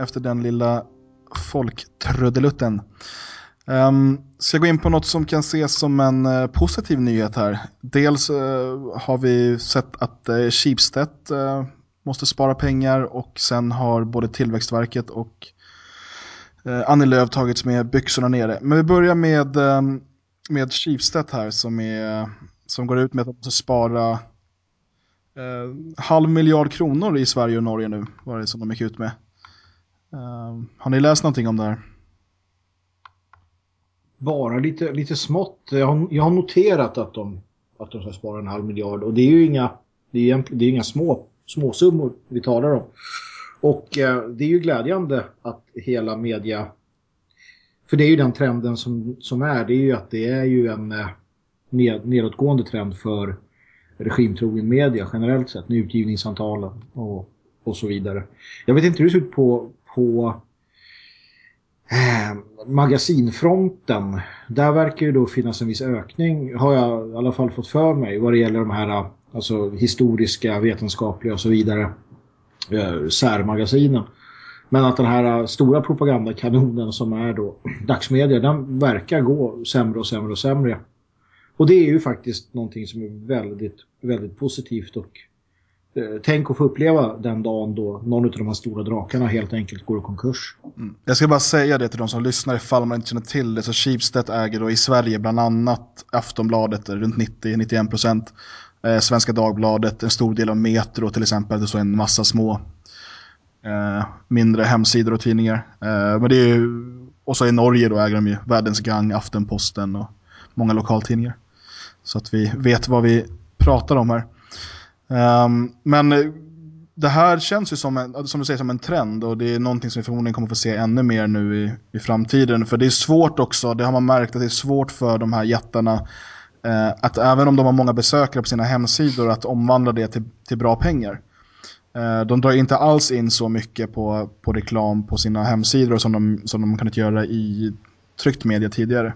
Speaker 1: Efter den lilla folktrudelutten. Um, ska jag gå in på något som kan ses som en uh, positiv nyhet här. Dels uh, har vi sett att uh, Schibsted uh, måste spara pengar och sen har både Tillväxtverket och uh, Annie Lööf tagits med byxorna nere. Men vi börjar med, um, med Schibsted här som, är, som går ut med att de måste spara uh, halv miljard kronor i Sverige och Norge nu, var det som de gick ut med. Uh, har ni läst någonting om det här?
Speaker 2: Bara lite, lite smått. Jag har, jag har noterat att de, att de ska spara en halv miljard och det är ju inga, det är, det är inga små, små summor vi talar om. Och eh, det är ju glädjande att hela media för det är ju den trenden som, som är. Det är ju att det är ju en eh, ned, nedåtgående trend för regimtrogen media generellt sett. Med utgivningsantalen och, och så vidare. Jag vet inte hur det ser ut på, på eh, magasinfronten. Där verkar ju då finnas en viss ökning. Har jag i alla fall fått för mig. Vad det gäller de här eh, alltså, historiska, vetenskapliga och så vidare. Eh, särmagasinen. Men att den här eh, stora propagandakanonen som är då dagsmedia, den verkar gå sämre och sämre och sämre. Och det är ju faktiskt någonting som är väldigt, väldigt positivt och Eh, tänk att få uppleva den dagen då någon av de här stora drakarna helt enkelt går i konkurs. Mm.
Speaker 1: Jag ska bara säga det till de som lyssnar ifall man inte känner till det. Så Schibsted äger då i Sverige bland annat Aftonbladet, eh, runt 90-91 procent. Eh, Svenska Dagbladet, en stor del av Metro till exempel. Det så en massa små eh, mindre hemsidor och tidningar. Eh, men det är ju, och så i Norge då äger de ju Världens Gang, Aftenposten och många lokaltidningar. Så att vi vet vad vi pratar om här. Um, men eh, det här känns ju som, en, som du säger som en trend och det är någonting som vi förmodligen kommer få se ännu mer nu i, i framtiden. För det är svårt också, det har man märkt att det är svårt för de här jättarna eh, att även om de har många besökare på sina hemsidor att omvandla det till, till bra pengar. Eh, de drar inte alls in så mycket på, på reklam på sina hemsidor som de, som de kunnat göra i tryckt media tidigare.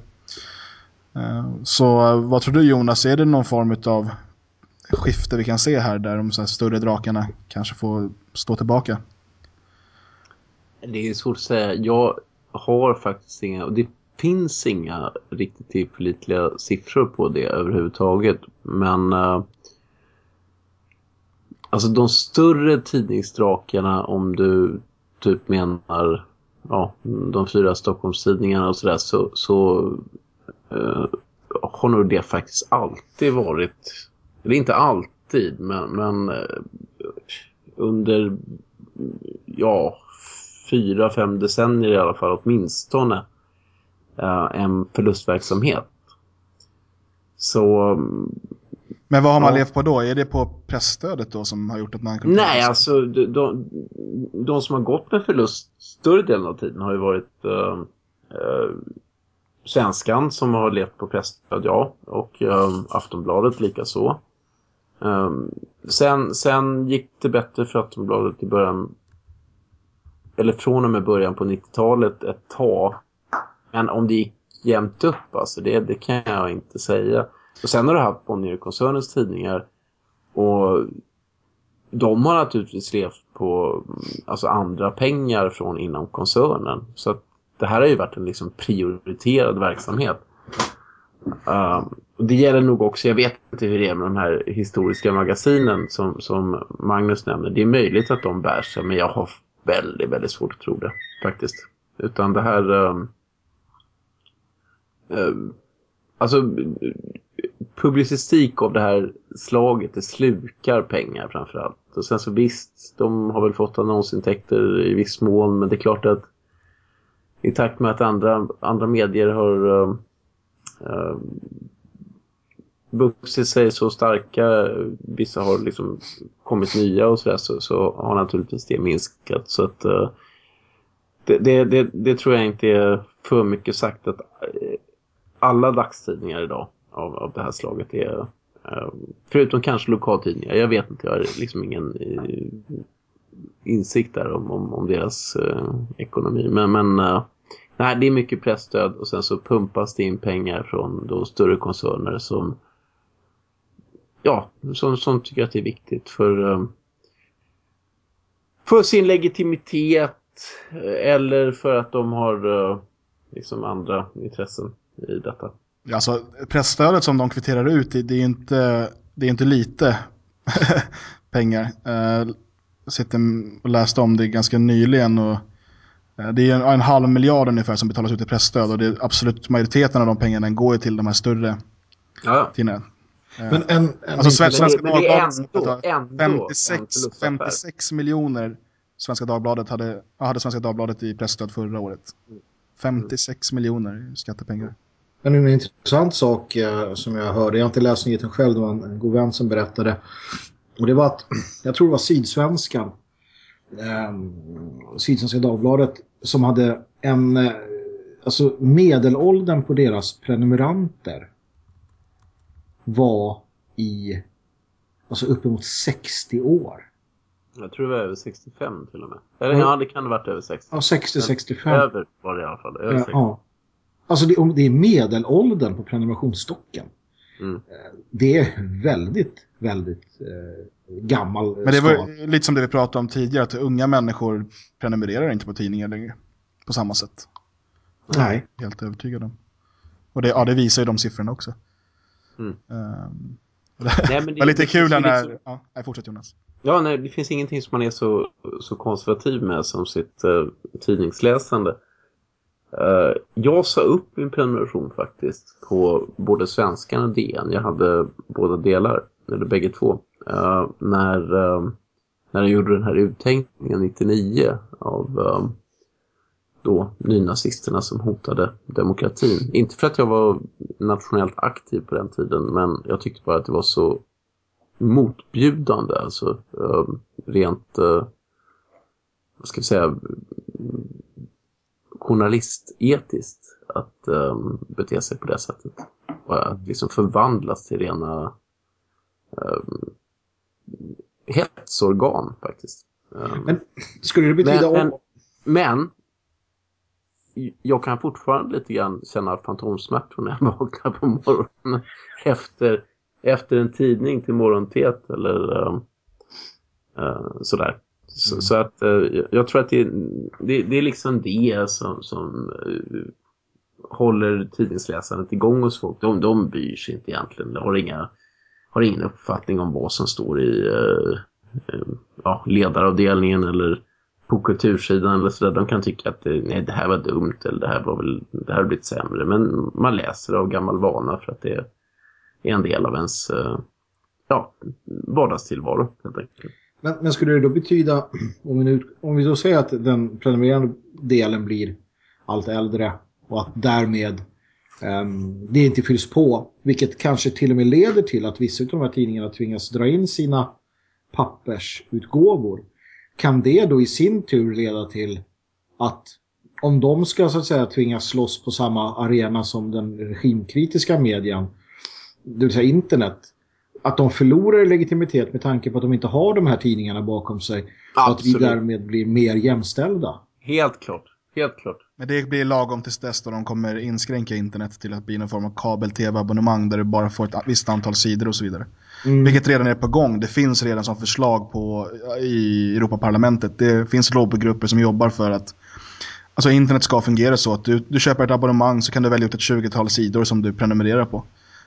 Speaker 1: Eh, så eh, vad tror du Jonas, är det någon form av skifte vi kan se här där de så här större drakarna kanske får stå tillbaka?
Speaker 3: Det är svårt att säga. Jag har faktiskt inga, och det finns inga riktigt tillförlitliga siffror på det överhuvudtaget. Men eh, alltså de större tidningsdrakarna om du typ menar ja, de fyra Stockholmstidningarna och sådär så, så eh, har nog det faktiskt alltid varit, eller inte alltid men, men eh, under ja, fyra, fem decennier i alla fall åtminstone eh, en förlustverksamhet. Så
Speaker 1: Men vad har man
Speaker 3: Ja.
Speaker 1: levt på då? Är det på pressstödet då som har gjort att man kunnat
Speaker 3: nej, alltså de, de, de som har gått med förlust större delen av tiden har ju varit eh, eh, Svenskan som har levt på pressstöd, ja. Och eh, Aftonbladet lika så. Ehm, sen, sen gick det bättre för Aftonbladet i början eller från och med början på 90-talet ett tag. Men om det gick jämnt upp, alltså det, det kan jag inte säga. Och sen har du haft Bonnier-koncernens tidningar och de har naturligtvis levt på alltså andra pengar från inom koncernen. Så att det här har ju varit en liksom prioriterad verksamhet. Um, det gäller nog också, jag vet inte hur det är med de här historiska magasinen som, som Magnus nämner. Det är möjligt att de bär sig, men jag har väldigt, väldigt svårt att tro det faktiskt. Utan det här... Um, um, alltså publicistik av det här slaget, det slukar pengar framförallt. Och sen så visst, de har väl fått annonsintäkter i viss mån, men det är klart att i takt med att andra, andra medier har uh, vuxit sig så starka, vissa har liksom kommit nya och sådär, så, så har naturligtvis det minskat. Så att uh, det, det, det, det tror jag inte är för mycket sagt att eh, alla dagstidningar idag av, av det här slaget är förutom kanske lokaltidningar, jag vet inte, jag har liksom ingen insikt där om, om, om deras eh, ekonomi. Men, men eh, nej, det är mycket pressstöd och sen så pumpas det in pengar från då större koncerner som ja, som, som tycker att det är viktigt för eh, för sin legitimitet eh, eller för att de har eh, liksom andra intressen i detta.
Speaker 1: Alltså pressstödet som de kvitterar ut, det, det är inte, det är inte lite pengar. Jag sitter och läste om det ganska nyligen och det är en, en halv miljard ungefär som betalas ut i pressstöd och det är absolut majoriteten av de pengarna går ju till de här större
Speaker 3: Ja,
Speaker 1: tidningarna.
Speaker 2: Men en, en
Speaker 1: Alltså Svenska
Speaker 3: men det- men det är
Speaker 1: Dagbladet
Speaker 3: ändå-
Speaker 1: hade
Speaker 3: ändå en
Speaker 1: 56,
Speaker 3: förlustaffär.
Speaker 1: 56 miljoner Svenska Dagbladet hade, hade Svenska Dagbladet i pressstöd förra året. 56 miljoner i skattepengar.
Speaker 2: Men en intressant sak eh, som jag hörde, jag har inte läst nyheten själv, det var en, en god vän som berättade. Och det var att, jag tror det var Sydsvenskan, eh, Sydsvenska Dagbladet, som hade en, eh, alltså medelåldern på deras prenumeranter var i, alltså uppemot 60 år.
Speaker 3: jag tror det var över 65 till och med. Eller
Speaker 2: Mm.
Speaker 3: ja, det kan ha varit över 60.
Speaker 2: Ja, 60-65.
Speaker 3: Över var det i alla fall. Över
Speaker 2: Ja,
Speaker 3: 60.
Speaker 2: ja. Alltså det, det är medelåldern på prenumerationsstocken.
Speaker 3: Mm.
Speaker 2: Eh, Det är väldigt, väldigt eh, gammal
Speaker 1: Men det var lite som det vi pratade om tidigare, att unga människor prenumererar inte på tidningar längre. På samma sätt.
Speaker 2: Nej.
Speaker 1: Helt övertygad om. Och det, ja, det visar ju de siffrorna också.
Speaker 3: Mm.
Speaker 1: Ehm,
Speaker 3: Nej, men
Speaker 1: det var lite
Speaker 3: det
Speaker 1: kul när...
Speaker 3: liksom-
Speaker 1: Ja, nej, fortsätt Jonas.
Speaker 3: Ja, nej, det finns ingenting som man är så, så konservativ med som sitt eh, tidningsläsande. Eh, jag sa upp min prenumeration faktiskt på både Svenskan och DN. Jag hade båda delar, eller bägge två. Eh, när, eh, när han gjorde den här uttänkningen 99 av eh, då nynazisterna som hotade demokratin. Inte för att jag var nationellt aktiv på den tiden, men jag tyckte bara att det var så motbjudande, alltså eh, rent, vad ska vi säga, journalistetiskt att bete sig på det sättet. Och att liksom förvandlas till rena eh, hetsorgan faktiskt. Eh,
Speaker 2: Men skulle det betyda
Speaker 3: Men-
Speaker 2: om...
Speaker 3: men jag kan fortfarande lite grann känna fantomsmärtor när jag vaknar på morgonen efter, efter en tidning till morgontet eller um, uh, sådär. Så, så att uh, jag tror att det, det, det är liksom det som, som uh, håller tidningsläsandet igång hos folk. De, de bryr sig inte egentligen. De har, inga, har ingen uppfattning om vad som står i eh, eh, ja, ledaravdelningen eller på kultursidan eller sådär, de kan tycka att det, nej, det här var dumt eller det här var väl, det här har blivit sämre. Men man läser av gammal vana för att det är en del av ens eh, ja, vardagstillvaro helt enkelt.
Speaker 2: Men, men skulle det då betyda, om vi, nu, om vi då säger att den prenumererande delen blir allt äldre och att därmed det inte fylls på, vilket kanske till och med leder till att vissa av de här tidningarna tvingas dra in sina pappersutgåvor. Kan det då i sin tur leda till att om de ska så att säga tvingas slåss på samma arena som den regimkritiska medien, det vill säga internet, att de förlorar legitimitet med tanke på att de inte har de här tidningarna bakom sig. Och att vi
Speaker 3: Absolut.
Speaker 2: därmed blir mer jämställda.
Speaker 3: Helt klart. Helt klart.
Speaker 1: Men det blir lagom tills dess då de kommer inskränka internet till att bli någon form av kabel-tv-abonnemang där du bara får ett visst antal sidor och så vidare.
Speaker 2: Mm.
Speaker 1: Vilket redan är på gång. Det finns redan som förslag på, i Europaparlamentet. Det finns lobbygrupper som jobbar för att alltså internet ska fungera så att du, du köper ett abonnemang så kan du välja ut ett 20-tal sidor som du prenumererar på.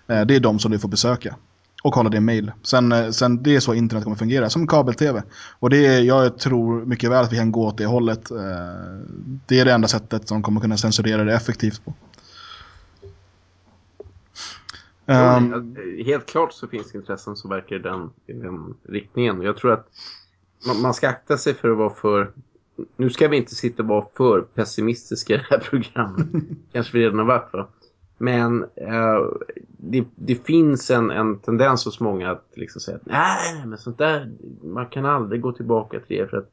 Speaker 1: Eh, Det är de som du får besöka. Och kolla din mail. Sen, eh, sen det är så internet kommer fungera, som kabel-tv. Och det är, jag tror mycket väl att vi kan gå åt det hållet. Eh, Det är det enda sättet som kommer kunna censurera det effektivt på.
Speaker 3: Ja, helt klart så finns intressen som verkar i den, i den riktningen. Jag tror att man, man ska akta sig för att vara för... Nu ska vi inte sitta och vara för pessimistiska i det här programmet. Kanske vi redan har varit va? Men eh, det, det finns en, en tendens hos många att liksom säga att nej, men sånt där, man kan aldrig gå tillbaka till det. För att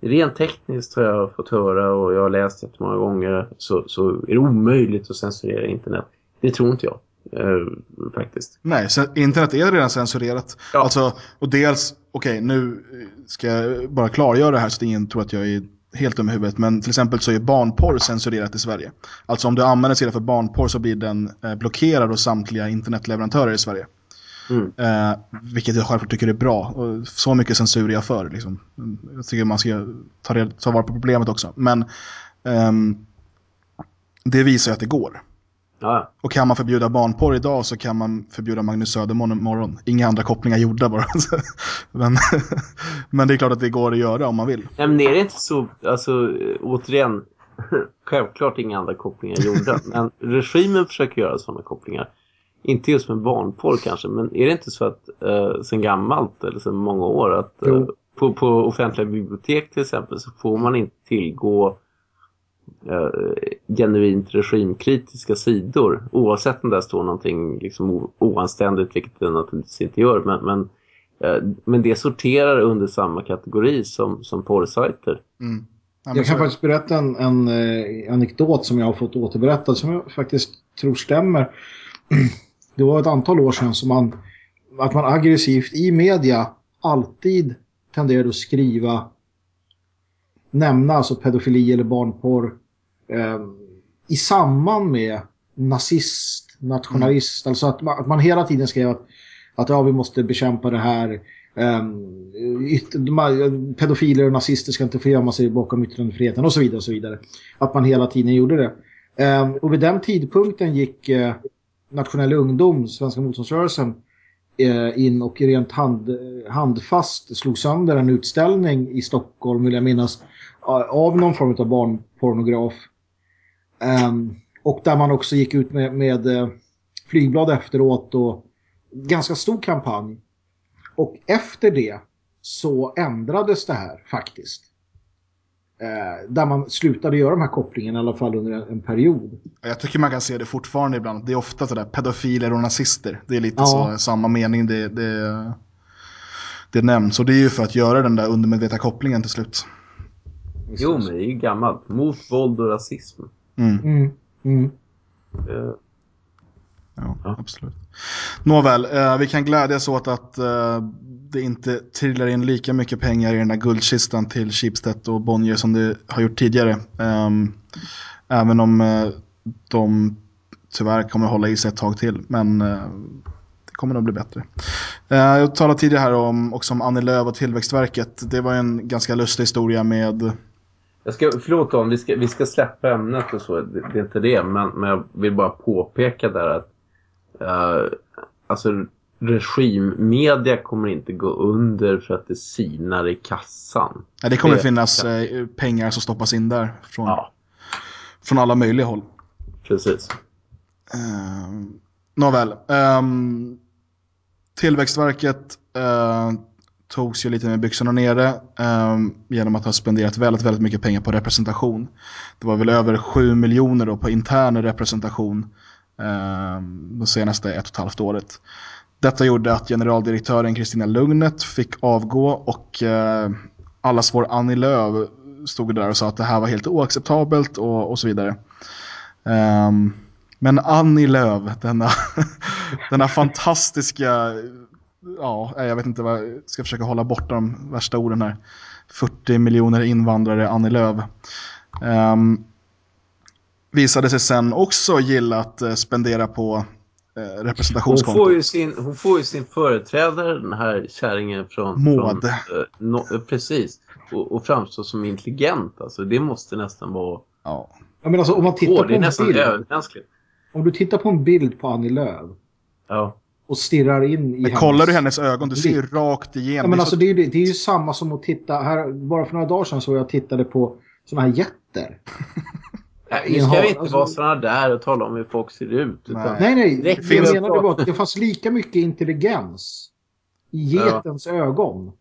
Speaker 3: rent tekniskt har jag fått höra och jag har läst jättemånga gånger så, så är det omöjligt att censurera internet. Det tror inte jag. Eh, faktiskt.
Speaker 1: Nej, internet är redan censurerat.
Speaker 3: Ja.
Speaker 1: Alltså, och dels, okej nu eh, ska jag bara klargöra det här så att ingen tror att jag är helt dum i huvudet. Men till exempel så är barnporr censurerat i Sverige. Alltså om du använder sidan för barnporr så blir den eh, blockerad hos samtliga internetleverantörer i Sverige.
Speaker 3: Mm.
Speaker 1: Eh, vilket jag självklart tycker är bra. Och så mycket censur är jag för. Liksom. Jag tycker man ska ta, ta vara på problemet också. Men ehm, det visar ju att det går.
Speaker 3: Ja,
Speaker 1: Och kan man förbjuda barnporr idag så kan man förbjuda Magnus Söderman imorgon. Inga andra kopplingar gjorda bara. men, men det är klart att det går att göra om man vill.
Speaker 3: Nej, men är det inte så, alltså återigen, självklart inga andra kopplingar gjorda, men regimen försöker göra sådana kopplingar. Inte just med barnporr kanske, men är det inte så att eh, sen gammalt, eller sen många år, att eh, på, på offentliga bibliotek till exempel så får man inte tillgå genuint regimkritiska sidor, oavsett om där står någonting liksom oanständigt, vilket det naturligtvis inte gör, men, men, eh, men det sorterar under samma kategori som, som porrsajter.
Speaker 1: Mm. Ja,
Speaker 2: Jag kan
Speaker 1: så-
Speaker 2: faktiskt berätta en, en eh, anekdot som jag har fått återberättad som jag faktiskt tror stämmer. Det var ett antal år sedan som man, att man aggressivt i media alltid tenderade att skriva, nämna alltså pedofili eller barnporr eh, i samband med nazist, nationalist. Alltså att man, att man hela tiden skrev att, att ja, vi måste bekämpa det här. Um, pedofiler och nazister ska inte få gömma sig bakom yttrandefriheten och så vidare. Och så vidare. Att man hela tiden gjorde det. Ehm, och vid den tidpunkten gick eh, Nationell ungdom, Svenska motståndsrörelsen, eh, in och rent hand, handfast slog sönder en utställning i Stockholm, vill jag minnas, av någon form av barnpornograf. Ehm, och där man också gick ut med, med eh, flygblad efteråt och ganska stor kampanj. Och efter det så ändrades det här faktiskt. Eh, där man slutade göra de här kopplingarna i alla fall under en, en period.
Speaker 1: Jag tycker man kan se det fortfarande ibland. Det är ofta sådär pedofiler och nazister. Det är lite
Speaker 2: Ja.
Speaker 1: så samma mening det, det, det nämns. Och det är ju för att göra den där undermedvetna kopplingen till slut.
Speaker 3: Jo, men det är ju gammalt. Mot våld och rasism.
Speaker 1: Mm.
Speaker 2: Mm, mm.
Speaker 3: Eh,
Speaker 1: Ja,
Speaker 3: Ja.
Speaker 1: absolut. Nåväl, eh, vi kan glädjas åt att eh, det inte trillar in lika mycket pengar i den där guldkistan till Schibsted och Bonnier som det har gjort tidigare. Ehm, även om eh, de tyvärr kommer hålla i sig ett tag till. Men eh, det kommer nog bli bättre. Eh, jag talade tidigare här om, också om Annie Lööf och Tillväxtverket. Det var en ganska lustig historia med
Speaker 3: Jag ska, förlåt Dan, vi ska, vi ska släppa ämnet och så, det, det är inte det, men, men jag vill bara påpeka där att uh, alltså regimmedia kommer inte gå under för att det sinar i kassan.
Speaker 1: Ja, det kommer
Speaker 3: Det-
Speaker 1: finnas eh, pengar som stoppas in där från,
Speaker 3: Ja,
Speaker 1: från alla möjliga håll.
Speaker 3: precis.
Speaker 1: Uh, nåväl. ehm, tillväxtverket uh, togs ju lite med byxorna nere um, genom att ha spenderat väldigt, väldigt mycket pengar på representation. Det var väl över 7 miljoner då på intern representation um, de senaste ett och ett halvt året. Detta gjorde att generaldirektören Kristina Lugnet fick avgå och eh, uh, allas vår Annie Lööf stod där och sa att det här var helt oacceptabelt och, och så vidare. Um, men Annie Lööf, denna, denna fantastiska, ja, jag vet inte vad, jag ska försöka hålla borta de värsta orden här. 40 miljoner invandrare, Annie Lööf. Ehm, visade sig sen också gilla att eh, spendera på eh,
Speaker 3: Hon
Speaker 1: representationskontot.
Speaker 3: får, ju sin, hon får ju sin företrädare, den här kärringen från...
Speaker 1: Maud.
Speaker 3: Från, eh, no, eh, precis. Och, och framstå som intelligent. Alltså, det måste nästan vara...
Speaker 1: Ja.
Speaker 2: Ja, men alltså, om man tittar
Speaker 3: Åh,
Speaker 2: på
Speaker 3: det är
Speaker 2: en
Speaker 3: nästan
Speaker 2: bild,
Speaker 3: övermänskligt.
Speaker 2: om du tittar på en bild på Annie Lööf
Speaker 3: Ja.
Speaker 2: Och stirrar in i
Speaker 1: Men kollar du hennes ögon, du ser ju rakt igenom.
Speaker 2: Ja, men
Speaker 1: Det är
Speaker 2: alltså,
Speaker 1: så-
Speaker 2: det, är, ju- det är ju samma som att titta, här, bara för några dagar sedan så jag tittade på såna här jätter.
Speaker 3: Nej, nu
Speaker 2: Ingen
Speaker 3: ska vi inte
Speaker 2: alltså-
Speaker 3: vara sådana där och tala om hur folk ser ut. Utan,
Speaker 1: Nej.
Speaker 2: Nej, det var att det fanns lika mycket intelligens i
Speaker 3: Ja.
Speaker 2: getens ögon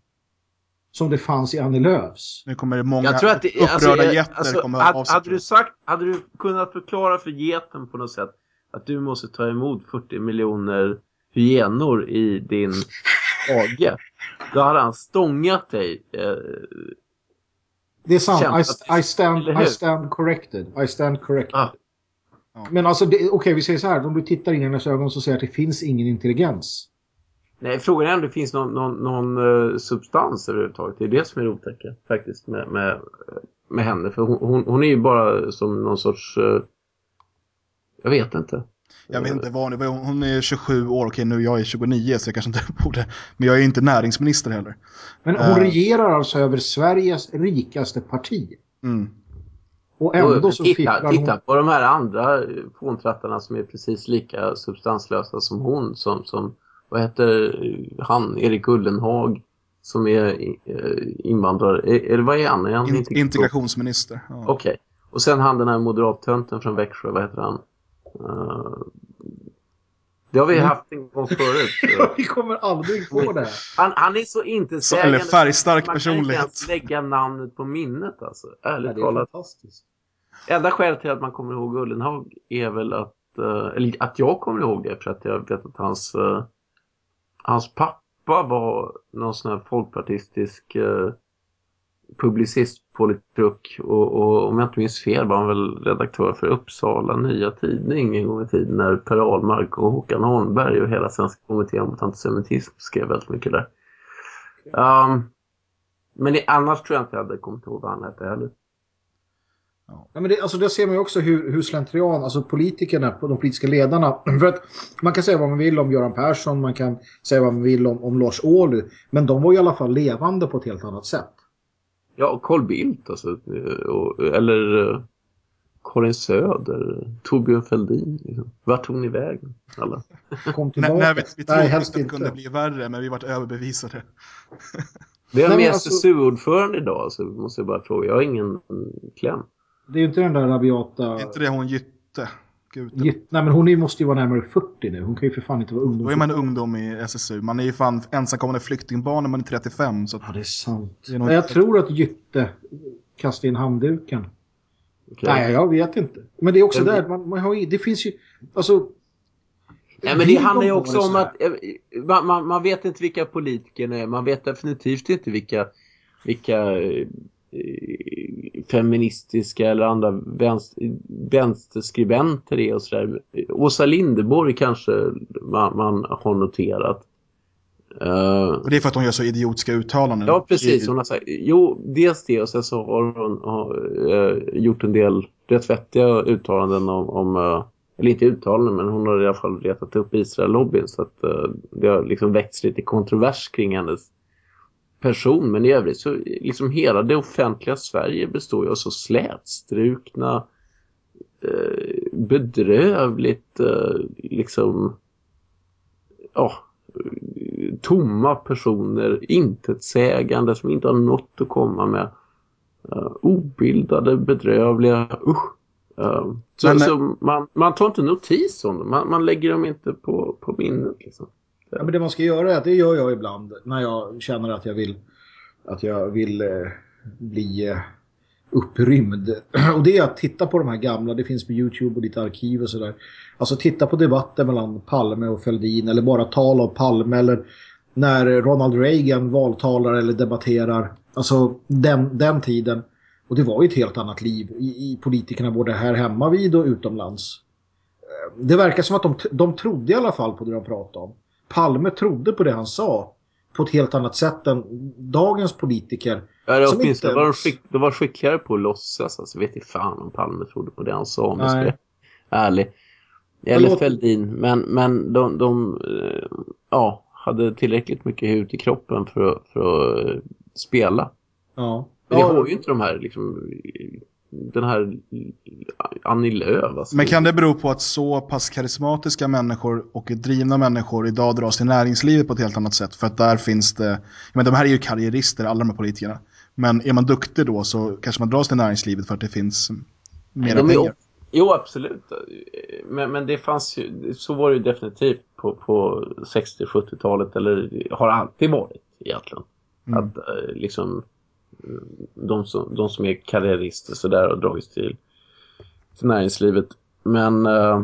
Speaker 2: som det fanns i Annie Lööfs.
Speaker 1: Nu kommer det många
Speaker 3: Jag tror att det,
Speaker 1: upprörda
Speaker 3: alltså,
Speaker 1: jätter
Speaker 3: alltså,
Speaker 1: kommer
Speaker 3: hade, hade du sagt, hade du kunnat förklara för geten på något sätt att du måste ta emot 40 miljoner hyenor i din hage, då hade han stångat dig. Eh,
Speaker 2: Det är sant. I, I, stand? I stand corrected. I stand corrected.
Speaker 3: ah,
Speaker 2: Men alltså, okej vi säger så här. Om du tittar in i hennes ögon så ser jag att det finns ingen intelligens.
Speaker 3: nej, frågan är om det finns någon, någon, någon eh, substans överhuvudtaget. Det är det som är otäcka faktiskt med, med, med henne. För hon, hon, hon är ju bara som någon sorts... eh, jag vet inte.
Speaker 1: Jag vet inte vad hon är, hon är 27 år, okej nu jag är 29 så jag kanske inte borde, men jag är inte näringsminister heller.
Speaker 2: Men hon
Speaker 1: Eh.
Speaker 2: regerar alltså över Sveriges rikaste parti.
Speaker 1: Mm.
Speaker 2: Och ändå
Speaker 3: Jo,
Speaker 2: så
Speaker 3: titta,
Speaker 2: hon...
Speaker 3: titta på de här andra eh, fåntrattarna som är precis lika substanslösa som hon. Som, som vad heter eh, han, Erik Ullenhag, som är eh, invandrare. Eh, Eller vad är han? Är han
Speaker 1: In,
Speaker 3: inte-
Speaker 1: integrationsminister. Ja.
Speaker 3: Okej. Och sen han den här moderattönten från Växjö, vad heter han? Eh, det har vi
Speaker 2: Mm.
Speaker 3: haft en gång förut.
Speaker 2: Vi kommer aldrig få det här.
Speaker 3: Han, han är så intetsägande.
Speaker 1: eller färgstark
Speaker 3: Man kan inte
Speaker 1: personlighet.
Speaker 3: ens lägga namnet på minnet alltså.
Speaker 2: Ja,
Speaker 3: Ärligt
Speaker 2: det är
Speaker 3: talat.
Speaker 2: fantastiskt.
Speaker 3: Enda skälet till att man kommer ihåg Ullenhag är väl att, eh, eller att jag kommer ihåg det för att jag vet att hans, eh, hans pappa var någon sån här folkpartistisk på lite truck och, och om jag inte minns fel var han väl redaktör för Uppsala Nya Tidning en gång i tiden när Per Ahlmark och Håkan Holmberg och hela Svenska kommittén mot antisemitism skrev väldigt mycket där. Um, men det, annars tror jag inte jag hade kommit ihåg vad han hette heller.
Speaker 2: Ja, men det, alltså, där ser man ju också hur, hur slentrian, alltså politikerna, de politiska ledarna. För att man kan säga vad man vill om Göran Persson, man kan säga vad man vill om, om Lars Ohly. Men de var i alla fall levande på ett helt annat sätt.
Speaker 3: Ja, Carl Bildt alltså. eh, eller uh, Karin Söder, Torbjörn Fälldin. Liksom. Vart tog ni vägen? Alla.
Speaker 2: Kom
Speaker 1: När,
Speaker 2: tillbaka.
Speaker 1: när vi, vi
Speaker 2: Nej,
Speaker 1: trodde att det kunde bli värre, men vi vart överbevisade.
Speaker 3: Vi har
Speaker 2: Nej,
Speaker 3: med
Speaker 2: alltså-
Speaker 3: SSU-ordförande idag så måste jag bara fråga. Jag har ingen kläm.
Speaker 2: Det är ju inte den där rabiata...
Speaker 1: Är inte det hon Gytte?
Speaker 2: Gitt- Nej, men hon måste ju vara närmare 40 nu. Hon kan ju för fan inte vara ungdom.
Speaker 1: Då är man ungdom i SSU. Man är ju fan ensamkommande flyktingbarn när man är 35. Så att,
Speaker 2: Ja, det är sant.
Speaker 1: Det är nog
Speaker 2: Men jag tror att Gytte kastade in handduken.
Speaker 3: Okej.
Speaker 2: Nej, jag vet inte. Men det är också där, man, man har det finns ju, alltså...
Speaker 3: Ja, men det handlar ju också om att man, man, man vet inte vilka politikerna är. Man vet definitivt inte vilka, vilka eh, feministiska eller andra vänster, vänsterskribenter är och sådär. Åsa Linderborg kanske man, man har noterat. Eh,
Speaker 1: och det är för att hon gör så idiotiska uttalanden.
Speaker 3: Ja, precis. Hon har sagt, jo, dels det och sen så har hon har, eh, gjort en del rätt vettiga uttalanden om, om eh, eller inte uttalanden, men hon har i alla fall retat upp Israel-lobbyn så att eh, det har liksom väckts lite kontrovers kring hennes person. Men i övrigt så liksom hela det offentliga Sverige består ju av så slätstrukna eh, bedrövligt eh, liksom ja eh, tomma personer, intetsägande som inte har något att komma med. Uh, obildade, bedrövliga, usch. Så
Speaker 1: Men-
Speaker 3: så man, man tar inte notis om dem, man, man lägger dem inte på, på minnet. Liksom.
Speaker 2: Ja, men det man ska göra är att det gör jag ibland när jag känner att jag vill, att jag vill eh, bli eh, upprymd. Och det är att titta på de här gamla, det finns på YouTube och lite arkiv och sådär. Alltså titta på debatter mellan Palme och Fälldin eller bara tal av Palme eller när Ronald Reagan valtalar eller debatterar. Alltså den, den tiden. Och det var ju ett helt annat liv i, i politikerna både här hemma vid och utomlands. Eh, det verkar som att de, de trodde i alla fall på det de pratade om. Palme trodde på det han sa på ett helt annat sätt än dagens politiker.
Speaker 3: Ja, det åtminstone
Speaker 2: inte
Speaker 3: var de, skick, de var skickligare på att låtsas. Alltså, vet inte fan om Palme trodde på det han sa om jag ska
Speaker 2: Nej.
Speaker 3: vara ärlig. Eller
Speaker 2: Förlåt.
Speaker 3: Fälldin. Men, men de, de eh, ja, hade tillräckligt mycket hud i kroppen för att, för att spela.
Speaker 2: Ja.
Speaker 3: Men det
Speaker 2: Ja,
Speaker 3: har ju inte de här liksom, den här Annie Lööf. Alltså.
Speaker 1: Men kan det bero på att så pass karismatiska människor och drivna människor idag dras till näringslivet på ett helt annat sätt? För att där finns det, men de här är ju karriärister, alla de här politikerna. Men är man duktig då så kanske man dras till näringslivet för att det finns mera
Speaker 3: de är,
Speaker 1: pengar.
Speaker 3: Jo, absolut. Men, men det fanns ju, så var det ju definitivt på, på 60-70-talet, eller har alltid varit egentligen.
Speaker 1: Mm.
Speaker 3: Att eh, liksom de som, de som är karriärister så där har dragits till, till näringslivet. Men eh,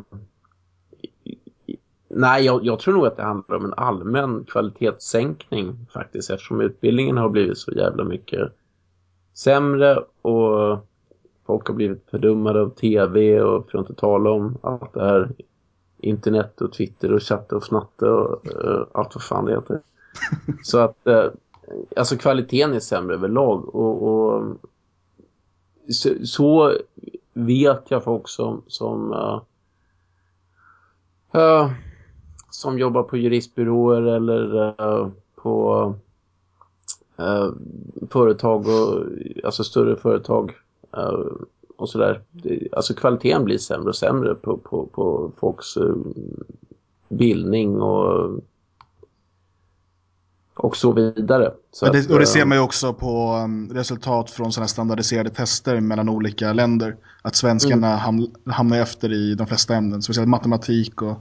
Speaker 3: nej, jag, jag tror nog att det handlar om en allmän kvalitetssänkning faktiskt eftersom utbildningen har blivit så jävla mycket sämre och folk har blivit fördummade av tv och för att inte tala om allt det här internet och Twitter och chatta och fnatta och eh, allt vad fan det heter. Så att eh, alltså kvaliteten är sämre överlag och, och så, så vet jag folk som, som uh, uh, som jobbar på juristbyråer eller uh, på företag och alltså större företag och sådär. Alltså kvaliteten blir sämre och sämre på, på, på folks bildning och och så vidare. Så
Speaker 1: det,
Speaker 3: att,
Speaker 1: och det
Speaker 3: eh,
Speaker 1: ser man ju också på um, resultat från sådana standardiserade tester mellan olika länder. Att svenskarna
Speaker 3: Mm.
Speaker 1: ham, hamnar efter i de flesta ämnen, speciellt matematik och...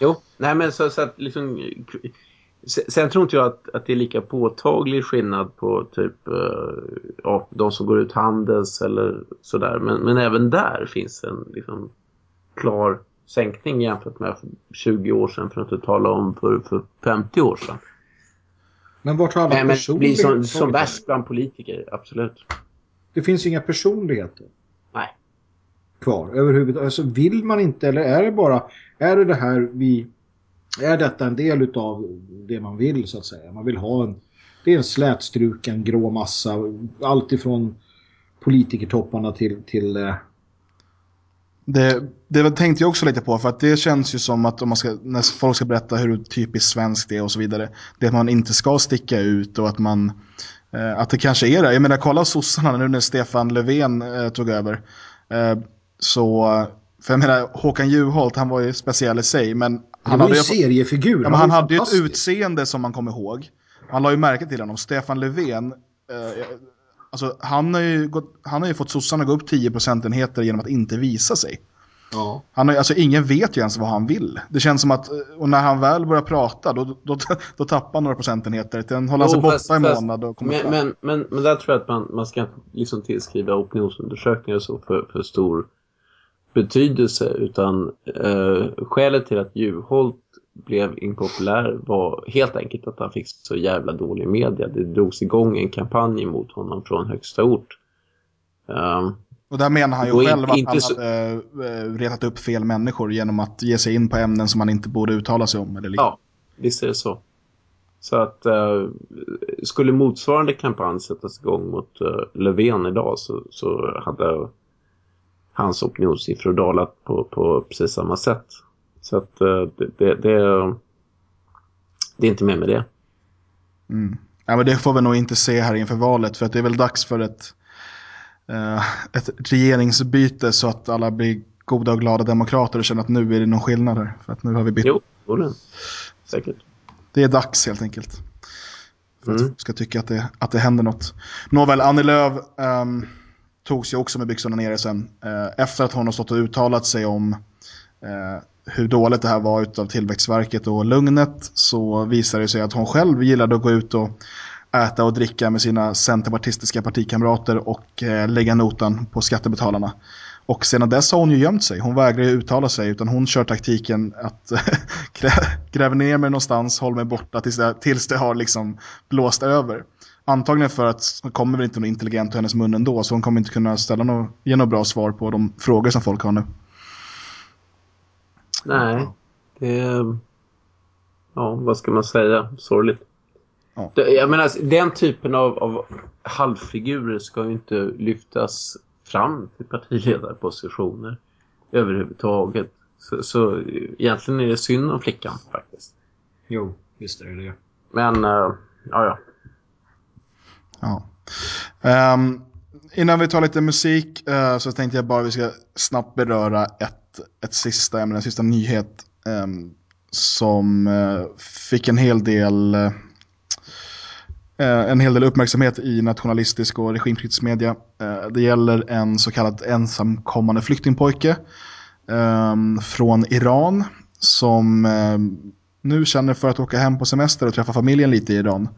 Speaker 3: Jo, nej men så, så att liksom... Sen, tror inte jag att, att det är lika påtaglig skillnad på typ eh, ja, de som går ut handels eller sådär. Men, men även där finns en liksom, klar sänkning jämfört med för 20 år sedan för att inte tala om för, för 50 år sedan.
Speaker 2: Men vart har alla
Speaker 3: Nej, men det blir
Speaker 2: personligheter
Speaker 3: som, som värst bland politiker, absolut.
Speaker 2: Det finns inga personligheter
Speaker 3: Nej.
Speaker 2: kvar överhuvudtaget. Alltså vill man inte eller är det bara, är det det här vi, är detta en del utav det man vill så att säga? Man vill ha en, det är en slätstruken grå massa, allt ifrån politikertopparna till, till eh,
Speaker 1: Det, det tänkte jag också lite på, för att det känns ju som att om man ska, när folk ska berätta hur typiskt svenskt det är och så vidare, det är att man inte ska sticka ut och att man, eh, att det kanske är det. Jag menar, kolla sossarna nu när Stefan Löfven eh, tog över. Eh, så, för jag menar, Håkan Juholt, han var ju speciell i sig, men
Speaker 2: han var
Speaker 1: hade
Speaker 2: ju seriefigur.
Speaker 1: Ja, men han hade ju ett utseende som man kommer ihåg. Han la ju märke till honom. Stefan Löfven, eh, alltså, han, har ju gått, han har ju fått sossarna att gå upp 10 procentenheter genom att inte visa sig.
Speaker 2: Ja.
Speaker 1: Han har, alltså, ingen vet ju ens vad han vill. Det känns som att, eh, och när han väl börjar prata, då, då, då tappar han några procentenheter. Sen håller han sig borta
Speaker 3: fast- fast-
Speaker 1: månad och kommer
Speaker 3: Men,
Speaker 1: fram.
Speaker 3: men, men, men där tror jag att man, man ska liksom tillskriva opinionsundersökningar och så för, för stor betydelse utan eh, skälet till att Juholt blev impopulär var helt enkelt att han fick så jävla dålig media. Det drogs igång en kampanj mot honom från högsta ort. Ehm,
Speaker 1: Och där menar han ju själv att han
Speaker 3: så-
Speaker 1: hade eh, retat upp fel människor genom att ge sig in på ämnen som man inte borde uttala sig om. Eller
Speaker 3: ja, visst är det så. Så att eh, skulle motsvarande kampanj sättas igång mot eh, Löfven idag så, så hade hans opinionssiffror dalat på, på precis samma sätt. Så att eh, det, det, det, det är inte mer med det.
Speaker 1: Mm. Ja, men det får vi nog inte se här inför valet för att det är väl dags för ett, eh, ett regeringsbyte så att alla blir goda och glada demokrater och känner att nu är det någon skillnad här. För att nu har vi bytt.
Speaker 3: Jo, Säkert.
Speaker 1: Det är dags helt enkelt. För att
Speaker 3: Mm.
Speaker 1: folk ska tycka att det, att det händer något. Nåväl, Annie Lööf um, tog sig också med byxorna nere sen. eh, efter att hon har stått och uttalat sig om Eh, hur dåligt det här var utav Tillväxtverket och Lugnet så visade det sig att hon själv gillade att gå ut och äta och dricka med sina centerpartistiska partikamrater och eh, lägga notan på skattebetalarna. Och sedan dess har hon ju gömt sig. Hon vägrar ju uttala sig utan hon kör taktiken att gräva ner mig någonstans, håll mig borta tills det, tills det har liksom blåst över. Antagligen för att det kommer väl inte något intelligent ur hennes mun ändå så hon kommer inte kunna ställa något, ge något bra svar på de frågor som folk har nu.
Speaker 3: Nej, det är... Ja, vad ska man säga? Sorgligt.
Speaker 1: Ja.
Speaker 3: Jag menar, den typen av, av halvfigurer ska ju inte lyftas fram till partiledarpositioner överhuvudtaget. Så, så egentligen är det synd om flickan faktiskt.
Speaker 2: Jo, visst är det det.
Speaker 3: Men, uh, ja ja.
Speaker 1: Ja. Ehm, innan vi tar lite musik eh, så tänkte jag bara att vi ska snabbt beröra ett, ett sista ämne, en sista nyhet ehm, som eh, fick en hel del eh, eh en hel del uppmärksamhet i nationalistisk och regimkritisk media. Eh, det gäller en så kallad ensamkommande flyktingpojke ehm, från Iran som eh, nu känner för att åka hem på semester och träffa familjen lite i Iran.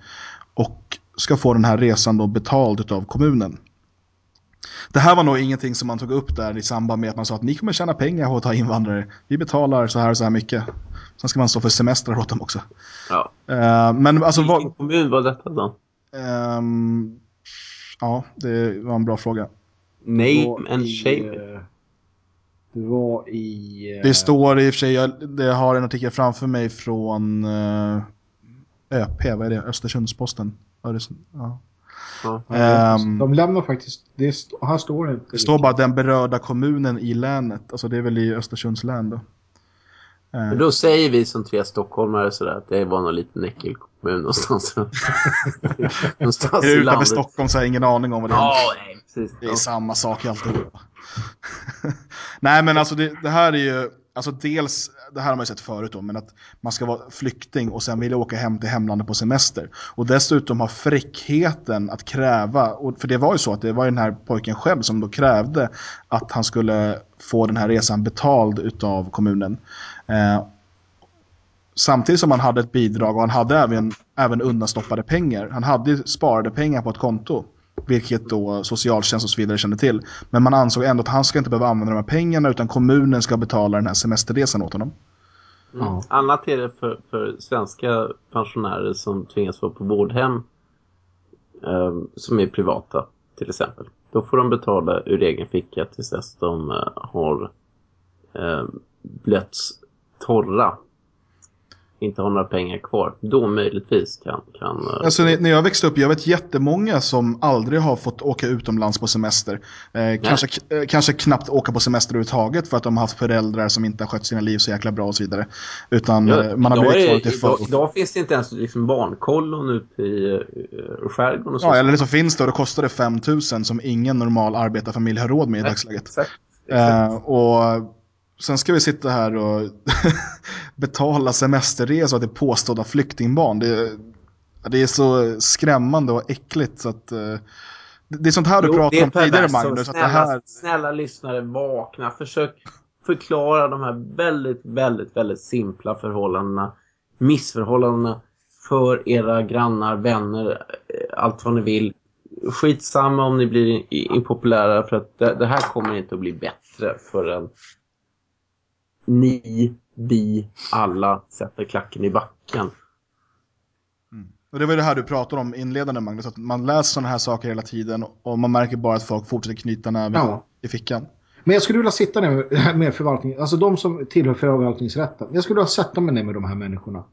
Speaker 1: Och ska få den här resan då betald av kommunen. Det här var nog ingenting som man tog upp där i samband med att man sa att ni kommer tjäna pengar på att ta invandrare. Vi betalar så här och så här mycket. Sen ska man stå för semestrar åt dem också.
Speaker 3: ja.
Speaker 1: Eh, men alltså
Speaker 3: Vilken
Speaker 1: vad...
Speaker 3: kommun var detta då?
Speaker 1: ehm, ja, det var en bra fråga.
Speaker 3: Name and
Speaker 2: i,
Speaker 3: shame.
Speaker 2: eh, Det var i... eh,
Speaker 1: Det står i och för sig, jag, det har en artikel framför mig från uh, ÖP, vad är det? Östersundsposten. Öresund, ja.
Speaker 3: Ja.
Speaker 1: Ehm,
Speaker 2: De lämnar faktiskt... Det st här står det inte.
Speaker 1: Det står bara den berörda kommunen i länet, alltså det är väl i Östersunds län då.
Speaker 3: Men då säger vi som tre stockholmare sådär att det var någon liten äckelkommun någonstans. någonstans
Speaker 1: Är det
Speaker 3: i
Speaker 1: utanför
Speaker 3: landet.
Speaker 1: Stockholm så har jag ingen aning om vad det är.
Speaker 3: Ja, nej, precis.
Speaker 1: Det är samma sak alltihop. Nej men alltså det, det här är ju, alltså dels, det här har man ju sett förut då, men att man ska vara flykting och sen vilja åka hem till hemlandet på semester. Och dessutom ha fräckheten att kräva, och för det var ju så att det var ju den här pojken själv som då krävde att han skulle få den här resan betald utav kommunen. Eh, samtidigt som han hade ett bidrag och han hade även, även undanstoppade pengar. Han hade ju sparade pengar på ett konto. Vilket då socialtjänst och så vidare kände till. Men man ansåg ändå att han ska inte behöva använda de här pengarna utan kommunen ska betala den här semesterresan åt honom.
Speaker 3: Mm. Annat är det för, för svenska pensionärer som tvingas vara på vårdhem eh, som är privata till exempel. Då får de betala ur egen ficka tills dess de eh, har eh, blötts torra. Inte har några pengar kvar. Då möjligtvis kan... kan eh,
Speaker 1: Alltså, när jag växte upp, jag vet jättemånga som aldrig har fått åka utomlands på semester. Eh, kanske, eh, kanske knappt åka på semester överhuvudtaget för att de har haft föräldrar som inte har skött sina liv så jäkla bra och så vidare. Utan
Speaker 3: Ja,
Speaker 1: eh, man har blivit kvar till
Speaker 3: idag, idag finns det inte ens liksom barnkollon ute i uh, skärgården och så.
Speaker 1: Ja, eller så finns det och då kostar det 5 000 som ingen normal arbetarfamilj har råd med i dagsläget.
Speaker 3: Exakt.
Speaker 1: Eh, och sen ska vi sitta här och betala semesterresor till påstådda flyktingbarn. Det, det är så skrämmande och äckligt så att... eh, det är sånt här du
Speaker 3: Jo,
Speaker 1: pratade om tidigare Magnus.
Speaker 3: Snälla,
Speaker 1: här,
Speaker 3: snälla lyssnare, vakna. Försök förklara de här väldigt, väldigt, väldigt simpla förhållandena, missförhållandena för era grannar, vänner, eh, allt vad ni vill. Skitsamma om ni blir impopulära för att det, det här kommer inte att bli bättre förrän ni, vi, alla sätter klacken i backen.
Speaker 1: och det var ju det här du pratade om inledande Magnus. Att man läser sådana här saker hela tiden och man märker bara att folk fortsätter knyta näven
Speaker 2: Ja.
Speaker 1: i fickan.
Speaker 2: Men jag skulle vilja sitta ner med, med förvaltningen, alltså de som tillhör förvaltningsrätten. Jag skulle vilja sätta mig ner med de här människorna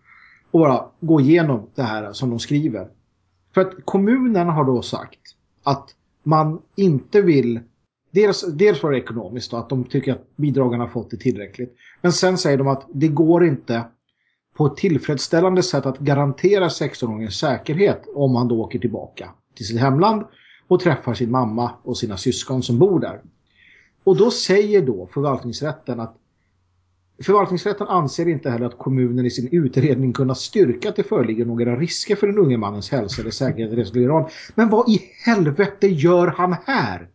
Speaker 2: och bara gå igenom det här som de skriver. För att kommunen har då sagt att man inte vill, dels, dels var det ekonomiskt då, att de tycker att bidragen har fått det tillräckligt. Men sen säger de att det går inte på ett tillfredsställande sätt att garantera 16-åringens säkerhet om han då åker tillbaka till sitt hemland och träffar sin mamma och sina syskon som bor där. Och då säger då förvaltningsrätten att förvaltningsrätten anser inte heller att kommunen i sin utredning kunnat styrka att det föreligger några risker för den unge mannens hälsa eller säkerhet i resten Iran. Men vad i helvete gör han här?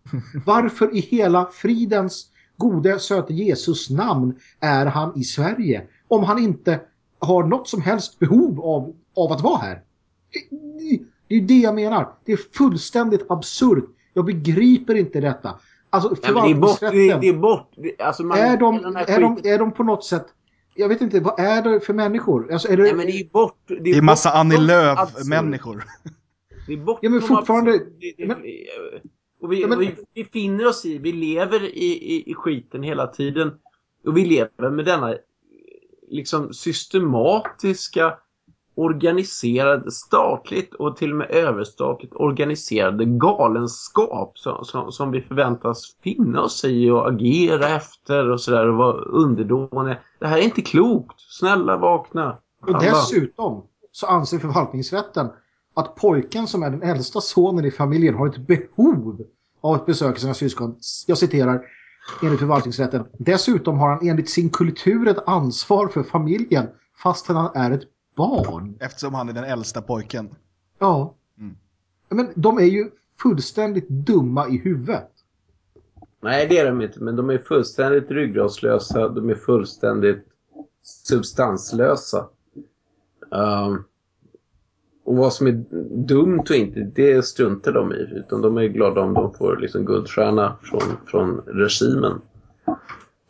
Speaker 2: Varför i hela fridens gode söte Jesus namn är han i Sverige? Om han inte har något som helst behov av, av att vara här. Det- Det är det jag menar. Det är fullständigt absurt. Jag begriper inte detta. Alltså
Speaker 3: Ja, men det är bort, det är,
Speaker 2: förvaltningsrätten.
Speaker 3: är bort. Det- Alltså man,
Speaker 2: Är de, är, är på något sätt... Jag vet inte, vad är det för människor? Alltså, är det,
Speaker 3: Nej, men det är bort. Det är,
Speaker 1: Det är massa Annie. Lööf-människor.
Speaker 3: Det är bortom
Speaker 2: Ja, men fortfarande-
Speaker 3: absurd. Det- det-
Speaker 2: men-
Speaker 3: och vi,
Speaker 2: Ja, men-
Speaker 3: vi, vi finner oss i, vi lever i, i, i skiten hela tiden. Och vi lever med denna liksom systematiska organiserade, statligt och till och med överstatligt organiserade galenskap som, som, som vi förväntas finna oss i och agera efter och sådär och vara underdåniga. Det här är inte klokt. Snälla vakna.
Speaker 2: Och
Speaker 3: Alla.
Speaker 2: dessutom så anser förvaltningsrätten att pojken som är den äldsta sonen i familjen har ett behov av att besöka sina syskon. Jag citerar enligt förvaltningsrätten. Dessutom har han enligt sin kultur ett ansvar för familjen fastän han är ett barn.
Speaker 1: Eftersom han är den äldsta pojken.
Speaker 2: Ja.
Speaker 1: Mm.
Speaker 2: Men de är ju fullständigt dumma i huvudet.
Speaker 3: Nej, det är de inte. Men de är fullständigt ryggradslösa. De är fullständigt substanslösa. Ehm, och vad som är dumt och inte, det struntar de i. Utan de är glada om de får liksom guldstjärna från, från regimen.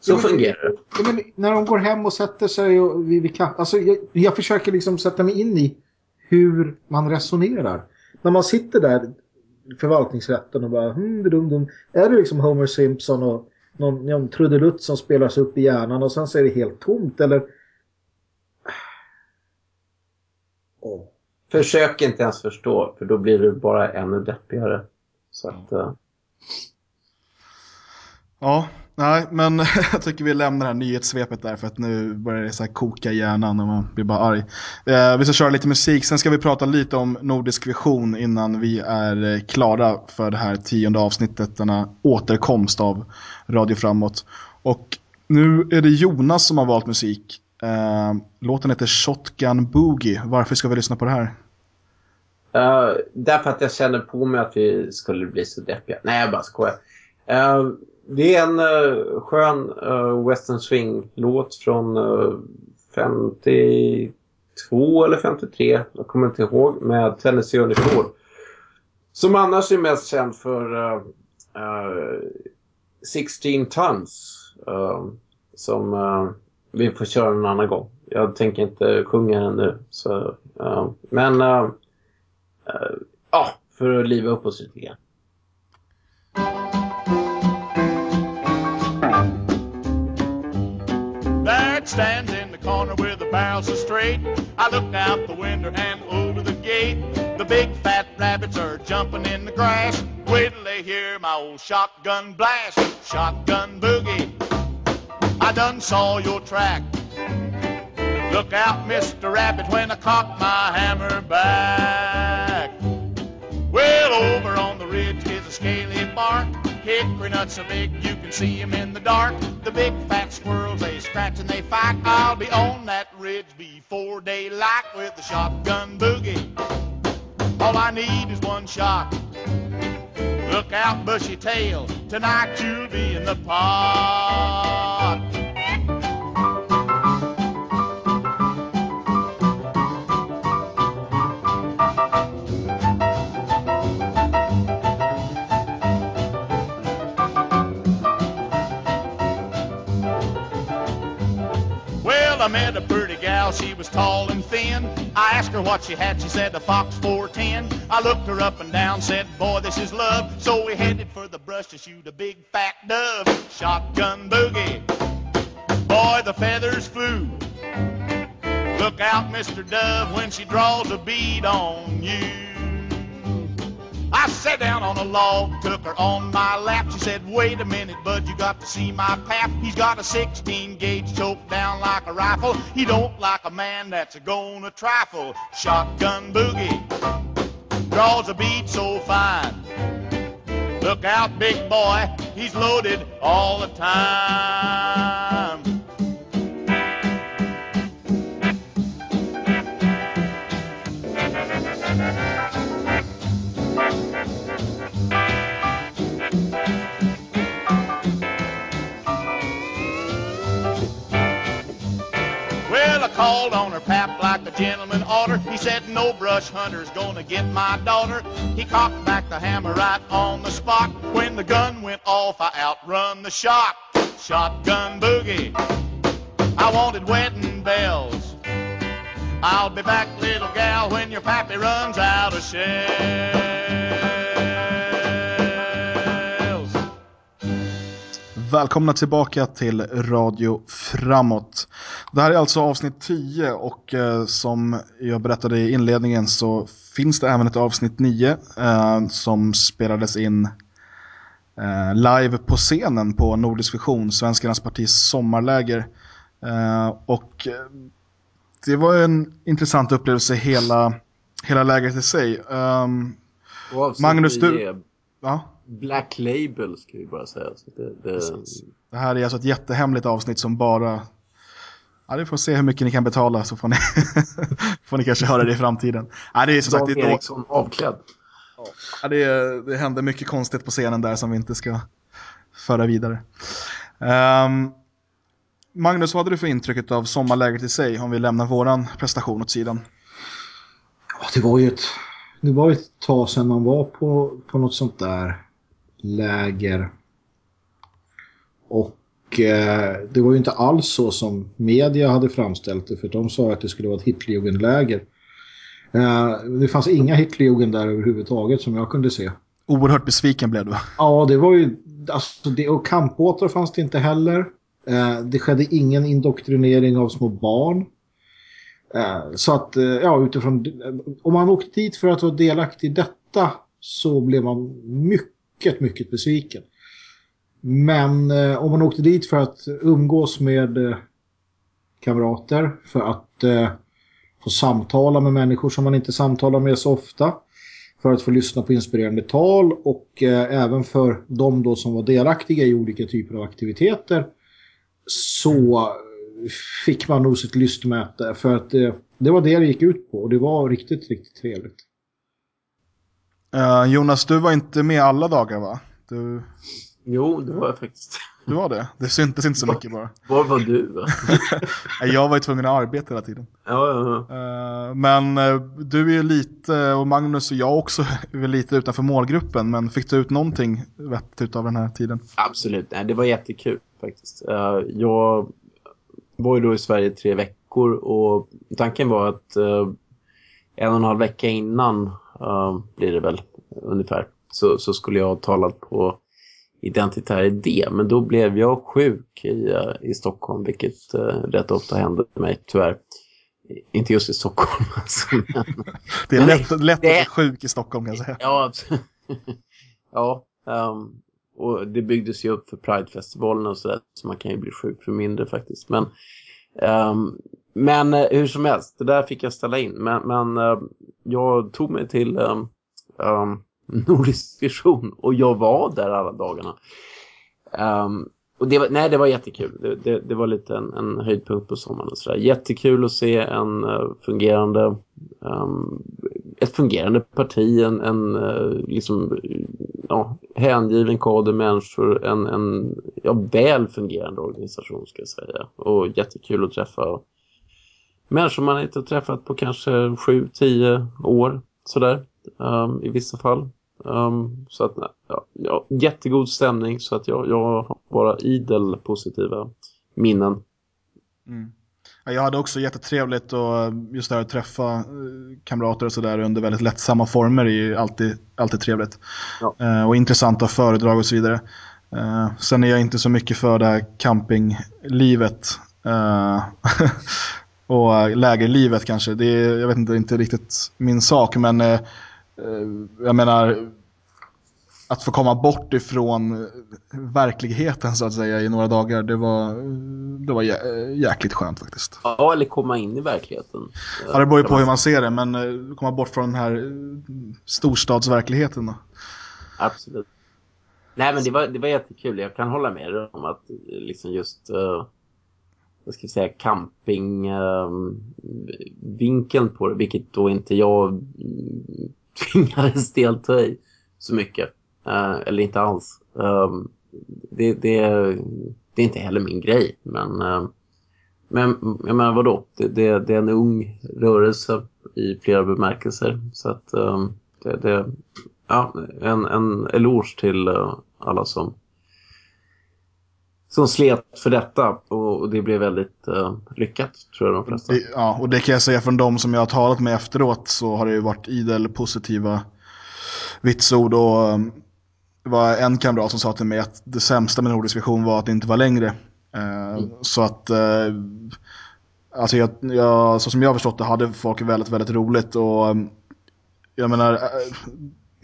Speaker 3: Så
Speaker 2: Ja, men-
Speaker 3: fungerar det.
Speaker 2: När de går hem och sätter sig och vi, vi kan, alltså jag, jag försöker liksom sätta mig in i hur man resonerar. När man sitter där i förvaltningsrätten och bara hmm, dum, dum. Är det liksom Homer Simpson och någon, någon trudelutt som spelas upp i hjärnan och sen så är det helt tomt eller? Åh.
Speaker 3: Försök inte ens förstå, för då blir du bara ännu deppigare. Så att, eh,
Speaker 1: Ja, Nej, men jag tycker vi lämnar det här nyhetssvepet där för att nu börjar det så här koka i hjärnan och man blir bara arg. Eh, vi ska köra lite musik, sen ska vi prata lite om Nordisk Vision innan vi är eh, klara för det här tionde avsnittet, denna återkomst av Radio Framåt. Och nu är det Jonas som har valt musik. Eh, låten heter Shotgun Boogie. Varför ska vi lyssna på det här?
Speaker 3: Uh, därför att jag känner på mig att vi skulle bli så deppiga. Nej, jag bara skojar. Uh, det är en uh, skön uh, western swing-låt från eh, uh, 52 eller 53, jag kommer inte ihåg, med Tennessee Ernie Som annars är mest känd för uh, uh, 16 Tons. Uh, som uh, vi får köra en annan gång. Jag tänker inte sjunga den nu. Så, uh, men uh, uh, ja, för att liva upp oss lite grann.
Speaker 7: Stands in the corner where the barrels are straight. I look out the window and over the gate. The big fat rabbits are jumping in the grass. Wait till they hear my old shotgun blast. Shotgun boogie. I done saw your track. Look out, Mr. Rabbit, when I cock my hammer back. Well, over on the ridge is a scaly bark. Hickory nuts so big you can see 'em in the dark. The big fat squirrels, they scratch and they fight. I'll be on that ridge before daylight with the shotgun boogie. All I need is one shot. Look out, bushy tail. Tonight you'll be in the pot. I met a pretty gal, she was tall and thin. I asked her what she had, she said a Fox 410. I looked her up and down, said, boy, this is love. So we headed for the brush to shoot a big fat dove. Shotgun boogie. Boy, the feathers flew. Look out, Mr. Dove, when she draws a bead on you. I sat down on a log, took her on my lap. She said, wait a minute, bud, you got to see my pap. He's got a 16 gauge choked down like a rifle. He don't like a man that's a gonna trifle. Shotgun boogie draws a bead so fine. Look out, big boy, he's loaded all the time. Gentleman oughter. He said, no brush hunter's gonna get my daughter. He cocked back the hammer right on the spot. When the gun went off, I outrun the shot. Shotgun boogie. I wanted wedding bells. I'll be back, little gal, when your pappy runs out of shells.
Speaker 1: Välkomna tillbaka till Radio Framåt. Det här är alltså avsnitt 10 och eh, som jag berättade i inledningen så finns det även ett avsnitt 9 eh, som spelades in eh, live på scenen på Nordisk Vision, Svenskarnas partis sommarläger. Eh, och eh, det var en intressant upplevelse hela, hela lägret i sig.
Speaker 3: Avsnitt
Speaker 1: Magnus, du-
Speaker 3: nio,
Speaker 1: ja.
Speaker 3: Black Label ska vi bara säga. Så det, det.
Speaker 1: Det här är alltså ett jättehemligt avsnitt som bara... Ja, vi får se hur mycket ni kan betala så får ni, får ni kanske höra det i framtiden. Ja, det är som sagt, då,
Speaker 3: Eriksson avklädd.
Speaker 1: ja, det, det hände mycket konstigt på scenen där som vi inte ska föra vidare. Ehm, Magnus, vad hade du för intryck av sommarläget i sig om vi lämnar våran prestation åt sidan?
Speaker 2: Ja, det var ju ett, det var ett tag sedan man var på, på något sånt där läger. Och eh, det var ju inte alls så som media hade framställt det för de sa att det skulle vara ett Hitlerjugendläger. Eh, det fanns inga Hitlerjugend där överhuvudtaget som jag kunde se.
Speaker 1: Oerhört besviken blev du.
Speaker 2: Ja, det var ju... Alltså, det, och kampbåtar fanns det inte heller. Eh, det skedde ingen indoktrinering av små barn. Eh, så att, eh, ja, utifrån... Om man åkte dit för att vara delaktig i detta så blev man mycket, mycket mycket besviken. Men eh, om man åkte dit för att umgås med eh, kamrater, för att eh, få samtala med människor som man inte samtalar med så ofta, för att få lyssna på inspirerande tal och eh, även för de då som var delaktiga i olika typer av aktiviteter så fick man nog sitt lystmäte för att eh, det var det det gick ut på och det var riktigt, riktigt trevligt.
Speaker 1: Eh, Jonas, du var inte med alla dagar va? Du,
Speaker 3: Jo, det var jag faktiskt.
Speaker 1: du var det? Det syntes inte så mycket bara.
Speaker 3: Var var du?
Speaker 1: Jag var ju tvungen att arbeta hela tiden.
Speaker 3: ja, ja, ja.
Speaker 1: Eh, Men eh, du är ju lite, och Magnus och jag också, är lite utanför målgruppen. Men fick du ut någonting vettigt av den här tiden?
Speaker 3: Absolut, det var jättekul faktiskt. Jag var ju då i Sverige tre veckor och tanken var att en och en halv vecka innan blir det väl ungefär så, så skulle jag ha talat på identitär idé men då blev jag sjuk i, eh, i Stockholm vilket eh, rätt ofta hände mig tyvärr. Inte just i Stockholm alltså, men
Speaker 1: Det är lätt, lätt att bli sjuk i Stockholm kan jag säga.
Speaker 3: Ja, absolut. ja ehm, och det byggdes ju upp för Pride-festivalen och sådär, så man kan ju bli sjuk för mindre faktiskt. Men, ehm, men eh, hur som helst, det där fick jag ställa in. Men, men eh, jag tog mig till um, Nordisk Vision och jag var där alla dagarna. Ehm, och det var, nej, det var jättekul. Det, det, det var lite en, en höjdpunkt på sommaren och sådär. Jättekul att se en uh, fungerande um, ett fungerande parti, en, en uh, liksom, ja, hängiven kader människor, en, en ja, väl fungerande organisation ska jag säga. Och jättekul att träffa människor man inte har träffat på kanske 7-10 år sådär, um, i vissa fall. Um, så att, ja, ja, jättegod stämning så att jag, jag har bara idel positiva minnen.
Speaker 1: Mm. Ja, Jag hade också jättetrevligt och just det här att träffa eh, kamrater och sådär under väldigt lättsamma former är ju alltid, alltid trevligt.
Speaker 3: Ja.
Speaker 1: Eh, och intressanta föredrag och så vidare. Eh, sen är jag inte så mycket för det här campinglivet. Eh, och lägerlivet kanske. Det är, jag vet inte, inte riktigt min sak men eh, eh, jag menar att få komma bort ifrån eh, verkligheten så att säga i några dagar, det var, det var jä- jäkligt skönt faktiskt.
Speaker 3: Ja, eller komma in i verkligheten.
Speaker 1: Ja, det beror ju på hur man ser det, men eh, komma bort från den här eh, storstadsverkligheten då.
Speaker 3: Absolut. Nej, men det var, det var jättekul. Jag kan hålla med dig om att eh, liksom just, uh, vad ska vi säga, campingvinkeln ehm, på det, vilket då inte jag tvingades delta i så mycket. Eh, eller inte alls. Ehm, det, det, det är inte heller min grej, men ehm, men jag menar vadå? Det, det, det är en ung rörelse i flera bemärkelser. Så att det, det, ja, en, en eloge till eh, alla som som slet för detta och, det blev väldigt uh, lyckat tror jag de flesta.
Speaker 1: Ja, och det kan jag säga från de som jag har talat med efteråt så har det ju varit idel positiva vitsord och um, det var en kamrat som sa till mig att det sämsta med Nordisk Vision var att det inte var längre. Eh, Så att, eh, alltså jag, jag, så som jag har förstått det hade folk väldigt, väldigt roligt och um, jag menar, eh,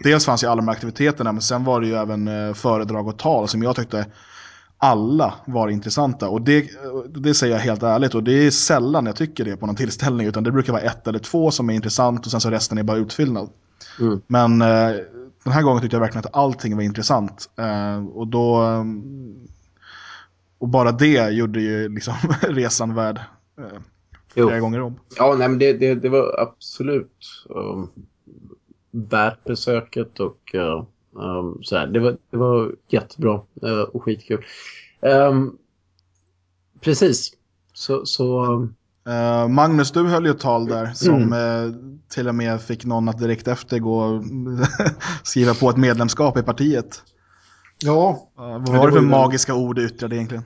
Speaker 1: dels fanns ju alla de här aktiviteterna men sen var det ju även föredrag och tal som jag tyckte alla var intressanta. Och det, det säger jag helt ärligt och det är sällan jag tycker det på någon tillställning utan det brukar vara ett eller två som är intressant och sen så resten är bara utfyllnad.
Speaker 3: Mm.
Speaker 1: Men eh, den här gången tyckte jag verkligen att allting var intressant. Eh, och då... eh, Och bara det gjorde ju liksom resan värd eh,
Speaker 3: Jo.
Speaker 1: flera gånger om.
Speaker 3: Ja, nej, men det, det, det var absolut um, värt besöket och uh, um, så här. Det, var, det var jättebra uh, och skitkul. Um, precis. Så, så um,
Speaker 1: Eh, Magnus, du höll ju ett tal där som eh, till och med fick någon att direkt efter gå och skriva på ett medlemskap i partiet.
Speaker 2: Ja,
Speaker 1: Uh, vad var det för magiska ord du yttrade egentligen?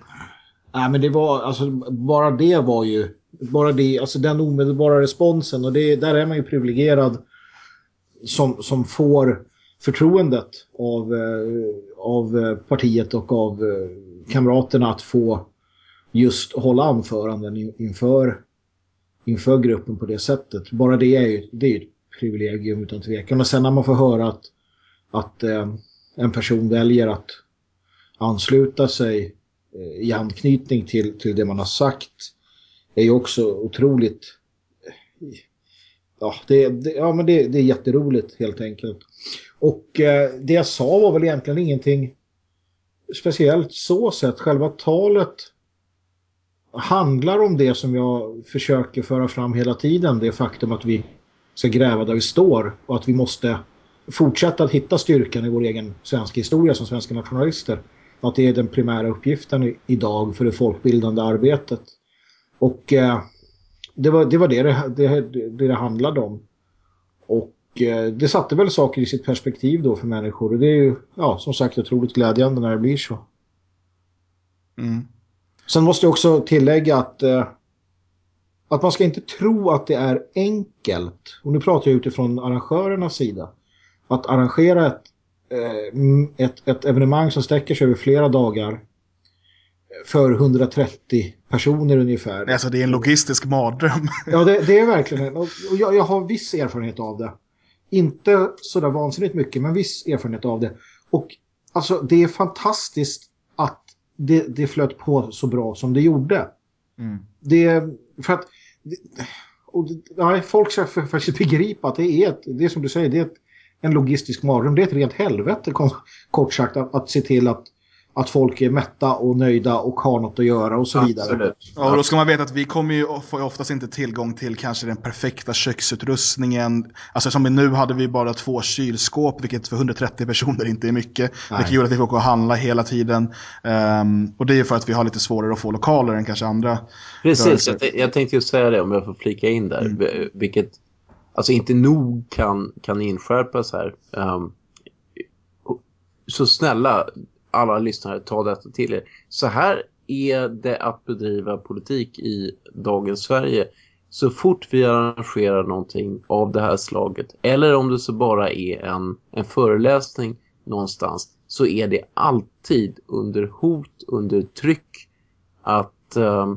Speaker 2: Nej, men det var, alltså, bara det var ju, bara det, alltså den omedelbara responsen och det, där är man ju privilegierad som, som får förtroendet av, eh, av eh, partiet och av eh, kamraterna att få just hålla anföranden inför, inför gruppen på det sättet. Bara det är ju, det är ett privilegium utan tvekan. Och sen när man får höra att, att en person väljer att ansluta sig i anknytning till, till det man har sagt är ju också otroligt ja, det, det, ja men det, det är jätteroligt helt enkelt. Och eh, det jag sa var väl egentligen ingenting speciellt så sett. Själva talet handlar om det som jag försöker föra fram hela tiden. Det faktum att vi ska gräva där vi står och att vi måste fortsätta att hitta styrkan i vår egen svenska historia som svenska nationalister. Att det är den primära uppgiften idag för det folkbildande arbetet. Och eh, det var det var det det, det, det, handlade om. Och det satte väl saker i sitt perspektiv då för människor. Och det är ju, ja, som sagt, otroligt glädjande när det blir så.
Speaker 1: Mm.
Speaker 2: Sen måste jag också tillägga att, eh, att man ska inte tro att det är enkelt. Och nu pratar jag utifrån arrangörernas sida. Att arrangera ett, eh, ett, ett evenemang som sträcker sig över flera dagar för 130 personer ungefär.
Speaker 1: Alltså det är en logistisk mardröm.
Speaker 2: Ja, det, det är verkligen en. Och och jag, jag har viss erfarenhet av det. Inte sådär vansinnigt mycket, men viss erfarenhet av det. Och alltså, det är fantastiskt att det, det flöt på så bra som det gjorde.
Speaker 1: Mm.
Speaker 2: Det, för att... Det, och nej, folk ska faktiskt begripa att det är, ett, det är som du säger, det är ett, en logistisk mardröm. Det är ett rent helvete, kort sagt, att, att se till att, att folk är mätta och nöjda och har något att göra och så vidare.
Speaker 3: Absolut.
Speaker 1: Ja, och då ska man veta att vi kommer ju oftast inte tillgång till kanske den perfekta köksutrustningen. Alltså som nu hade vi bara två kylskåp, vilket för 130 personer inte är mycket.
Speaker 2: Nej.
Speaker 1: Vilket gjorde att vi får åka och handla hela tiden. Ehm, och det är ju för att vi har lite svårare att få lokaler än kanske andra.
Speaker 3: Precis, jag, jag tänkte ju säga det om jag får flika in där. V- Vilket alltså inte nog kan, kan inskärpas här. Och- så snälla alla lyssnare, ta detta till er. Så här är det att bedriva politik i dagens Sverige. Så fort vi arrangerar någonting av det här slaget, eller om det så bara är en, en föreläsning någonstans, så är det alltid under hot, under tryck att eh,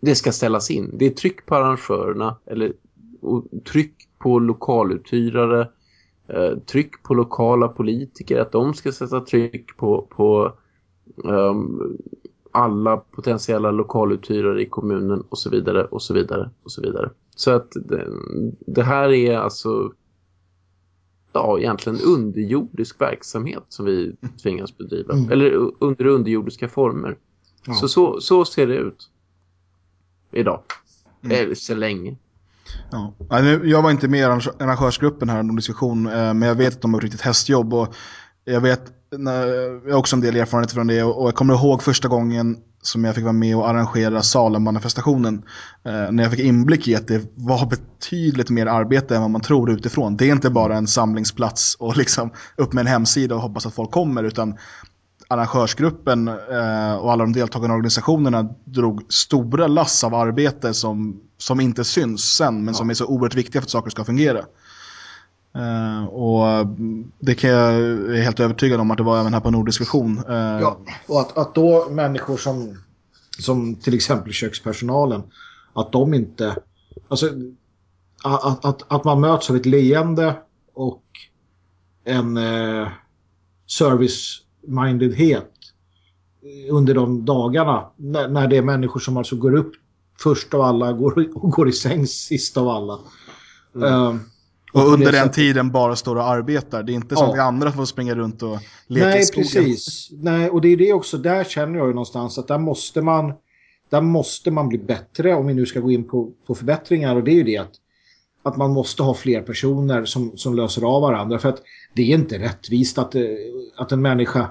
Speaker 3: det ska ställas in. Det är tryck på arrangörerna eller och tryck på lokaluthyrare, eh, tryck på lokala politiker att de ska sätta tryck på, på ehm, alla potentiella lokaluthyrare i kommunen och så vidare och så vidare och så vidare. Så att det, det här är alltså ja, egentligen underjordisk verksamhet som vi tvingas bedriva.
Speaker 2: Mm.
Speaker 3: Eller under underjordiska former.
Speaker 2: Ja.
Speaker 3: Så, så, så ser det ut. Idag.
Speaker 1: Mm.
Speaker 3: Eller så länge.
Speaker 1: Ja. Jag var inte med i arrangörsgruppen här under diskussion, eh, men jag vet att de har riktigt hästjobb. Och jag, vet, jag har också en del erfarenhet från det och jag kommer ihåg första gången som jag fick vara med och arrangera Salem-manifestationen. Eh, när jag fick inblick i att det var betydligt mer arbete än vad man tror utifrån. Det är inte bara en samlingsplats och liksom upp med en hemsida och hoppas att folk kommer, utan arrangörsgruppen eh, och alla de deltagande organisationerna drog stora lass av arbete som, som inte syns sen, men som är så oerhört viktiga för att saker ska fungera. Eh, och det kan jag, är helt övertygad om att det var även här på Nordisk Vision. Eh,
Speaker 2: Ja, och att, att då människor som, som till exempel kökspersonalen, att de inte... Alltså, att, att, att man möts av ett leende och en eh, service-mindedhet under de dagarna. När, när det är människor som alltså går upp först av alla går, och går i säng sist av alla. Eh,
Speaker 1: och
Speaker 2: på
Speaker 1: under den
Speaker 2: sättet-
Speaker 1: tiden bara står och arbetar. Det är inte så
Speaker 2: Ja.
Speaker 1: att vi andra får springa runt och leka i
Speaker 2: Nej,
Speaker 1: skogen.
Speaker 2: precis. Nej, och det är det också. Där känner jag ju någonstans att där måste man där måste man bli bättre om vi nu ska gå in på, på förbättringar. Och det är ju det att, att man måste ha fler personer som, som löser av varandra. För att det är inte rättvist att, eh, att en människa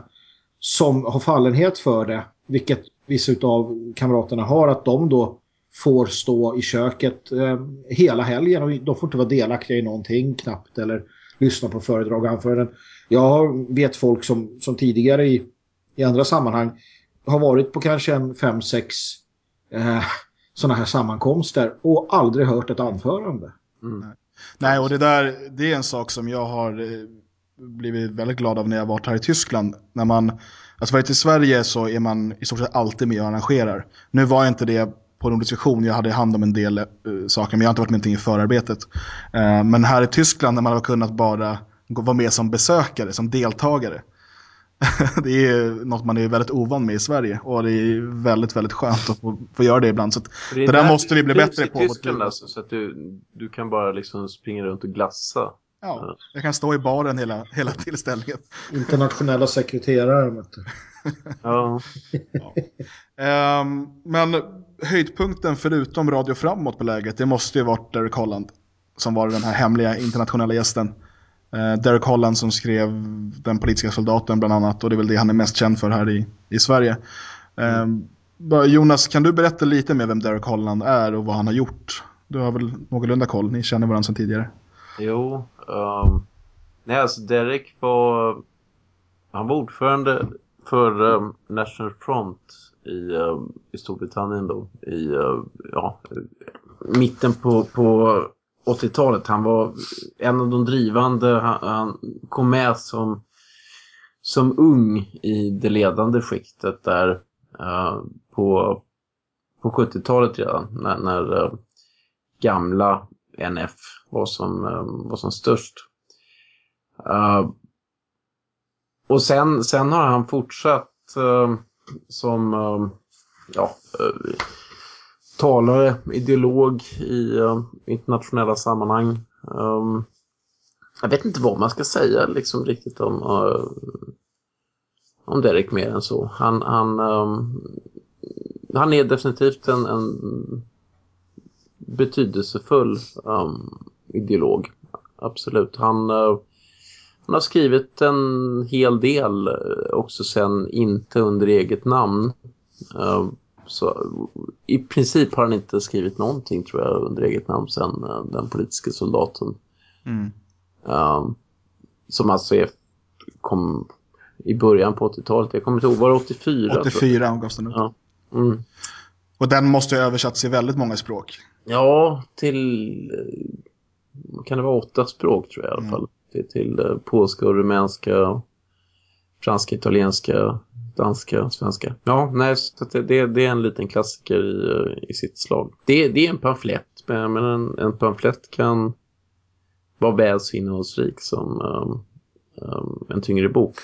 Speaker 2: som har fallenhet för det, vilket vissa av kamraterna har, att de då får stå i köket eh, hela helgen och de får inte vara delaktiga i någonting knappt eller lyssna på föredrag och anföranden. Jag vet folk som, som tidigare i, i andra sammanhang har varit på kanske en fem, sex eh, sådana här sammankomster och aldrig hört ett anförande. Mm.
Speaker 1: Nej, och det där det är en sak som jag har eh, blivit väldigt glad av när jag varit här i Tyskland. När man, alltså varit i Sverige så är man i stort sett alltid med och arrangerar. Nu var jag inte det på Nordisk Vision, jag hade hand om en del uh, saker, men jag har inte varit med i förarbetet. Uh, men här i Tyskland när man har kunnat bara vara med som besökare, som deltagare. det är något man är väldigt ovan med i Sverige och det är väldigt, väldigt skönt att få, få göra det ibland. Så
Speaker 3: är
Speaker 1: Det där
Speaker 3: där
Speaker 1: måste vi bli bättre på.
Speaker 3: Tyskland alltså, så att du, du kan bara liksom springa runt och glassa.
Speaker 1: ja, jag kan stå i baren hela, hela tillställningen.
Speaker 2: Internationella sekreterare. Vet du.
Speaker 3: Ja.
Speaker 1: Ehm, men höjdpunkten förutom Radio Framåt på läget, det måste ju varit Derek Holland. Som var den här hemliga internationella gästen. Eh, Derek Holland som skrev Den politiska soldaten bland annat. Och det är väl det han är mest känd för här i, i Sverige. Ehm, bara, Jonas, kan du berätta lite mer vem Derek Holland är och vad han har gjort? Du har väl någorlunda koll, ni känner varandra sedan tidigare.
Speaker 3: Jo. Um, nej, alltså Derek var... Han var ordförande för um, National Front i, um, i Storbritannien då. I uh, ja, eh, mitten på, på 80-talet. Han var en av de drivande. Han, han kom med som, som ung i det ledande skiktet där uh, på, på 70-talet redan. När, när uh, gamla NF var som, uh, var som störst. Uh, och sen, sen har han fortsatt uh, som uh, ja, uh, talare, ideolog i uh, internationella sammanhang. Um, jag vet inte vad man ska säga liksom riktigt om, uh, om Derek mer än så. Han, han, um, han är definitivt en, en betydelsefull um, ideolog. Absolut. Han, uh, han har skrivit en hel del också sen inte under eget namn. Så i princip har han inte skrivit någonting tror jag under eget namn sen uh, den politiska soldaten.
Speaker 1: Mm.
Speaker 3: Um, som alltså är, kom i början på 80-talet. Jag kommer inte ihåg, var det 84? tror jag?
Speaker 1: 84 gavs den ut.
Speaker 3: Ja. Mm.
Speaker 1: Och den måste ha översatts i väldigt många språk.
Speaker 3: Ja, till... eh, Kan det vara åtta språk tror jag i alla
Speaker 1: Mm.
Speaker 3: fall. Till, till eh, polska och rumänska, franska, italienska, danska, svenska. Ja, nej, så det, det, det är en liten klassiker i, i sitt slag. Det, det är en pamflett, men en, en pamflett kan vara väl så innehållsrik som um, um, en tyngre bok.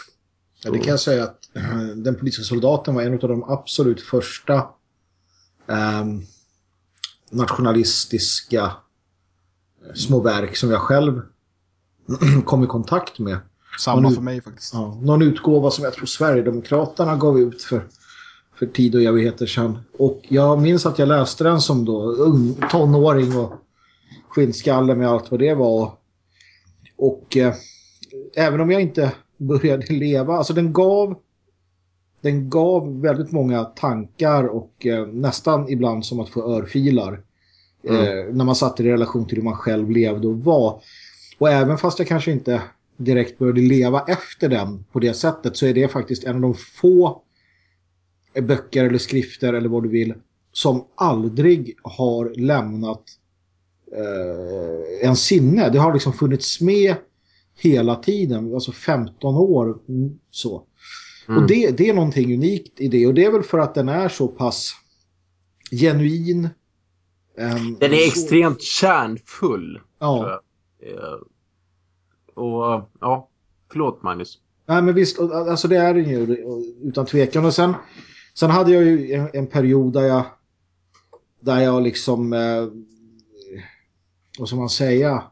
Speaker 2: Ja, det kan jag säga att Den politiska soldaten var en av de absolut första um, nationalistiska eh, små verk som jag själv kom i kontakt med.
Speaker 1: Samma
Speaker 2: nu-
Speaker 1: för mig faktiskt.
Speaker 2: Ja, någon utgåva som jag tror Sverigedemokraterna gav ut för, för tid och evigheter sedan. Och jag minns att jag läste den som då ung, tonåring och skinnskalle med allt vad det var. Och eh, även om jag inte började leva, alltså den gav den gav väldigt många tankar och eh, nästan ibland som att få örfilar. Eh, när man satte det i relation till hur man själv levde och var. Och även fast jag kanske inte direkt började leva efter den på det sättet så är det faktiskt en av de få böcker eller skrifter eller vad du vill som aldrig har lämnat eh, en sinne. Det har liksom funnits med hela tiden, alltså 15 år mm, så. Och det, det är någonting unikt i det och det är väl för att den är så pass genuin. ehm,
Speaker 3: Den är
Speaker 2: så-
Speaker 3: extremt kärnfull.
Speaker 2: Ja.
Speaker 3: Eh, och ja, förlåt Magnus.
Speaker 2: Nej men visst, alltså det är den ju utan tvekan. Och sen, sen hade jag ju en, en period där jag där jag liksom eh, vad ska man säga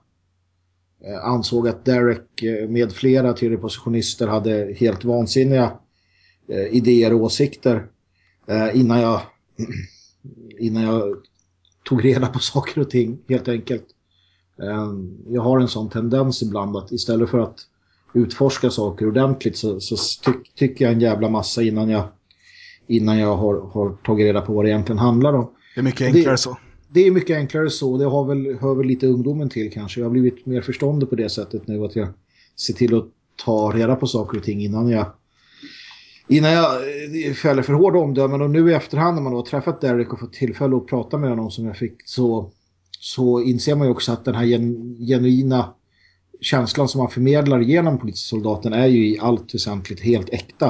Speaker 2: eh, ansåg att Derek eh, med flera tredjepositionister hade helt vansinniga eh, idéer och åsikter eh, innan jag innan jag tog reda på saker och ting helt enkelt. Eh, jag har en sån tendens ibland att istället för att utforska saker ordentligt så, så ty, tycker jag en jävla massa innan jag innan jag har, har tagit reda på vad det egentligen handlar om.
Speaker 1: Det är mycket
Speaker 2: Det-
Speaker 1: enklare så.
Speaker 2: Det är mycket enklare så. Det har väl, hör väl lite ungdomen till kanske. Jag har blivit mer förståndig på det sättet nu att jag ser till att ta reda på saker och ting innan jag innan jag eh, fäller för hårda omdömen. Och nu i efterhand när man har träffat Derek och fått tillfälle att prata med honom som jag fick så, så inser man ju också att den här gen, genuina känslan som man förmedlar genom politiska soldaten är ju i allt väsentligt helt äkta.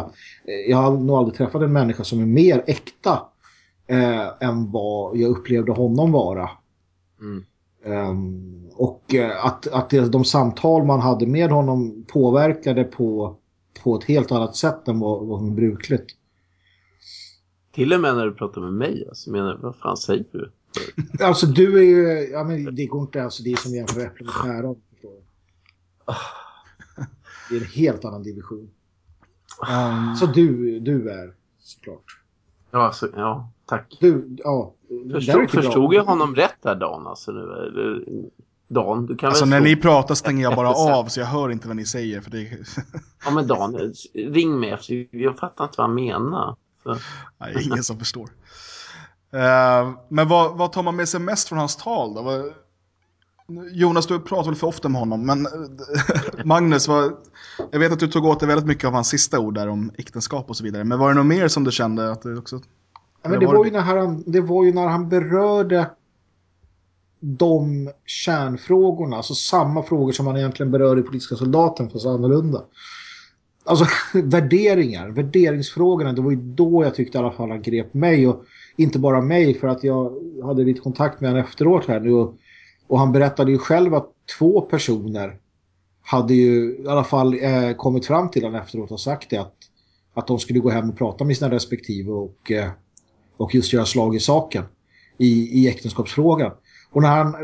Speaker 2: Eh, Jag har nog aldrig träffat en människa som är mer äkta eh, än vad jag upplevde honom vara.
Speaker 3: Mm.
Speaker 2: Ehm, och eh, att, att de samtal man hade med honom påverkade på, på ett helt annat sätt än vad, vad som är brukligt.
Speaker 3: Till och med när du pratar med mig. Alltså, menar, vad fan säger du?
Speaker 2: Alltså du är ju, ja men det går inte, alltså det är som jämför äpplen med päron. du. Det är en helt annan division.
Speaker 1: Ehm,
Speaker 2: Så du, du är såklart.
Speaker 3: Ja, alltså, ja tack.
Speaker 2: Du, ja.
Speaker 3: Förstod, förstod jag honom rätt där, Dan? Alltså, nu, eller, Dan, du kan
Speaker 1: alltså
Speaker 3: väl
Speaker 1: när
Speaker 3: stå-
Speaker 1: ni pratar stänger jag bara av så jag hör inte vad ni säger. För det
Speaker 3: Ja, men Dan, ring mig. Jag fattar inte vad han menar. Så.
Speaker 1: Nej, ingen som förstår. Eh, men vad, vad tar man med sig mest från hans tal då? Jonas, du pratar väl för ofta med honom, men Magnus, vad, jag vet att du tog åt dig väldigt mycket av hans sista ord där om äktenskap och så vidare. Men var det något mer som du kände att du också...
Speaker 2: Ja, men det, var ju när han, det var ju när han berörde de kärnfrågorna, alltså samma frågor som han egentligen berör i politiska soldaten fast annorlunda. Alltså värderingar, värderingsfrågorna, det var ju då jag tyckte i alla fall han grep mig och inte bara mig för att jag hade lite kontakt med honom efteråt här nu och, och han berättade ju själv att två personer hade ju i alla fall eh, kommit fram till honom efteråt och sagt det att, att de skulle gå hem och prata med sina respektive och eh, och just göra slag i saken i, i äktenskapsfrågan. Och när han,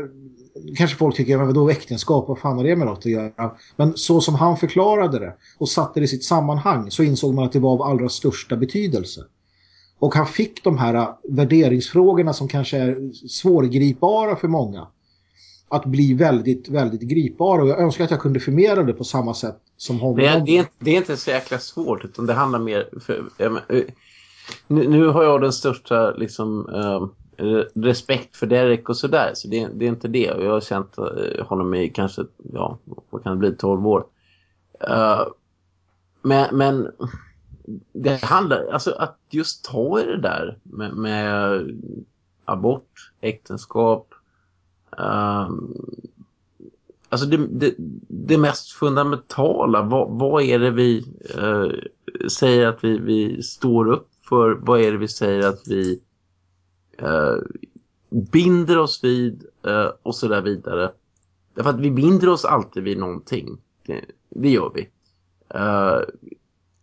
Speaker 2: kanske folk tycker, men vadå äktenskap, vad fan har det med något att göra? Men så som han förklarade det och satte det i sitt sammanhang så insåg man att det var av allra största betydelse. Och han fick de här äh, värderingsfrågorna som kanske är svårgripbara för många att bli väldigt, väldigt gripbara. Och jag önskar att jag kunde förmedla det på samma sätt som honom.
Speaker 3: Det är, det, är inte, det är inte så jäkla svårt, utan det handlar mer... För, eh, nu, nu har jag den största liksom, eh, respekt för Derek och sådär, så det, det är inte det. Och jag har känt eh, honom i kanske, ja, vad kan det bli, 12 år. Eh, men, men det handlar, alltså att just ta i det där med, med abort, äktenskap, um, Alltså det, det, det mest fundamentala, vad, vad är det vi uh, säger att vi, vi står upp för? Vad är det vi säger att vi uh, binder oss vid uh, och så där vidare? Därför att vi binder oss alltid vid någonting. Det, det gör vi.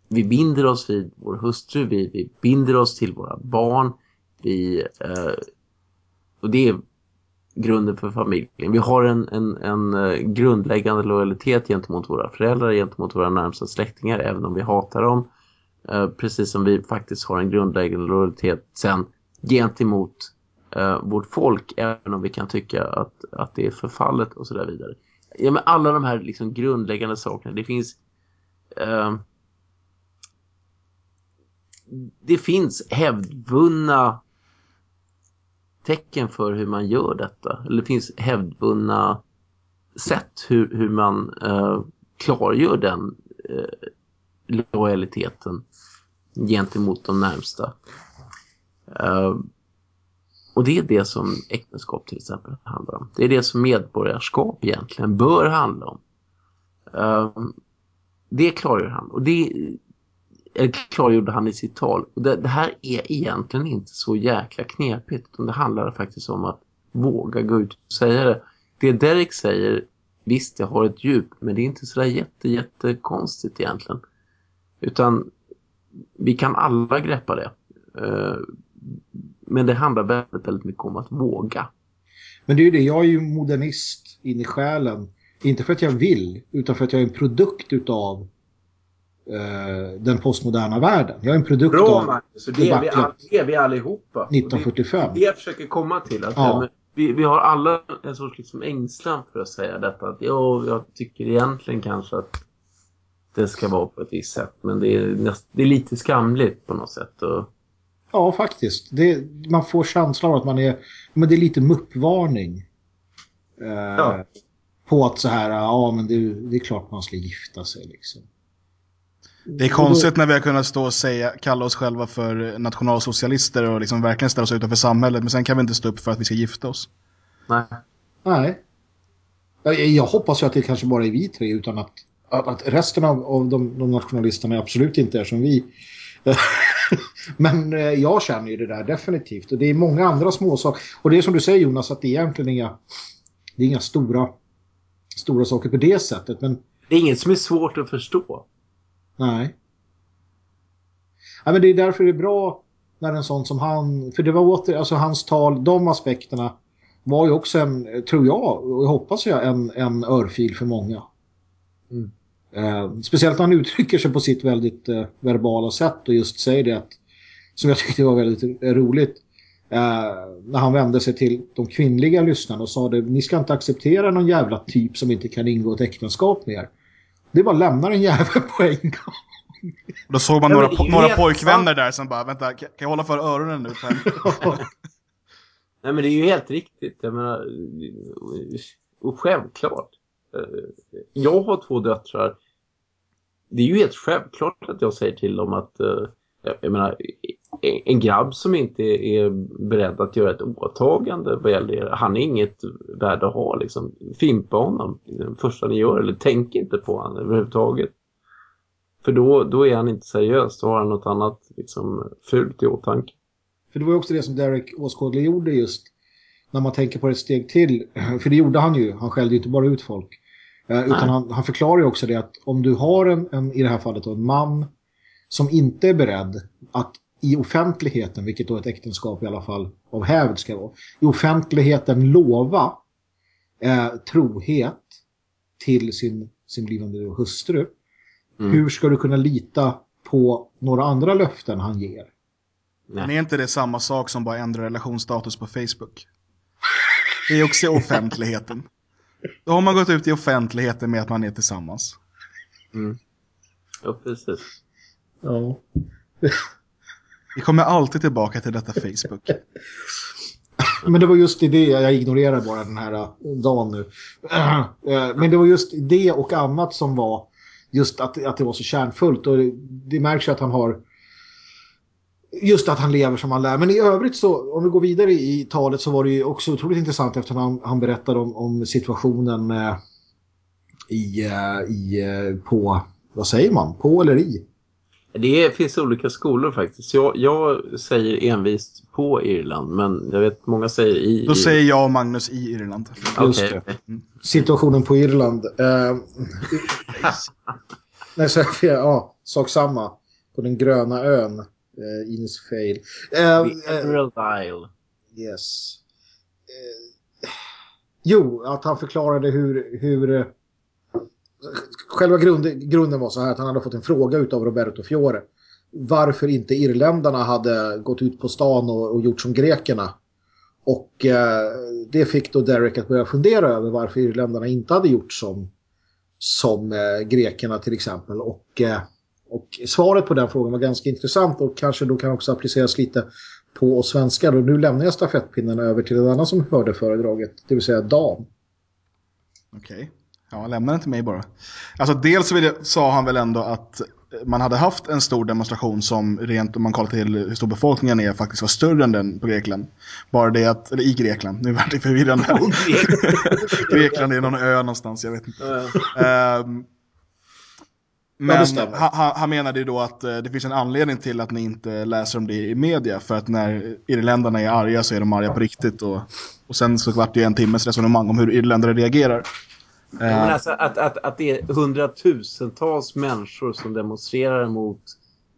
Speaker 3: Vi binder oss vid vår hustru, vi, vi binder oss till våra barn. Vi, eh, och det är grunden för familjen. Vi har en, en, en eh, grundläggande lojalitet gentemot våra föräldrar, gentemot våra närmsta släktingar, även om vi hatar dem. Eh, precis som vi faktiskt har en grundläggande lojalitet sen gentemot eh, vårt folk, även om vi kan tycka att, att det är förfallet och så där vidare. Ja, men alla de här liksom grundläggande sakerna, det finns eh, det finns hävdvunna tecken för hur man gör detta. Eller det finns hävdvunna sätt hur, hur man eh, klargör den eh, lojaliteten gentemot de närmsta. Eh, och det är det som äktenskap till exempel handlar om. Det är det som medborgarskap egentligen bör handla om. Eh, det klargör han. Och det eller klargjorde han i sitt tal. Och det, det här är egentligen inte så jäkla knepigt. Utan det handlar faktiskt om att våga gå ut och säga det. Det Derek säger, visst det har ett djup. Men det är inte sådär jätte, jätte konstigt egentligen. Utan vi kan alla greppa det. Eh, men det handlar väldigt, väldigt mycket om att våga.
Speaker 2: Men det är ju det, jag är ju modernist in i själen. Inte för att jag vill, utan för att jag är en produkt utav den postmoderna världen. Jag är en produkt
Speaker 3: Bra
Speaker 2: av
Speaker 3: Magnus, och det är, vi all, det är vi allihopa. Och det-
Speaker 2: 1945.
Speaker 3: det jag försöker komma till. Att
Speaker 2: ja.
Speaker 3: men, vi, vi har alla en sorts liksom ängslan för att säga detta. Att ja, jag tycker egentligen kanske att det ska vara på ett visst sätt. Men det är, näst, det är lite skamligt på något sätt. Och,
Speaker 2: Ja, faktiskt. Det, man får känslan av att man är... Men det är lite muppvarning. Eh,
Speaker 3: Ja.
Speaker 2: På att så här, ja men det, det är klart man ska gifta sig liksom.
Speaker 1: Det är konstigt när vi har kunnat stå och säga, kalla oss själva för nationalsocialister och liksom verkligen ställa oss utanför samhället. Men sen kan vi inte stå upp för att vi ska gifta oss.
Speaker 3: nej.
Speaker 2: Nej. Jag, jag hoppas ju att det kanske bara är vi tre utan att, att, att resten av, av de, de nationalisterna absolut inte är som vi. Men eh, jag känner ju det där definitivt. Och det är många andra småsaker. Och det är som du säger Jonas att det är egentligen inga, det är inga stora, stora saker på det sättet. Men
Speaker 3: Det är inget som är svårt att förstå.
Speaker 2: Nej. Ja, men det är därför det är bra när en sån som han, för det var åter, alltså hans tal, de aspekterna var ju också en, tror jag, och jag hoppas jag, en, en örfil för många.
Speaker 3: Mm.
Speaker 2: Eh, speciellt när han uttrycker sig på sitt väldigt eh, verbala sätt och just säger det att, som jag tyckte var väldigt roligt, eh, när han vände sig till de kvinnliga lyssnarna och sa det, ni ska inte acceptera någon jävla typ som inte kan ingå ett äktenskap med er. Det är bara att lämna den jäveln på en gång.
Speaker 1: Då såg man några,
Speaker 3: ju
Speaker 1: några pojkvänner
Speaker 3: sant.
Speaker 1: där som bara, vänta, kan jag hålla för öronen nu?
Speaker 3: Nej men det är ju helt riktigt. Jag menar, och självklart. Eh, Jag har två döttrar. Det är ju helt självklart att jag säger till dem att eh, jag menar, en grabb som inte är beredd att göra ett åtagande vad gäller det, han är inget värd att ha liksom. Fimpa honom det första ni gör eller tänk inte på honom överhuvudtaget. För då, då är han inte seriös, då har han något annat liksom fult i åtanke.
Speaker 2: För det var ju också det som Derek Åskådlig gjorde just när man tänker på ett steg till. För det gjorde han ju. Han skällde ju inte bara ut folk. Eh, utan han, han förklarar ju också det att om du har en, en, i det här fallet en man som inte är beredd att i offentligheten, vilket då ett äktenskap i alla fall av hävd ska vara, i offentligheten lova eh, trohet till sin, sin blivande hustru.
Speaker 3: Mm.
Speaker 2: Hur ska du kunna lita på några andra löften han ger?
Speaker 1: Men är inte det samma sak som bara ändra relationsstatus på Facebook? Det är också i offentligheten. Då har man gått ut i offentligheten med att man är tillsammans.
Speaker 3: Mm. Ja, precis.
Speaker 2: Ja.
Speaker 1: Vi kommer alltid tillbaka till detta Facebook.
Speaker 2: Men det var just det, jag ignorerar bara den här äh, dagen nu. Äh, men det var just det och annat som var just att, att det var så kärnfullt. Och det, märks ju att han har just att han lever som han lär. Men i övrigt så, om vi går vidare i talet så var det ju också otroligt intressant eftersom han, han berättade om, om situationen eh, i, eh, i, på, vad säger man, på eller i?
Speaker 3: Det är, finns olika skolor faktiskt. Jag, jag säger envist på Irland, men jag vet många säger i.
Speaker 1: Då
Speaker 3: i-
Speaker 1: säger jag och Magnus i Irland.
Speaker 2: Just
Speaker 3: Okej.
Speaker 2: det. situationen på Irland. Eh, nej, så, ja, sak samma. På den gröna ön. Eh, Innisfail. Eh,
Speaker 3: The
Speaker 2: eh,
Speaker 3: Emerald Isle.
Speaker 2: yes. Eh, jo, att han förklarade hur... hur själva grund, grunden var så här att han hade fått en fråga utav Roberto Fiore. Varför inte irländarna hade gått ut på stan och, och gjort som grekerna. Och eh, det fick då Derek att börja fundera över varför irländarna inte hade gjort som, som eh, grekerna till exempel. Och, eh, och svaret på den frågan var ganska intressant och kanske då kan också appliceras lite på oss svenskar. Och nu lämnar jag stafettpinnen över till en annan som hörde föredraget, det vill säga Dan.
Speaker 1: Okej. Ja, lämna den till mig bara. Alltså dels vill jag, sa han väl ändå att man hade haft en stor demonstration som rent om man kollar till hur stor befolkningen är faktiskt var större än den på Grekland. Bara det att, eller i Grekland, nu vart det förvirrande. här. Grekland är någon ö någonstans, jag vet inte. Ehm, men han, han- han menade ju då att eh, det finns en anledning till att ni inte läser om det i media. För att när irländarna är arga så är de arga på riktigt. Och, och sen så vart det ju en timmes resonemang om hur irländare reagerar.
Speaker 3: Ja, men alltså att, att, att det är hundratusentals människor som demonstrerar mot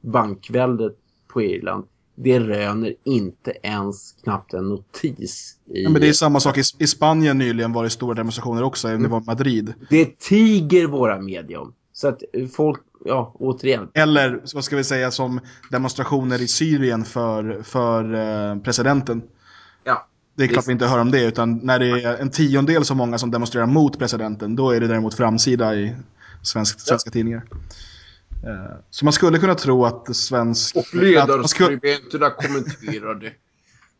Speaker 3: bankväldet på Irland. Det röner inte ens knappt en notis. I,
Speaker 1: Ja, men det är samma sak i, Spanien nyligen var det stora demonstrationer också, även om det var Madrid.
Speaker 3: det tiger våra media om. Så att folk, ja återigen.
Speaker 1: Eller vad ska vi säga som demonstrationer i Syrien för, för eh, presidenten.
Speaker 3: Ja,
Speaker 1: Det är klart vi inte hör om det, utan när det är en tiondel så många som demonstrerar mot presidenten, då är det däremot framsida i svensk, svenska tidningar. Eh, Så man skulle kunna tro att svensk...
Speaker 3: och
Speaker 1: att man, skulle,
Speaker 3: ledarskribenterna kommenterade.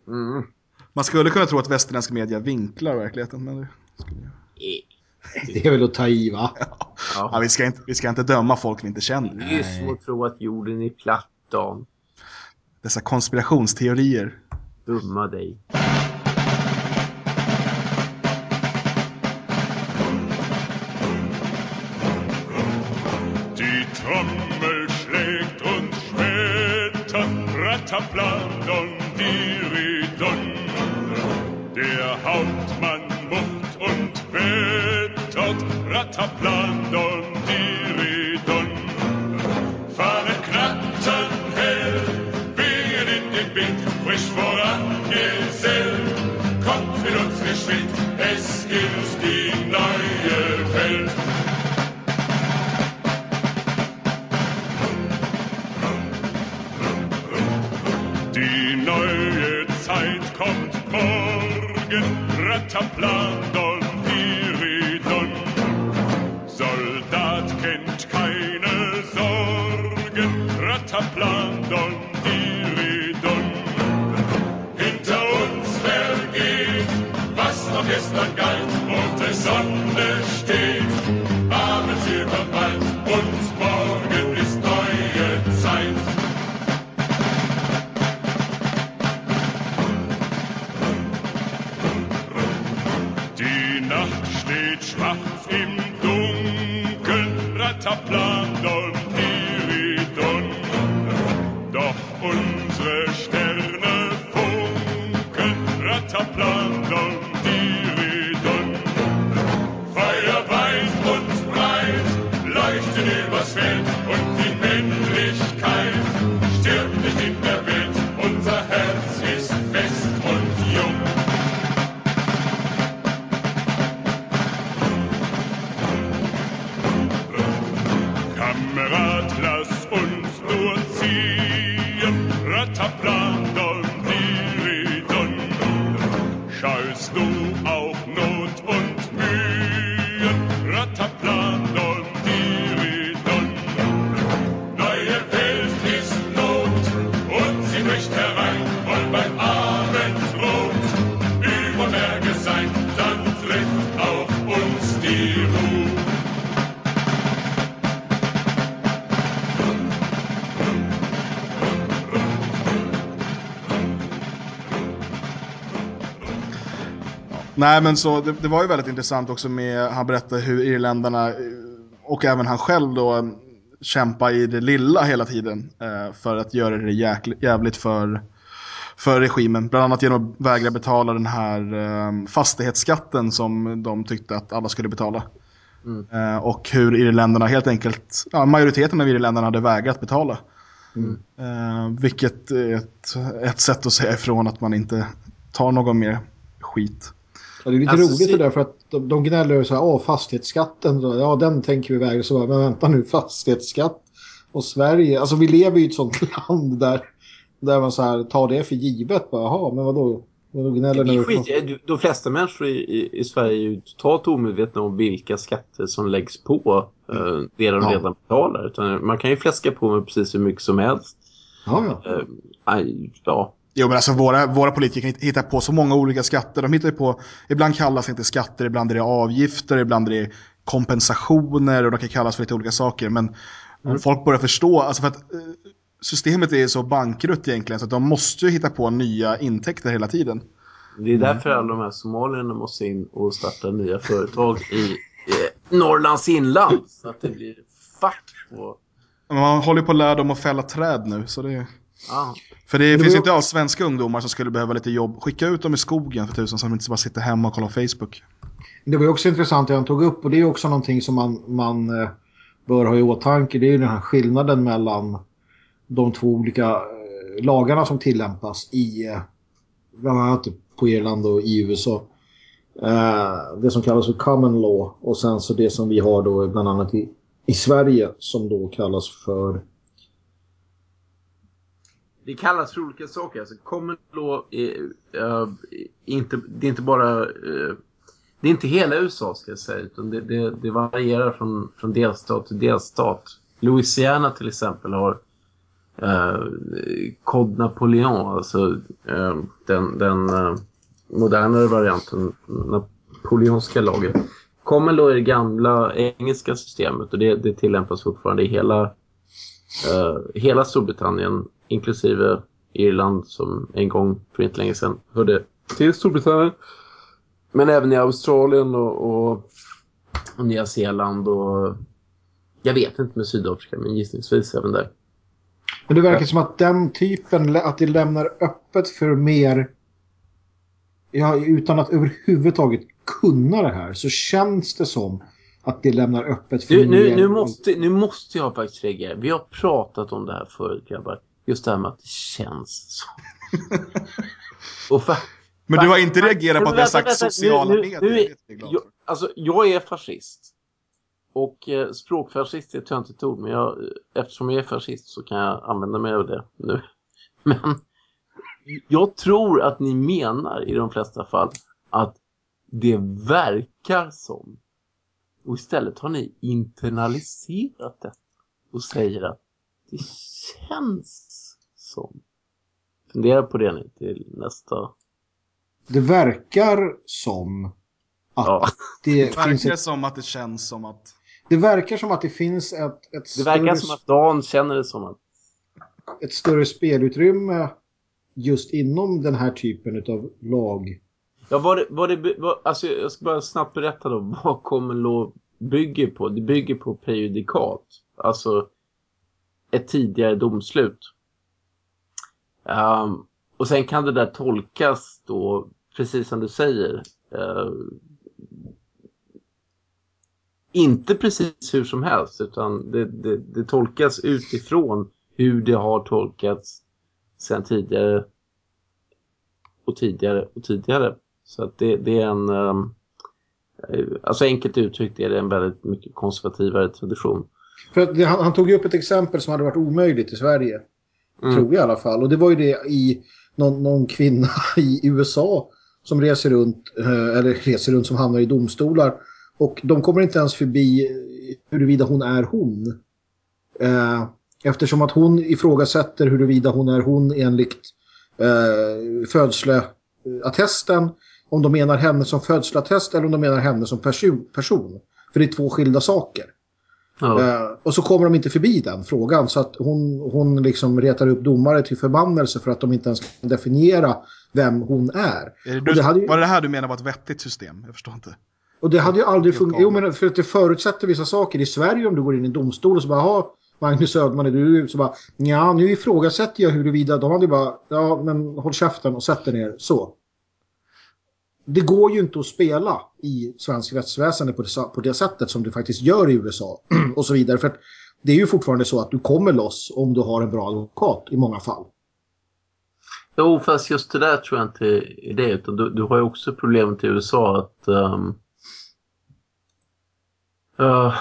Speaker 3: Mm.
Speaker 1: man skulle kunna tro att västerländsk media vinklar verkligheten. Men det,
Speaker 2: Det är väl att ta i va?
Speaker 1: ja,
Speaker 3: Ja.
Speaker 1: vi, ska inte, vi ska inte döma folk vi inte
Speaker 3: Det
Speaker 1: känner.
Speaker 3: är ju som att tro att jorden är platt, Dan.
Speaker 1: Dessa konspirationsteorier.
Speaker 3: Dumma dig.
Speaker 8: Rataplan und Diridon. Der Hauptmann murrt und wettert, Rattaplan und Diridon. Fahnen knattern hell, wehen in den Wind, frisch vorangesellt. Kommt mit uns geschwind, es ist die Rattaplan und Diridon. Soldat kennt keine Sorgen, Rattaplan und Diridon. Hinter uns vergeht, was noch gestern galt, rote Sonne steht, abends über Wald und hablando
Speaker 1: Nej men så det, det var ju väldigt intressant också med, han berättade hur irländarna eh, och även han själv då kämpar i det lilla hela tiden eh, för att göra det jäkl, jävligt för, för regimen. Bland annat genom att vägra betala den här eh, fastighetsskatten som de tyckte att alla skulle betala. Eh, och hur irländarna helt enkelt, ja, majoriteten av irländarna hade vägrat betala. Eh, vilket är ett, ett sätt att säga ifrån att man inte tar någon mer skit.
Speaker 2: Ja, det är lite
Speaker 3: Alltså,
Speaker 2: roligt det där för att de, de gnäller så här, åh fastighetsskatten, ja den tänker vi väga. Så bara, men vänta nu, fastighetsskatt och Sverige, alltså vi lever ju i ett sånt land där, där man så här tar det för givet. Bara, Jaha, men vadå? Vadå gnäller ni
Speaker 3: skit, de flesta människor i, i, i Sverige är ju totalt omedvetna om vilka skatter som läggs på eh, det de
Speaker 2: Ja.
Speaker 3: redan betalar. Utan man kan ju fläska på med precis hur mycket som helst.
Speaker 2: Ja, ja.
Speaker 3: Eh, ja.
Speaker 1: Jo men alltså våra, våra politiker hittar på så många olika skatter. De hittar på, ibland kallas det inte skatter, ibland är det avgifter, ibland är det kompensationer och de kan kallas för lite olika saker. Men om folk börjar förstå, alltså för att eh, systemet är så bankrutt egentligen så att de måste ju hitta på nya intäkter hela tiden.
Speaker 3: Det är därför alla de här somalierna måste in och starta nya företag i eh, Norrlands inland. Så att det blir fart på...
Speaker 1: Man håller på att lära dem att fälla träd nu. Så det,
Speaker 3: Ja.
Speaker 1: För det
Speaker 2: det
Speaker 1: finns
Speaker 2: var-
Speaker 1: inte alls svenska ungdomar som skulle behöva lite jobb. Skicka ut dem i skogen för tusan så de inte bara sitter hemma och kollar Facebook.
Speaker 2: Det var ju också intressant det han tog upp och det är också någonting som man, man eh, bör ha i åtanke. Det är ju den här skillnaden mellan de två olika eh, lagarna som tillämpas i eh, bland annat på Irland och i USA. Det som kallas för common law och sen så det som vi har då bland annat i, i Sverige som då kallas för
Speaker 3: det kallas för olika saker. Alltså, common law är, eh, eh, inte, det är inte bara... eh, det är inte hela USA ska jag säga. Utan det, det, det varierar från, från delstat till delstat. Louisiana till exempel har eh, Code Napoleon. Alltså eh, den, den eh, modernare varianten. Napoleonska lagen. Common law är det gamla engelska systemet. Och det, det tillämpas fortfarande i hela eh, hela Storbritannien, inklusive Irland som en gång för inte länge sedan hörde till Storbritannien. Men även i Australien och, och, och Nya Zeeland och jag vet inte med Sydafrika men gissningsvis även där.
Speaker 2: Men det verkar som att den typen, att det lämnar öppet för mer, ja, utan att överhuvudtaget kunna det här så känns det som att det lämnar öppet för
Speaker 3: Du, nu, nu, måste, nu måste jag faktiskt reagera. Vi har pratat om det här förut, grabbar. Just det här med att det känns så. Och fa-
Speaker 1: Men du har inte reagerat på att vi har
Speaker 3: Men vänta,
Speaker 1: sagt
Speaker 3: vänta,
Speaker 1: sociala
Speaker 3: nu- nu-
Speaker 1: medier.
Speaker 3: nu
Speaker 1: jag
Speaker 3: jag,
Speaker 1: för.
Speaker 3: alltså, jag är fascist. Och eh, språkfascist är ett töntigt ord, men jag, eftersom jag är fascist så kan jag använda mig av det nu. Men jag tror att ni menar i de flesta fall att det verkar som och istället har ni internaliserat det och säger att det känns som. Fundera på det nu till nästa.
Speaker 2: Det verkar som att
Speaker 3: Ja.
Speaker 2: det,
Speaker 1: Det
Speaker 2: finns
Speaker 1: verkar
Speaker 2: ett,
Speaker 1: som att det känns som att...
Speaker 2: det verkar som att det finns ett, ett,
Speaker 3: Det verkar
Speaker 2: större,
Speaker 3: som att Dan känner det som att
Speaker 2: ett större spelutrymme just inom den här typen av lag.
Speaker 3: Ja, var det, var det, var, alltså jag ska bara snabbt berätta då vad common law bygger på. Det bygger på prejudikat. Alltså ett tidigare domslut. Um, och sen kan det där tolkas då, precis som du säger, Uh, inte precis hur som helst utan det, det, det tolkas utifrån hur det har tolkats sen tidigare och tidigare och tidigare. Så det, det är en, um, alltså enkelt uttryckt är det en väldigt mycket konservativare tradition.
Speaker 2: För det, han, han tog ju upp ett exempel som hade varit omöjligt i Sverige.
Speaker 3: Mm.
Speaker 2: Tror jag i alla fall. Och det var ju det i någon, någon kvinna i USA som reser runt, eh, eller reser runt som hamnar i domstolar. Och de kommer inte ens förbi huruvida hon är hon. Eh, eftersom att hon ifrågasätter huruvida hon är hon enligt eh, födsloattesten. Om de menar henne som födsloattest eller om de menar henne som perso- person. För det är två skilda saker.
Speaker 3: Ja.
Speaker 2: Eh, och så kommer de inte förbi den frågan. Så att hon, hon liksom retar upp domare till förbannelse för att de inte ens kan definiera vem hon är.
Speaker 1: Är det, du,
Speaker 2: det ju-
Speaker 1: Var det här du menar var ett vettigt system? Jag förstår inte.
Speaker 2: Och det hade ju aldrig fungerat. Jo, men för att det förutsätter vissa saker. I Sverige om du går in i en domstol och så bara, ha Magnus Ödman är du? Så bara, ja nu ifrågasätter jag huruvida, de hade ju bara, ja men håll käften och sätt dig ner, så. Det går ju inte att spela i svensk rättsväsende på det, på det sättet som du faktiskt gör i USA och så vidare. För att det är ju fortfarande så att du kommer loss om du har en bra advokat i många fall.
Speaker 3: Jo, fast just det där tror jag inte är det. Utan du, du har ju också problemet i USA att um, uh,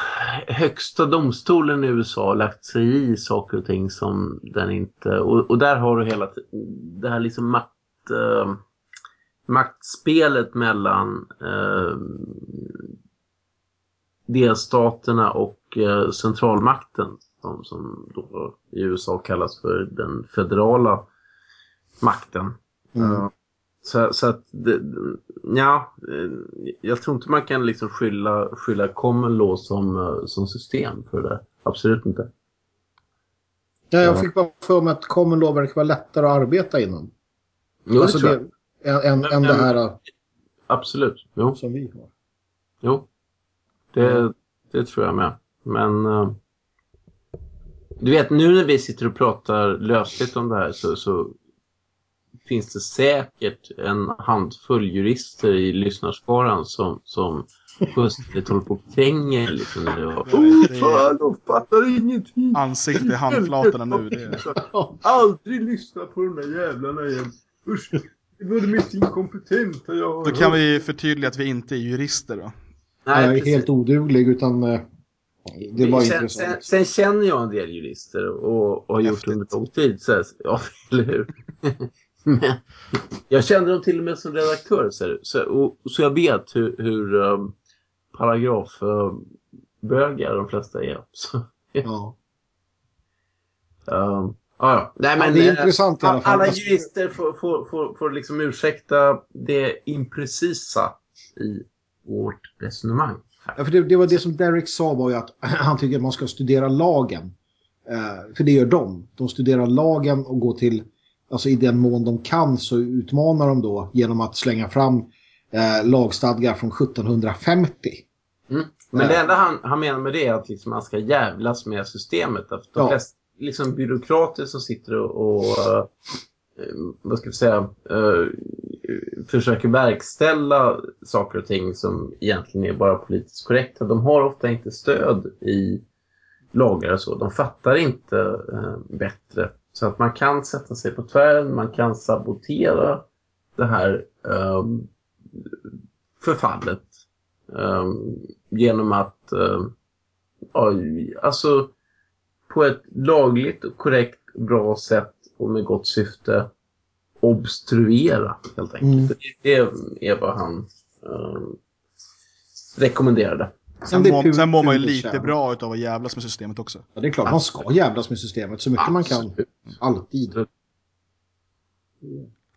Speaker 3: högsta domstolen i USA har lagt sig i saker och ting som den inte... Och, och där har du hela tiden det här liksom makt, uh, ehm, maktspelet mellan uh, delstaterna och uh, centralmakten som, som då i USA kallas för den federala makten.
Speaker 2: Mm.
Speaker 3: Ja. Så, så att, det, ja, eh, jag tror inte man kan liksom skylla, skylla common law som, eh, som system för det. Absolut inte.
Speaker 2: Ja, jag
Speaker 3: Ja.
Speaker 2: fick bara för mig att common law verkar vara lättare att arbeta inom.
Speaker 3: Jo,
Speaker 2: alltså
Speaker 3: det tror jag.
Speaker 2: det, än, än, än det här
Speaker 3: Absolut. Jo,
Speaker 2: som vi har.
Speaker 3: jo. Det, det tror jag med. Men eh, du vet, nu när vi sitter och pratar lösligt om det här så, så finns det säkert en handfull jurister i lyssnarskaran som, som fullständigt håller på och kränger liksom nu. Och,
Speaker 1: är-
Speaker 3: fan, de fattar ingenting.
Speaker 1: Ansikte i handflatorna nu. Det är...
Speaker 3: Aldrig lyssna på de där jävlarna igen. Usch, det var det mest inkompetenta jag
Speaker 1: Då kan vi förtydliga att vi inte är jurister då.
Speaker 3: Nej,
Speaker 2: jag är
Speaker 3: precis.
Speaker 2: helt oduglig utan eh, det var
Speaker 3: sen,
Speaker 2: intressant.
Speaker 3: sen, sen känner jag en del jurister och, och har gjort
Speaker 1: Häftigt.
Speaker 3: under lång tid. Så här, ja, eller hur? Men jag kände dem till och med som redaktör. Så, här, så, och, så jag vet hur, hur um, paragrafbögar de flesta är. Så,
Speaker 2: Ja.
Speaker 3: um, ja, nej, men,
Speaker 2: det är
Speaker 3: eh,
Speaker 2: intressant i alla fall.
Speaker 3: Alla jurister får, får, får, får liksom ursäkta det imprecisa i vårt resonemang.
Speaker 2: Ja, för det, det var det som Derek sa var ju att han tycker att man ska studera lagen. Eh, för det gör de. De studerar lagen och går till, alltså i den mån de kan så utmanar de då genom att slänga fram eh, lagstadgar från 1750.
Speaker 3: Mm. Men det enda han, han menar med det är att liksom man ska jävlas med systemet. Att de
Speaker 2: Ja.
Speaker 3: flesta liksom byråkrater som sitter och, och eh, vad ska vi säga, eh, försöker verkställa saker och ting som egentligen är bara politiskt korrekta. De har ofta inte stöd i lagar och så. De fattar inte eh, bättre. Så att man kan sätta sig på tvären, man kan sabotera det här um, förfallet um, genom att um, ja, alltså på ett lagligt och korrekt bra sätt och med gott syfte obstruera helt enkelt. Det är vad han eh, rekommenderade.
Speaker 1: Sen,
Speaker 2: det är
Speaker 1: mår, sen mår man ju lite
Speaker 2: kärn.
Speaker 1: bra utav att jävlas med systemet också.
Speaker 2: Ja, det är klart, man ska jävlas med systemet så mycket man kan.
Speaker 3: Absolut.
Speaker 2: Alltid.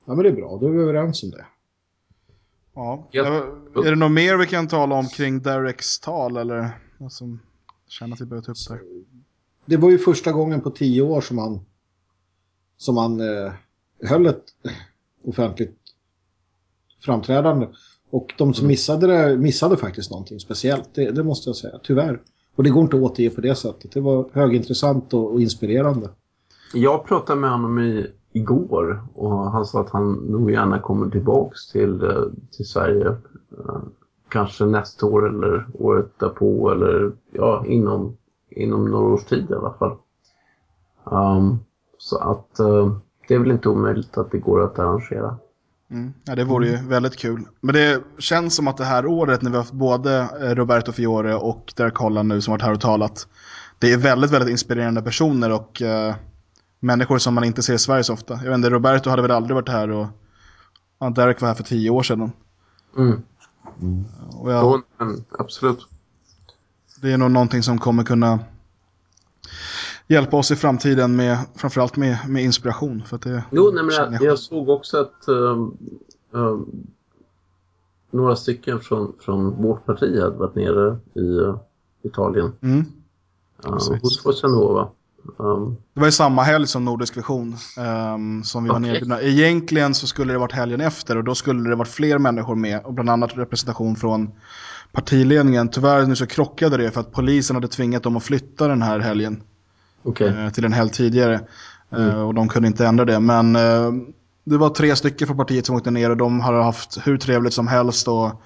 Speaker 2: Ja, men det är bra. Då är vi överens om det.
Speaker 1: Ja.
Speaker 3: Jag-
Speaker 1: Är det något mer vi kan tala om kring Dereks tal eller vad som känner att vi behöver ta upp där?
Speaker 2: Det var ju första gången på tio år som han, som han eh, höll ett offentligt framträdande. Och de som missade det missade faktiskt någonting speciellt. Det, det måste jag säga, tyvärr. Och det går inte att återge på det sättet. Det var högintressant och, och inspirerande.
Speaker 3: Jag pratade med honom i, igår och han sa att han nog gärna kommer tillbaks till, eh, till Sverige. Eh, Kanske nästa år eller året därpå eller ja, inom, inom några års tid i alla fall. Um, så att eh, det är väl inte omöjligt att det går att arrangera.
Speaker 1: Mm. Ja, det vore ju väldigt kul. Men det känns som att det här året när vi har haft både eh, Roberto Fiore och Derek Holland nu som varit här och talat. Det är väldigt, väldigt inspirerande personer och eh, människor som man inte ser i Sverige så ofta. Jag vet inte, Roberto hade väl aldrig varit här och ja, Derek var här för tio år sedan.
Speaker 3: Mm.
Speaker 1: Och jag,
Speaker 3: Jo, men absolut.
Speaker 1: Det är nog någonting som kommer kunna hjälpa oss i framtiden med framförallt med, med inspiration. För det,
Speaker 3: Jo, nej, men jag, jag såg också att ehm, ehm, några stycken från, från vårt parti hade varit nere i eh, Italien.
Speaker 1: Mm.
Speaker 3: Uh, hos Forza Nova. Um,
Speaker 1: Det var ju samma helg som Nordisk Vision ehm, som vi var
Speaker 3: Okej.
Speaker 1: nedbjudna. Egentligen så skulle det varit helgen efter och då skulle det varit fler människor med och bland annat representation från partiledningen. Tyvärr nu så krockade det för att polisen hade tvingat dem att flytta den här helgen
Speaker 3: Okej.
Speaker 1: eh, till en helg tidigare. Eh, och de kunde inte ändra det. Men eh, det var tre stycken från partiet som åkte ner och de har haft hur trevligt som helst och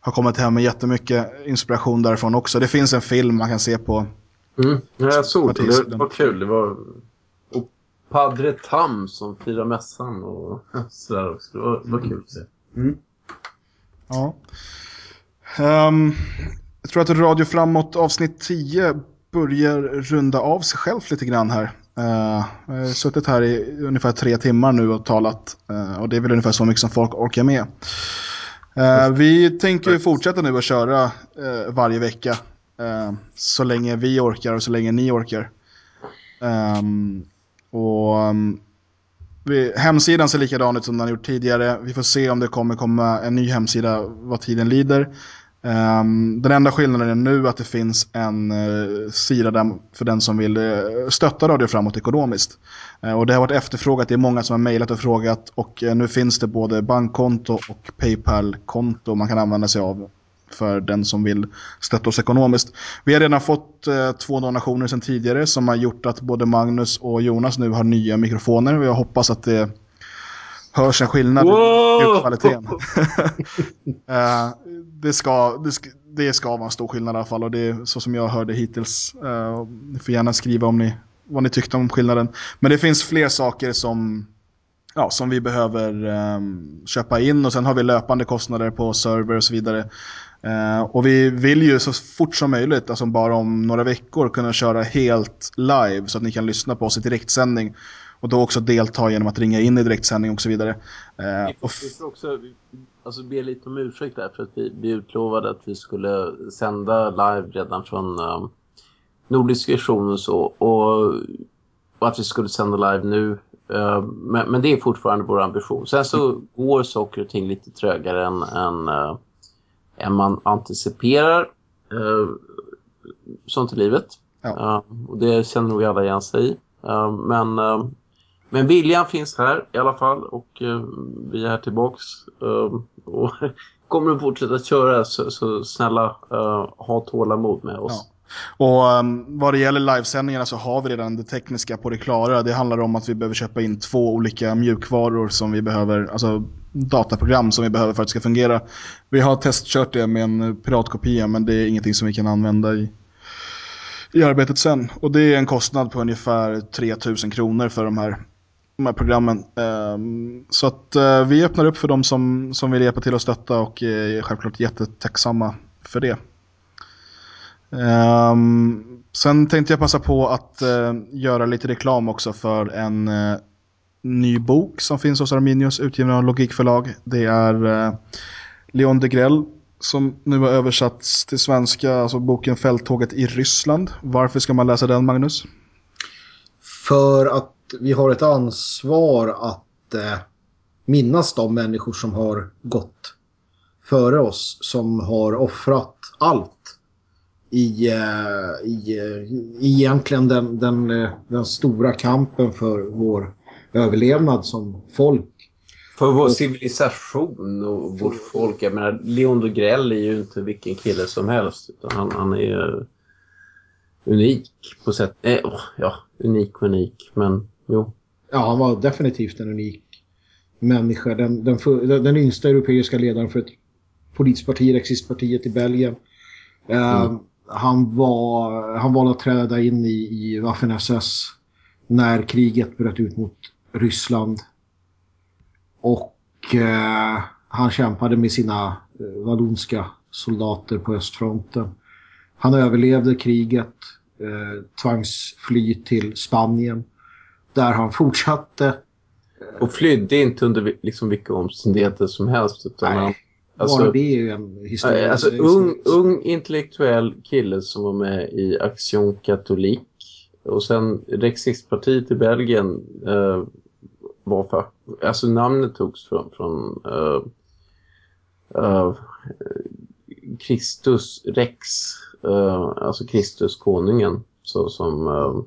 Speaker 1: har kommit hem med jättemycket inspiration därifrån också. Det finns en film man kan se på.
Speaker 3: Mm. Ja, jag såg det. Det var kul. Det var och Padre Tam som firar mässan och sådär också. Det var, det var kul att se.
Speaker 1: Ja. Um, jag tror att Radio Framåt avsnitt 10 börjar runda av sig själv lite grann här. Uh, jag har suttit här i ungefär tre timmar nu och talat. uh, och det är väl ungefär så mycket som folk orkar med. Uh, vi tänker fortsätta nu att köra eh, varje vecka. så länge vi orkar och så länge ni orkar. Um, och um, vi, hemsidan ser likadan ut som den har gjort tidigare. Vi får se om det kommer komma en ny hemsida vad tiden lider. Um, den enda skillnaden är nu att det finns en uh, sida där för den som vill uh, stötta Radio Framåt ekonomiskt. Uh, och det har varit efterfrågat, det är många som har mejlat och frågat och nu finns det både bankkonto och Paypal-konto man kan använda sig av för den som vill stötta oss ekonomiskt. Vi har redan fått två donationer sedan tidigare som har gjort att både Magnus och Jonas nu har nya mikrofoner och jag hoppas att det hörs en skillnad i
Speaker 3: Wow!
Speaker 1: ljudkvaliteten. Eh, det, ska, det, ska, det ska vara en stor skillnad i alla fall och det är så som jag hörde hittills. Eh, ni får gärna skriva om ni, vad ni tyckte om skillnaden. Men det finns fler saker som, ja, som vi behöver ehm, köpa in och sen har vi löpande kostnader på server och så vidare. Eh, och vi vill ju så fort som möjligt, alltså bara om några veckor, kunna köra helt live så att ni kan lyssna på oss i direktsändning. Och då också delta genom att ringa in i direktsändning och så vidare. Eh,
Speaker 3: Vi
Speaker 1: och
Speaker 3: vi får också alltså, be lite om ursäkt där för att vi, vi utlovade att vi skulle sända live redan från um, Nordisk vision och så. Och, och att vi skulle sända live nu. Uh, men, men det är fortfarande vår ambition. Sen så går saker och ting lite trögare än, än, uh, än man anticiperar. Uh, sånt i livet.
Speaker 1: Ja.
Speaker 3: Och det känner nog alla igen sig i. Men men viljan finns här i alla fall och eh, vi är här tillbaks eh, och kommer att fortsätta köra så, så snälla eh, ha tålamod med oss.
Speaker 1: Och um, vad det gäller livesändningarna så har vi redan det tekniska på det klara. Det handlar om att vi behöver köpa in två olika mjukvaror som vi behöver, alltså dataprogram som vi behöver för att det ska fungera. Vi har testkört det med en piratkopia men det är ingenting som vi kan använda i, i arbetet sen. Och det är en kostnad på ungefär 3000 kronor för de här, de här programmen. Ehm, så att eh, vi öppnar upp för de som, som vill hjälpa till och stötta och eh, är självklart jättetacksamma för det. Ehm, sen tänkte jag passa på att eh, göra lite reklam också för en ny bok som finns hos Arminius utgiven av Logikförlag. Det är Leon Leon Degrell som nu har översatts till svenska, alltså boken Fälttåget i Ryssland. Varför ska man läsa den, Magnus?
Speaker 2: För att vi har ett ansvar att eh, minnas de människor som har gått före oss. Som har offrat allt i, eh, i, eh, i egentligen den, den, eh, den stora kampen för vår överlevnad som folk.
Speaker 3: För vår civilisation och vårt folk. Jag menar, Leon Dogrell är ju inte vilken kille som helst. Utan han, han är unik på sätt... Eh, åh, ja, unik och unik. Men jo.
Speaker 2: Ja, han var definitivt en unik människa. Den, den, för, den, den yngsta europeiska ledaren för ett politiskt parti, Rexistpartiet i Belgien. Eh, han, var, han valde att träda in i, i Waffen-SS när kriget bröt ut mot Ryssland. Och eh, han kämpade med sina eh, vallonska soldater på östfronten. Han överlevde kriget, eh, tvangs fly till Spanien. Där han fortsatte.
Speaker 3: Och flydde inte under liksom vilka omständigheter som helst. Utan han,
Speaker 2: Nej,
Speaker 3: alltså,
Speaker 2: bara det är ju en historia.
Speaker 3: alltså, ung, ung intellektuell kille som var med i Action Catholique. Och sen Rexistpartiet i Belgien eh, var för, alltså namnet togs från, från eh, eh, Kristus Rex, eh, alltså Kristus konungen. Så, som, eh,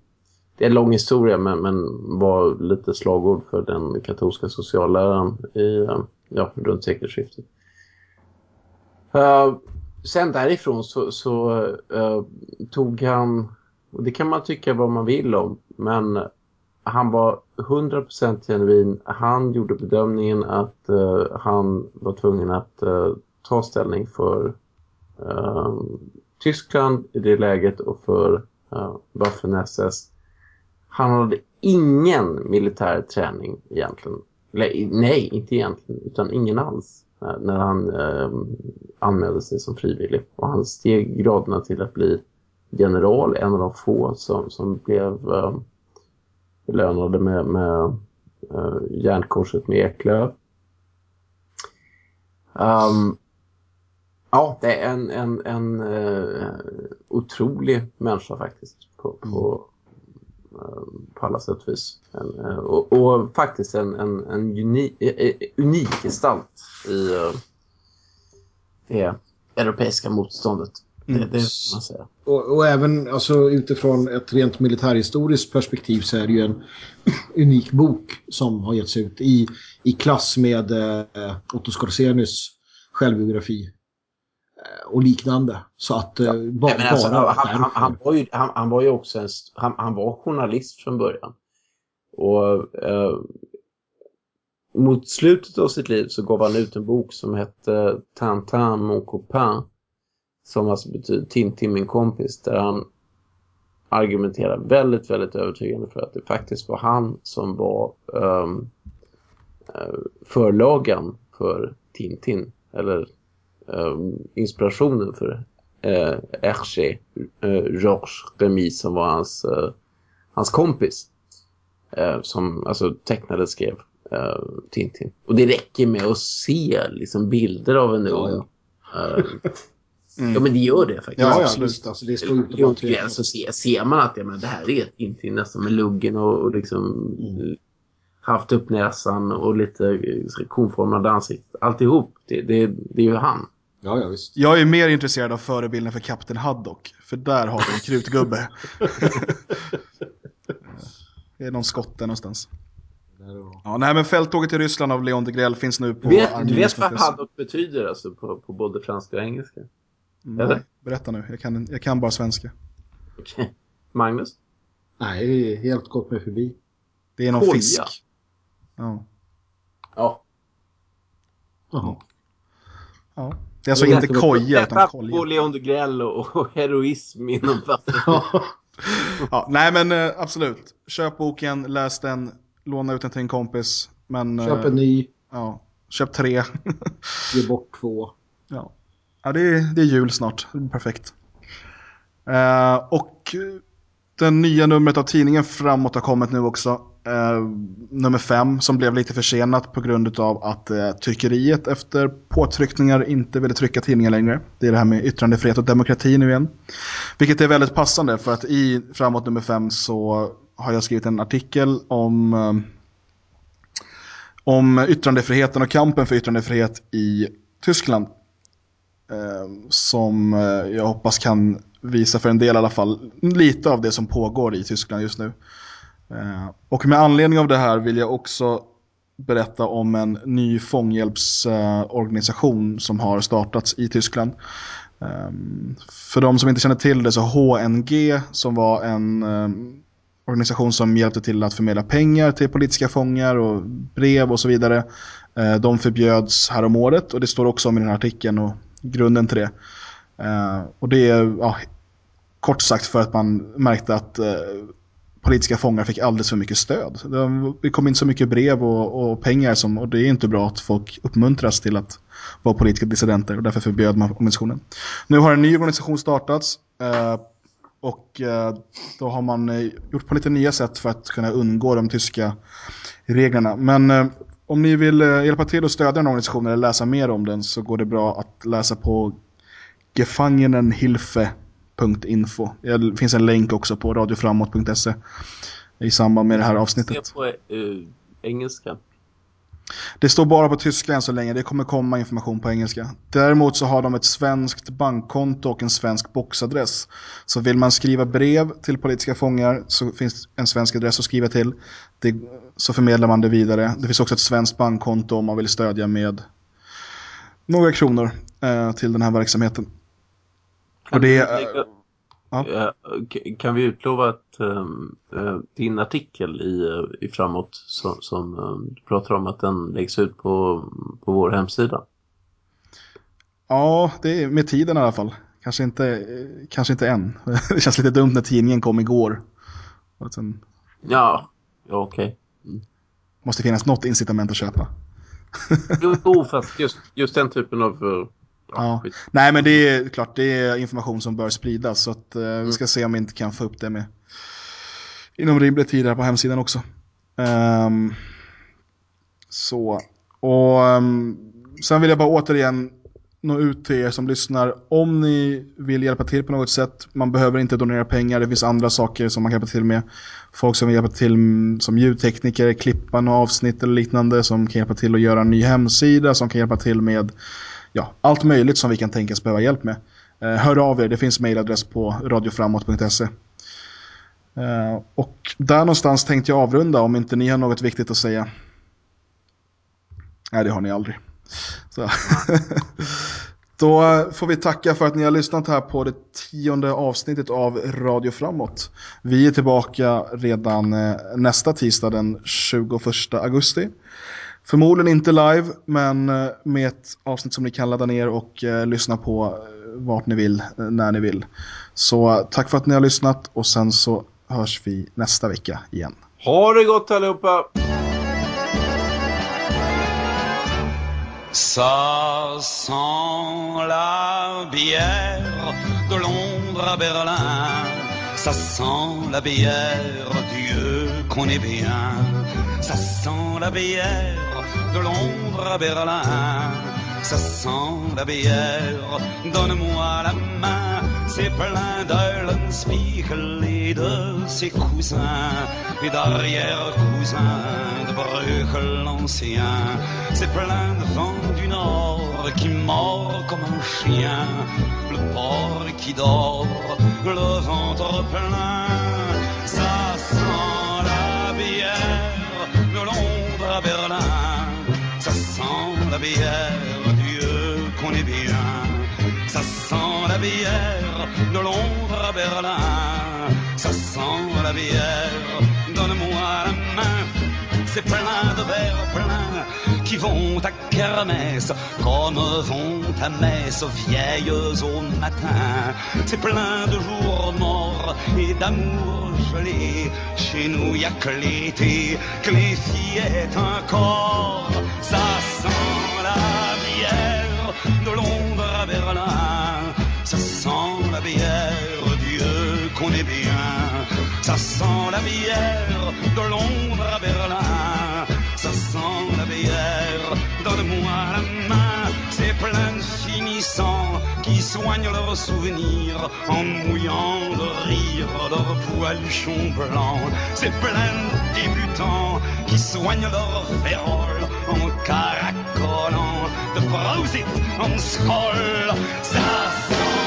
Speaker 3: det är en lång historia men, men var lite slagord för den katolska socialläran i, eh, ja, runt sekelskiftet. Uh, sen därifrån så, så uh, tog han, och det kan man tycka vad man vill om, men han var 100% genuin. Han gjorde bedömningen att uh, han var tvungen att ta ställning för Tyskland i det läget och för uh, Waffen-SS. Han hade ingen militär träning egentligen. Nej, inte egentligen, utan ingen alls eh, när han eh, anmälde sig som frivillig. Och han steg graderna till att bli general, en av de få som, som blev eh, belönade med, med eh, järnkorset med Eklöv. Um, ja, det är en, en, en eh, otrolig människa faktiskt på, på, på alla sätt och vis. En, uh, och, och faktiskt en, en, en uni, eh, unik gestalt i det europeiska motståndet. Det, det får man säga.
Speaker 2: Och, och även alltså, utifrån ett rent militärhistoriskt perspektiv så är det ju en unik bok som har getts ut i, i klass med eh, Otto Skorsenys självbiografi eh, och liknande. Så att eh,
Speaker 3: Nej, alltså,
Speaker 2: bara
Speaker 3: han, han,
Speaker 2: därför.
Speaker 3: han, var ju, han, han var ju också en, han, han var journalist från början. Och eh, mot slutet av sitt liv så gav han ut en bok som hette Tintin mon copain. Som alltså betyder Tintin min kompis. Där han argumenterar väldigt, väldigt övertygande för att det faktiskt var han som var eh, förlagan för Tintin. Eller inspirationen för eh, Hergé, eh, Georges Remy som var hans, eh, hans kompis. Eh, som alltså tecknade och skrev eh, Tintin. Och det räcker med att se liksom, bilder av en
Speaker 2: Ja,
Speaker 3: ung. eh, Ja men det gör det faktiskt.
Speaker 1: Ja,
Speaker 2: Ja, ja,
Speaker 1: absolut.
Speaker 2: Alltså, det står ut
Speaker 3: Runt gränsen ser, ser man att ja, men det här är Tintin nästan med luggen och, och liksom
Speaker 2: Mm.
Speaker 3: Haft upp näsan och lite eh, konformad ansikte. Alltihop, det, det, det är ju han.
Speaker 2: Ja, ja, visst.
Speaker 1: Jag är mer intresserad av förebilden för Kapten Haddock. För där har vi en krutgubbe. det är någon skotte någonstans. Ja, nej, men Fälttåget till Ryssland av Leon Degrell finns nu på
Speaker 3: Du vet, du vet vad. Haddock betyder alltså på, på både franska och engelska?
Speaker 1: Nej,
Speaker 3: eller?
Speaker 1: berätta nu, jag kan, jag kan bara svenska.
Speaker 3: Okej. Magnus?
Speaker 2: Nej, det är helt gått mig förbi.
Speaker 1: Det är någon
Speaker 3: Koja.
Speaker 1: fisk. Ja.
Speaker 3: Ja.
Speaker 2: Jaha.
Speaker 1: Ja. Det är alltså inte koja utan kolja.
Speaker 3: på Leon Dugrell och, och heroism inom vatten.
Speaker 1: Ja, nej men eh, absolut. Köp boken, läs den, låna ut den till en kompis. Men, eh,
Speaker 2: Köp en ny,
Speaker 1: Ja, köp tre.
Speaker 2: ge bort två.
Speaker 1: ja, ja det, är, det är jul snart. Det är perfekt. Eh, och den nya numret av tidningen Framåt har kommit nu också. Eh, nummer fem som blev lite försenat på grund av att eh, tryckeriet efter påtryckningar inte ville trycka tidningen längre. Det är det här med yttrandefrihet och demokrati nu igen. Vilket är väldigt passande för att i Framåt nummer fem så har jag skrivit en artikel om eh, om yttrandefriheten och kampen för yttrandefrihet i Tyskland. Eh, som eh, jag hoppas kan visa för en del i alla fall lite av det som pågår i Tyskland just nu. Eh, och med anledning av det här vill jag också berätta om en ny fånghjälpsorganisation som har startats i Tyskland. Ehm, för de som inte känner till det så HNG som var en eh, organisation som hjälpte till att förmedla pengar till politiska fångar och brev och så vidare. Eh, de förbjöds här om året och det står också om i den här artikeln och grunden till det. Och det är ja, kort sagt för att man märkte att politiska fångar fick alldeles för mycket stöd. Det- kom in så mycket brev och, och pengar som, och det är inte bra att folk uppmuntras till att vara politiska dissidenter och därför förbjöd man organisationen. Nu har en ny organisation startats eh, och eh, då har man eh, gjort på lite nya sätt för att kunna undgå de tyska reglerna. Men eh, om ni vill eh, hjälpa till att stödja den organisationen eller läsa mer om den så går det bra att läsa på gefangenenhilfe.info. Det finns en länk också på radioframåt.se i samband med det här
Speaker 3: Det
Speaker 1: avsnittet.
Speaker 3: på eh, engelska.
Speaker 1: Det står bara på tyska än så länge, det kommer komma information på engelska. Däremot så har de ett svenskt bankkonto och en svensk boxadress. Så vill man skriva brev till politiska fångar så finns en svensk adress att skriva till. Det, så förmedlar man det vidare. Det finns också ett svenskt bankkonto om man vill stödja med några kronor eh, till den här verksamheten. Och det ja.
Speaker 3: Eh, k- Kan vi utlova att ehm, eh, din artikel i, eh, i Framåt som, som du pratar om att den läggs ut på, på vår hemsida?
Speaker 1: Ja, det är med tiden i alla fall. Kanske inte, kanske inte än. Det känns lite dumt när tidningen kom igår. Sen
Speaker 3: Ja, ja okej.
Speaker 1: måste finnas något incitament att köpa.
Speaker 3: Jo, fast just, just den typen av...
Speaker 1: Ja.
Speaker 3: skit.
Speaker 1: Nej, men det är klart, det är information som bör spridas. Så att, eh, vi ska se om vi inte kan få upp det med inom rimlig tid här på hemsidan också. Ehm, så, och ehm, sen vill jag bara återigen nå ut till er som lyssnar. Om ni vill hjälpa till på något sätt, man behöver inte donera pengar, det finns andra saker som man kan hjälpa till med. Folk som vill hjälpa till mm, som ljudtekniker, klippa några avsnitt eller liknande, som kan hjälpa till att göra en ny hemsida, som kan hjälpa till med ja, allt möjligt som vi kan tänkas behöva hjälp med. Eh, hör av er, det finns mailadress på radioframåt.se. Eh, och där någonstans tänkte jag avrunda om inte ni har något viktigt att säga. Nej, det har ni aldrig. Så. Då får vi tacka för att ni har lyssnat här på det tionde avsnittet av Radio Framåt. Vi är tillbaka redan eh, nästa tisdag den 21 augusti. Förmodligen inte live, men eh, med ett avsnitt som ni kan ladda ner och eh, lyssna på eh, vart ni vill, när ni vill. Så tack för att ni har lyssnat och sen så hörs vi nästa vecka igen.
Speaker 3: Ha det gott allihopa!
Speaker 9: Ça sent la bière de Londres à Berlin. Ça sent la bière Dieu qu'on est bien. Ça sent la bière de Londres à Berlin. Ça sent la bière, donne-moi la main. C'est plein d'Eulenspiegel et de ses cousins et d'arrière-cousins de Bruegel l'ancien. C'est plein de vent du nord qui mord comme un chien. Le porc qui dort, le ventre plein. Ça sent la bière, Dieu qu'on est bien. Ça sent la bière de Londres à Berlin. Ça sent la bière, donne-moi la main. C'est plein de verres pleins qui vont à kermesse comme vont à messe vieilles au matin. C'est plein de jours morts et d'amour gelé. Chez nous, y a que l'été, que les fillettes encore. Ça sent de Londres à Berlin. Ça sent la bière, Dieu qu'on est bien. Ça sent la bière de Londres à Berlin. Ça sent la bière, donne-moi la main. C'est plein de finissants qui soignent leurs souvenirs en mouillant de rire leurs poiluchons blancs. C'est plein de débutants qui soignent leurs féroles en caracolant de Prosit en scroll. Ça sent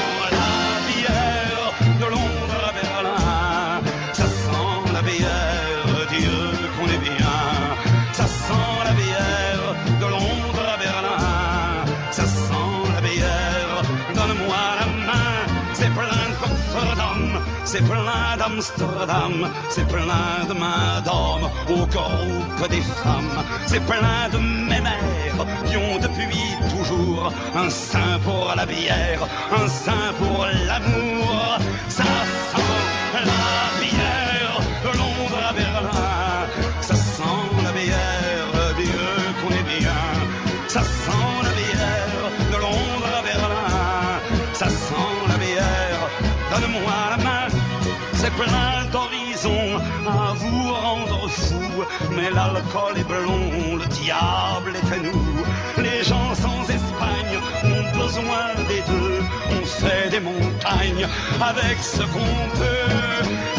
Speaker 9: c'est plein d'Amsterdam, c'est plein de mains d'hommes au groupe des femmes. C'est plein de mémères qui ont depuis toujours un sein pour la bière, un sein pour l'amour. Ça sent vous rendre fou. Mais l'alcool est blond, le diable est à nous. Les gens sans Espagne ont besoin des deux. On fait des montagnes avec ce qu'on peut.